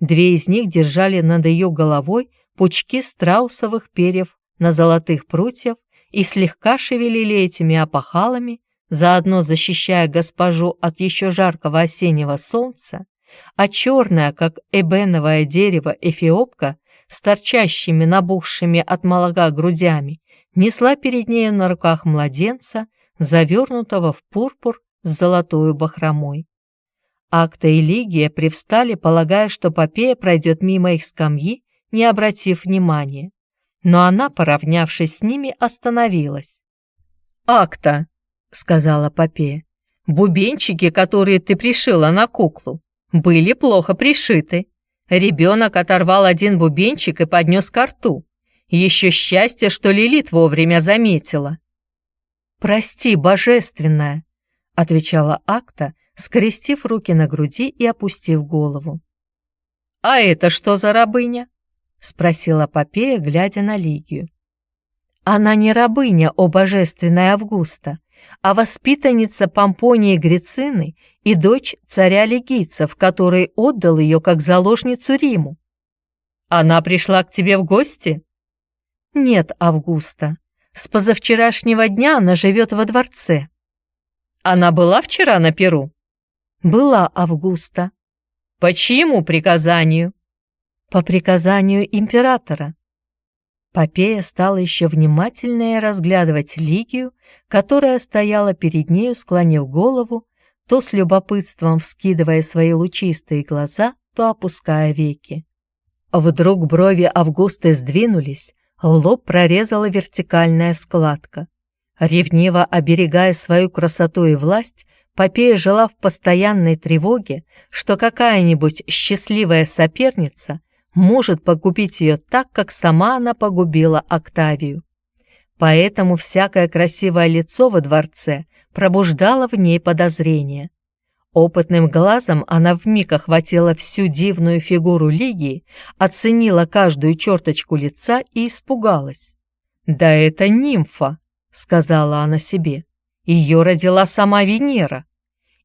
Две из них держали над ее головой пучки страусовых перьев на золотых прутьев и слегка шевелили этими опахалами, заодно защищая госпожу от еще жаркого осеннего солнца, а черная, как эбеновое дерево, эфиопка с торчащими набухшими от молока грудями несла перед нею на руках младенца, завернутого в пурпур с золотой бахромой. Акта и Лигия привстали, полагая, что Попея пройдет мимо их скамьи, не обратив внимания. Но она, поравнявшись с ними, остановилась. «Акта», — сказала Попея, — «бубенчики, которые ты пришила на куклу, были плохо пришиты. Ребенок оторвал один бубенчик и поднес ко рту. Еще счастье, что Лилит вовремя заметила. «Прости, божественная», — отвечала Акта, скрестив руки на груди и опустив голову. «А это что за рабыня?» — спросила Попея, глядя на Лигию. «Она не рабыня, о божественная Августа, а воспитанница Помпонии Грицины и дочь царя легийцев, который отдал ее как заложницу Риму. Она пришла к тебе в гости? Нет, Августа. С позавчерашнего дня она живет во дворце. Она была вчера на Перу? Была Августа. По чьему приказанию? По приказанию императора. Попея стала еще внимательнее разглядывать Лигию, которая стояла перед нею, склонив голову, то с любопытством вскидывая свои лучистые глаза, то опуская веки. Вдруг брови Августы сдвинулись, лоб прорезала вертикальная складка. Ревниво оберегая свою красоту и власть, Попея жила в постоянной тревоге, что какая-нибудь счастливая соперница может погубить ее так, как сама она погубила Октавию. Поэтому всякое красивое лицо во дворце пробуждало в ней подозрение. Опытным глазом она вмиг охватила всю дивную фигуру Лигии, оценила каждую черточку лица и испугалась. «Да это нимфа!» — сказала она себе. «Ее родила сама Венера!»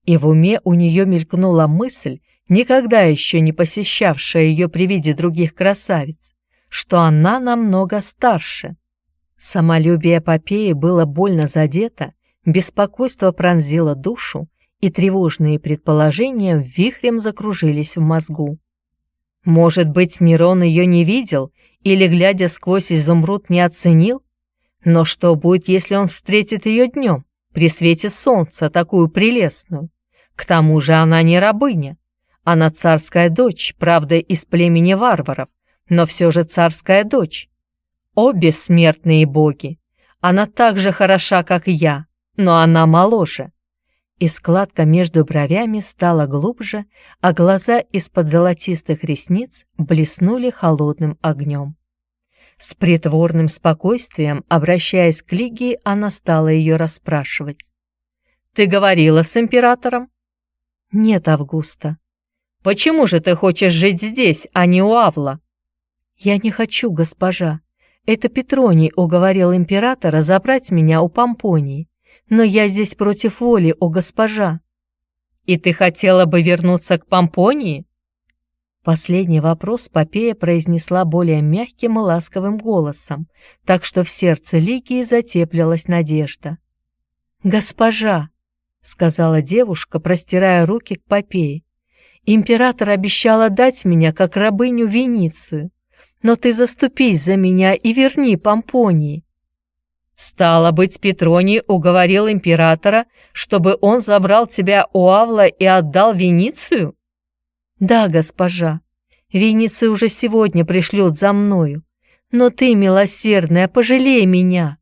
И в уме у нее мелькнула мысль, никогда еще не посещавшая ее при виде других красавиц, что она намного старше. Самолюбие Попеи было больно задето, беспокойство пронзило душу, и тревожные предположения вихрем закружились в мозгу. Может быть, Нерон ее не видел или, глядя сквозь изумруд, не оценил? Но что будет, если он встретит ее днем, при свете солнца, такую прелестную? К тому же она не рабыня. Она царская дочь, правда, из племени варваров, но все же царская дочь. О, бессмертные боги! Она так же хороша, как я, но она моложе. И складка между бровями стала глубже, а глаза из-под золотистых ресниц блеснули холодным огнем. С притворным спокойствием, обращаясь к Лигии, она стала ее расспрашивать. «Ты говорила с императором?» «Нет, Августа. Почему же ты хочешь жить здесь, а не у Авла?» «Я не хочу, госпожа. Это Петроний уговорил императора забрать меня у Помпонии. Но я здесь против воли, о госпожа». «И ты хотела бы вернуться к Помпонии?» Последний вопрос Попея произнесла более мягким и ласковым голосом, так что в сердце Лигии затеплилась надежда. «Госпожа!» — сказала девушка, простирая руки к Попее. Император обещал отдать меня как рабыню Веницию, но ты заступись за меня и верни Помпонии». «Стало быть, Петроний уговорил императора, чтобы он забрал тебя у Авла и отдал Веницию?» «Да, госпожа, Вениция уже сегодня пришлет за мною, но ты, милосердная, пожалей меня».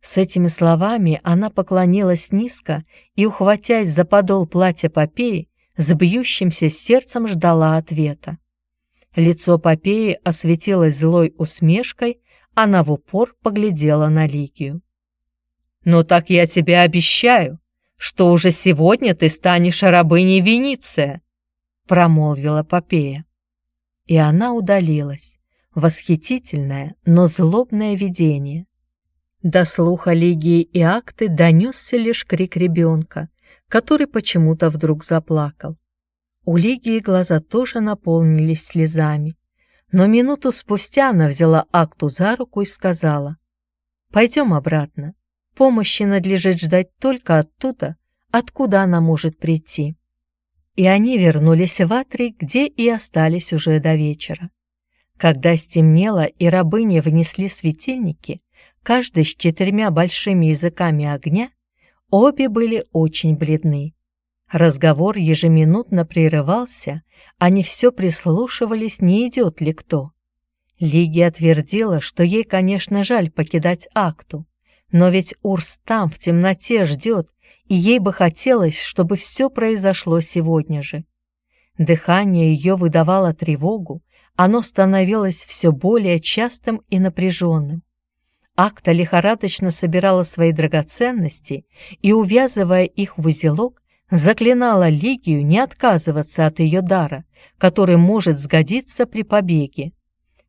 С этими словами она поклонилась низко и, ухватясь за подол платья Попеи, с бьющимся сердцем ждала ответа. Лицо Попеи осветилось злой усмешкой, она в упор поглядела на Лигию. «Ну так я тебе обещаю, что уже сегодня ты станешь рабыней Вениция», — промолвила Попея. И она удалилась. Восхитительное, но злобное видение. До слуха Лигии и Акты донесся лишь крик ребенка, который почему-то вдруг заплакал. У Лигии глаза тоже наполнились слезами, но минуту спустя она взяла Акту за руку и сказала, «Пойдем обратно. Помощи надлежит ждать только оттуда, откуда она может прийти». И они вернулись в Атрий, где и остались уже до вечера. Когда стемнело и рабыни внесли светильники, каждый с четырьмя большими языками огня, обе были очень бледны. Разговор ежеминутно прерывался, они все прислушивались, не идет ли кто. Лигия твердила, что ей, конечно, жаль покидать Акту, но ведь Урс там, в темноте, ждет, и ей бы хотелось, чтобы все произошло сегодня же. Дыхание ее выдавало тревогу, оно становилось все более частым и напряженным. Акта лихорадочно собирала свои драгоценности и, увязывая их в узелок, заклинала Лигию не отказываться от ее дара, который может сгодиться при побеге.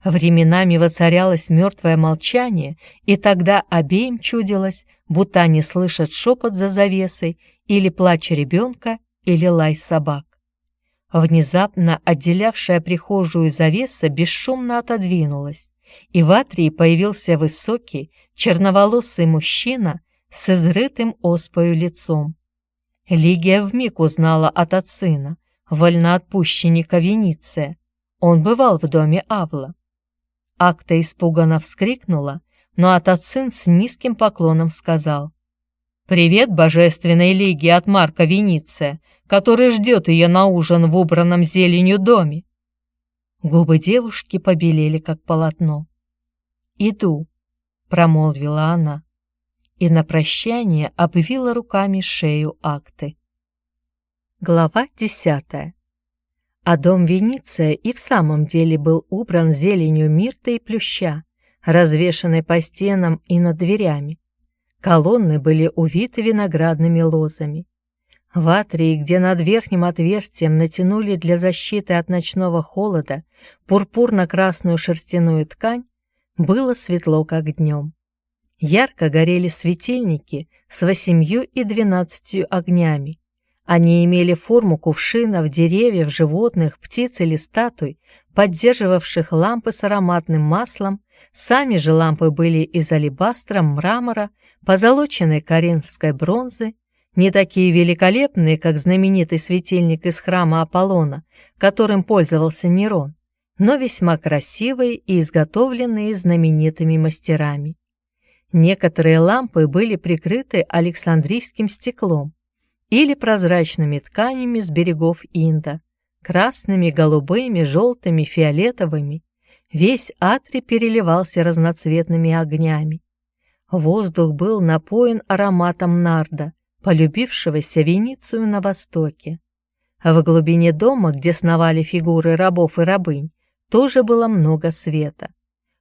Временами воцарялось мертвое молчание, и тогда обеим чудилось, будто они слышат шепот за завесой или плач ребенка, или лай собак. Внезапно отделявшая прихожую завеса бесшумно отодвинулась, и в атрии появился высокий, черноволосый мужчина с изрытым оспою лицом. Лигия вмиг узнала от Ацина, вольноотпущенника Вениция. Он бывал в доме Авла. Акта испуганно вскрикнула, но Атацин с низким поклоном сказал «Привет божественной лиге от Марка Вениция, который ждет ее на ужин в убранном зеленью доме». Губы девушки побелели, как полотно. «Иду», — промолвила она и на прощание обвила руками шею акты. Глава десятая. А дом Вениция и в самом деле был убран зеленью мирта и плюща, развешанной по стенам и над дверями. Колонны были увиты виноградными лозами. В атрии, где над верхним отверстием натянули для защиты от ночного холода пурпурно-красную шерстяную ткань, было светло, как днем. Ярко горели светильники с восемью и двенадцатью огнями. Они имели форму кувшинов, деревьев, животных, птиц или статуй, поддерживавших лампы с ароматным маслом. Сами же лампы были из алебастра, мрамора, позолоченной коринфской бронзы, не такие великолепные, как знаменитый светильник из храма Аполлона, которым пользовался Нерон, но весьма красивые и изготовленные знаменитыми мастерами. Некоторые лампы были прикрыты александрийским стеклом или прозрачными тканями с берегов Инда, красными, голубыми, желтыми, фиолетовыми. Весь атри переливался разноцветными огнями. Воздух был напоен ароматом нарда, полюбившегося Веницию на востоке. В глубине дома, где сновали фигуры рабов и рабынь, тоже было много света.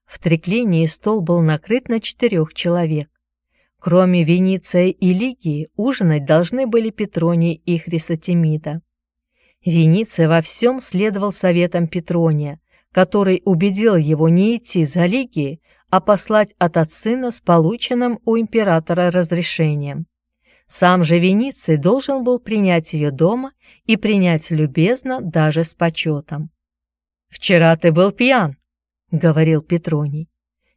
В треклинии стол был накрыт на четырех человек. Кроме Вениция и Лигии, ужинать должны были Петроний и Хрисотемида. Вениция во всем следовал советам Петрония, который убедил его не идти за Лигией, а послать от Ацина с полученным у императора разрешением. Сам же Вениций должен был принять ее дома и принять любезно даже с почетом. «Вчера ты был пьян», — говорил Петроний.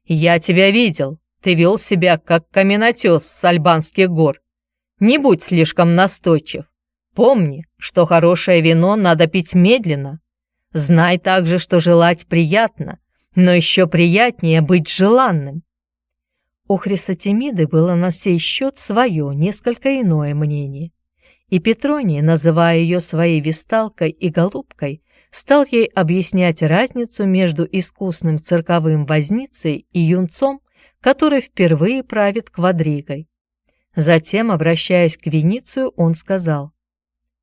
«Я тебя видел. Ты вел себя, как каменотес с Альбанских гор. Не будь слишком настойчив. Помни, что хорошее вино надо пить медленно. Знай также, что желать приятно, но еще приятнее быть желанным». У Хрисотемиды было на сей счет свое, несколько иное мнение. И Петроний, называя ее своей висталкой и голубкой, стал ей объяснять разницу между искусным цирковым возницей и юнцом, который впервые правит квадригой. Затем, обращаясь к Веницию, он сказал,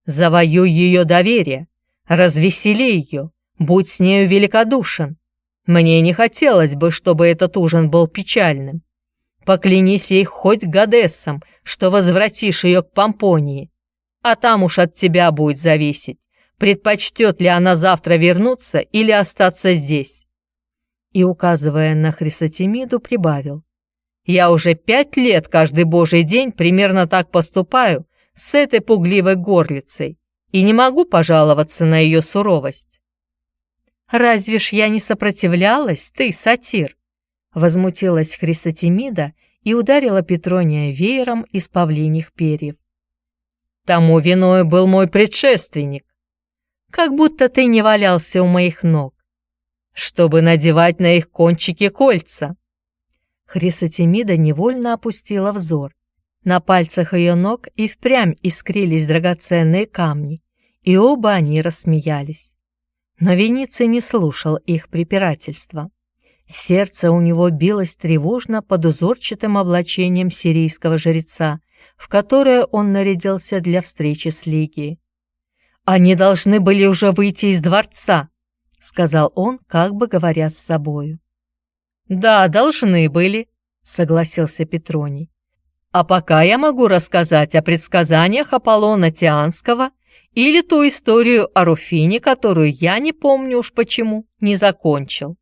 «Завоюй ее доверие, развесели ее, будь с нею великодушен. Мне не хотелось бы, чтобы этот ужин был печальным. Поклянись ей хоть Гадессом, что возвратишь ее к Помпонии. А там уж от тебя будет зависеть, предпочтет ли она завтра вернуться или остаться здесь. И, указывая на Хрисотемиду, прибавил. Я уже пять лет каждый божий день примерно так поступаю с этой пугливой горлицей и не могу пожаловаться на ее суровость. «Разве ж я не сопротивлялась, ты, сатир?» Возмутилась Хрисотемида и ударила Петрония веером из павлиних перьев. «Тому виной был мой предшественник. Как будто ты не валялся у моих ног, чтобы надевать на их кончики кольца». Хрисотемида невольно опустила взор. На пальцах ее ног и впрямь искрились драгоценные камни, и оба они рассмеялись. Но Вениций не слушал их препирательства. Сердце у него билось тревожно под узорчатым облачением сирийского жреца, в которое он нарядился для встречи с Лигией. «Они должны были уже выйти из дворца», — сказал он, как бы говоря с собою. «Да, должны были», — согласился Петроний. «А пока я могу рассказать о предсказаниях Аполлона Тианского или ту историю о Руфине, которую я не помню уж почему, не закончил».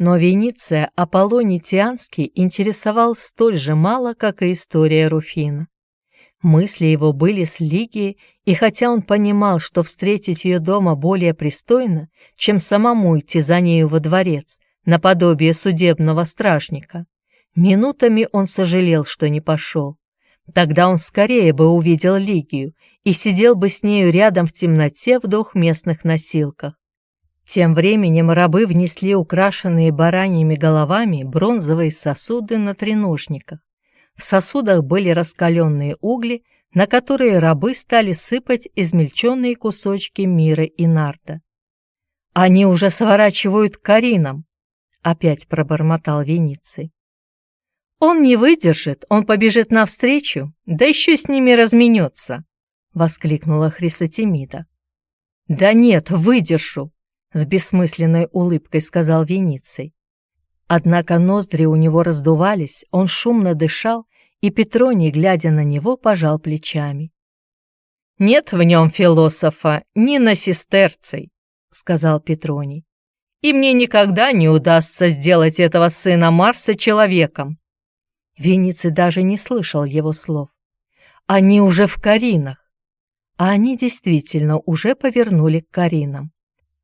Но Венеция Аполлоний Тианский интересовал столь же мало, как и история Руфина. Мысли его были с Лигией, и хотя он понимал, что встретить ее дома более пристойно, чем самому идти за нею во дворец, наподобие судебного стражника, минутами он сожалел, что не пошел. Тогда он скорее бы увидел Лигию и сидел бы с нею рядом в темноте в двухместных носилках. Тем временем рабы внесли украшенные бараньими головами бронзовые сосуды на треножниках. В сосудах были раскаленные угли, на которые рабы стали сыпать измельченные кусочки мира и нарда. «Они уже сворачивают Каринам!» — опять пробормотал Вениций. «Он не выдержит, он побежит навстречу, да еще с ними разменется!» — воскликнула Хрисотемида. «Да нет, выдержу!» С бессмысленной улыбкой сказал Вениций. Однако ноздри у него раздувались, он шумно дышал, и Петроний, глядя на него, пожал плечами. «Нет в нем философа ни на сестерцей», — сказал Петроний. «И мне никогда не удастся сделать этого сына Марса человеком». Вениций даже не слышал его слов. «Они уже в Каринах». А они действительно уже повернули к Каринам.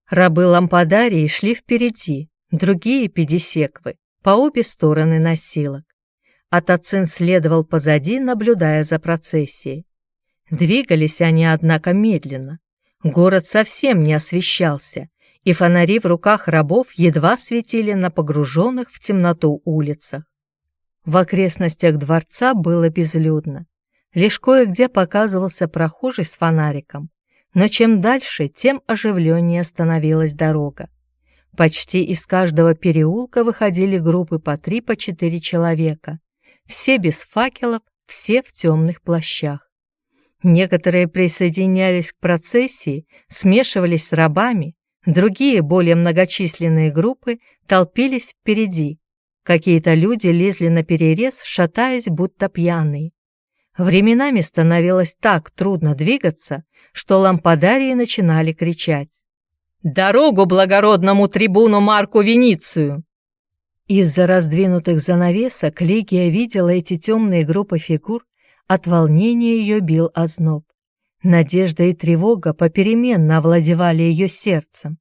Рабы лампадарии шли впереди, другие педисеквы по обе стороны носилок. Атацин следовал позади, наблюдая за процессией. Двигались они, однако, медленно. Город совсем не освещался, и фонари в руках рабов едва светили на погруженных в темноту улицах. В окрестностях дворца было безлюдно. Лишь кое-где показывался прохожий с фонариком. Но чем дальше, тем оживленнее становилась дорога. Почти из каждого переулка выходили группы по три, по четыре человека. Все без факелов, все в темных плащах. Некоторые присоединялись к процессии, смешивались с рабами, другие, более многочисленные группы, толпились впереди. Какие-то люди лезли на перерез, шатаясь, будто пьяные. Временами становилось так трудно двигаться, что лампадарии начинали кричать. «Дорогу благородному трибуну Марку Веницию!» Из-за раздвинутых занавесок Лигия видела эти темные группы фигур, от волнения ее бил озноб. Надежда и тревога попеременно овладевали ее сердцем.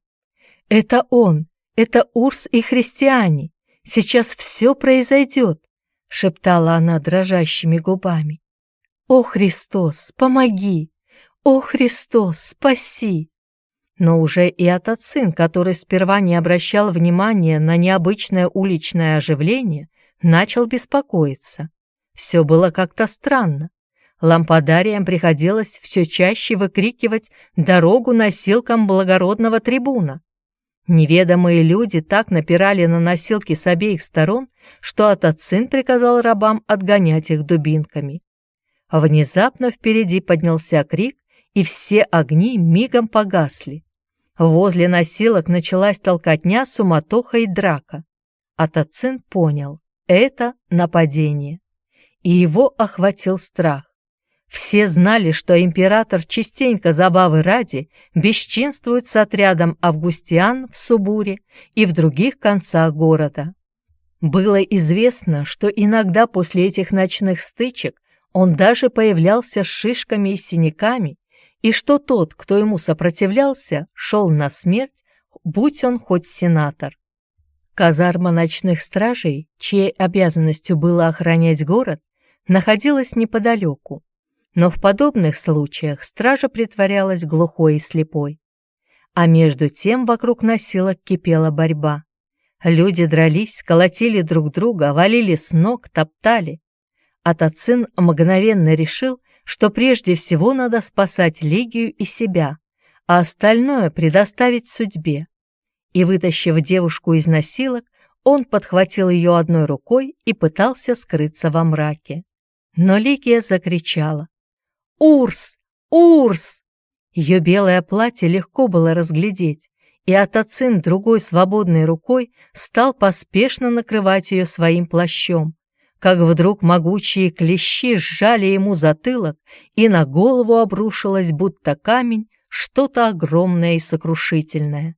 «Это он! Это Урс и христиане! Сейчас все произойдет!» — шептала она дрожащими губами. «О, Христос, помоги! О, Христос, спаси!» Но уже и Атацин, который сперва не обращал внимания на необычное уличное оживление, начал беспокоиться. Все было как-то странно. Лампадариям приходилось все чаще выкрикивать дорогу носилкам благородного трибуна. Неведомые люди так напирали на носилки с обеих сторон, что Атацин приказал рабам отгонять их дубинками. Внезапно впереди поднялся крик, и все огни мигом погасли. Возле носилок началась толкотня, суматоха и драка. Атацин понял. это нападение. И его охватил страх. Все знали, что император частенько забавы ради бесчинствует с отрядом августиан в Субуре и в других концах города. Было известно, что иногда после этих ночных стычек он даже появлялся с шишками и синяками, и что тот, кто ему сопротивлялся, шел на смерть, будь он хоть сенатор. Казарма ночных стражей, чьей обязанностью было охранять город, находилась неподалеку, но в подобных случаях стража притворялась глухой и слепой. А между тем вокруг носилок кипела борьба. Люди дрались, колотили друг друга, валили с ног, топтали. Атацин мгновенно решил, что прежде всего надо спасать Лигию и себя, а остальное предоставить судьбе. И, вытащив девушку из носилок, он подхватил ее одной рукой и пытался скрыться во мраке. Но Лигия закричала. «Урс! Урс!» Ее белое платье легко было разглядеть, и Атацин другой свободной рукой стал поспешно накрывать ее своим плащом, как вдруг могучие клещи сжали ему затылок, и на голову обрушилось, будто камень, что-то огромное и сокрушительное.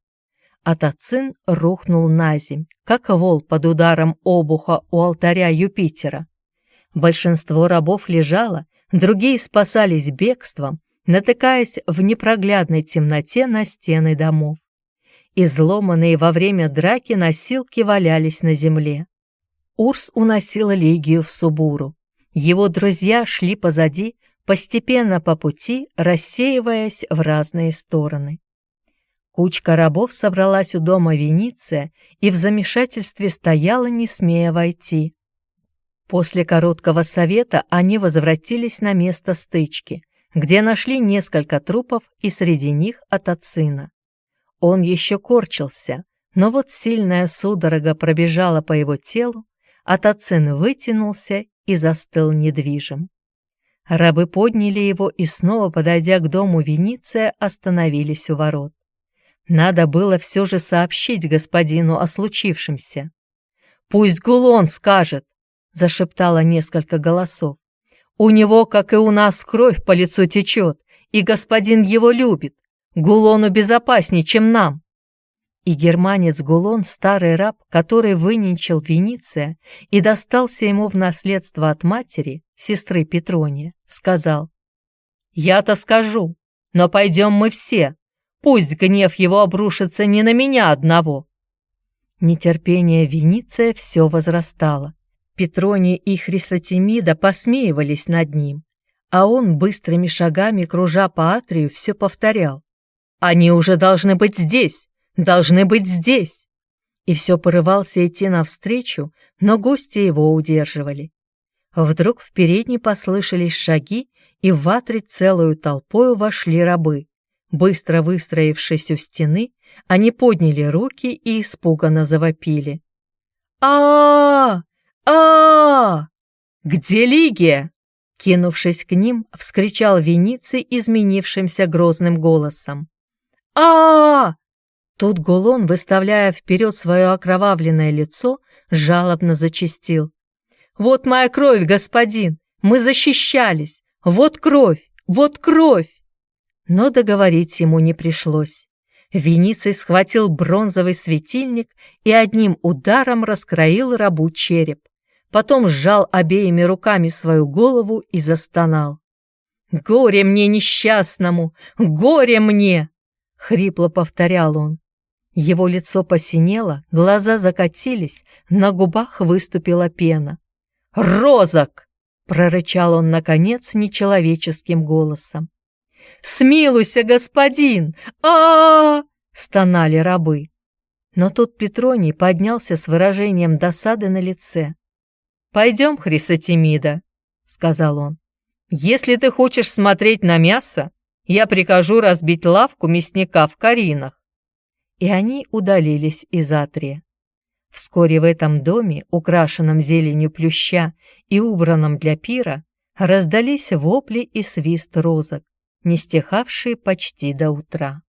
Атацин рухнул на земь, как вол под ударом обуха у алтаря Юпитера. Большинство рабов лежало, другие спасались бегством, натыкаясь в непроглядной темноте на стены домов. Изломанные во время драки носилки валялись на земле. Урс уносил Лигию в Субуру. Его друзья шли позади, постепенно по пути, рассеиваясь в разные стороны. Кучка рабов собралась у дома Вениция и в замешательстве стояла, не смея войти. После короткого совета они возвратились на место стычки, где нашли несколько трупов и среди них Атацина. Он еще корчился, но вот сильная судорога пробежала по его телу, Атацин вытянулся и застыл недвижим. Рабы подняли его и снова, подойдя к дому Вениция, остановились у ворот. Надо было все же сообщить господину о случившемся. «Пусть Гулон скажет», зашептало несколько голосов. «У него, как и у нас, кровь по лицу течет, и господин его любит. Гулону безопаснее, чем нам». И германец Гулон, старый раб, который выненчил Вениция и достался ему в наследство от матери, сестры Петрония, сказал, «Я-то скажу, но пойдем мы все, пусть гнев его обрушится не на меня одного». Нетерпение Вениция все возрастало. Петроний и Хрисотемида посмеивались над ним, а он быстрыми шагами, кружа по атрию, все повторял. «Они уже должны быть здесь! Должны быть здесь!» И все порывался идти навстречу, но гости его удерживали. Вдруг в передней послышались шаги, и в атрий целую толпою вошли рабы. Быстро выстроившись у стены, они подняли руки и испуганно завопили. а, -а! а, Где Лигия?» Кинувшись к ним, вскричал Вениций изменившимся грозным голосом. а Тут Гулон, выставляя вперед свое окровавленное лицо, жалобно зачастил. «Вот моя кровь, господин! Мы защищались! Вот кровь! Вот кровь!» Но договорить ему не пришлось. Вениций схватил бронзовый светильник и одним ударом раскроил рабу череп потом сжал обеими руками свою голову и застонал. «Горе мне несчастному! Горе мне!» — хрипло повторял он. Его лицо посинело, глаза закатились, на губах выступила пена. «Розок!» — прорычал он, наконец, нечеловеческим голосом. «Смилуйся, господин! а, -а, -а стонали рабы. Но тут Петроний поднялся с выражением досады на лице. «Пойдем, Хрисотемида», — сказал он. «Если ты хочешь смотреть на мясо, я прикажу разбить лавку мясника в Каринах». И они удалились из Атрия. Вскоре в этом доме, украшенном зеленью плюща и убранном для пира, раздались вопли и свист розок, не стихавшие почти до утра.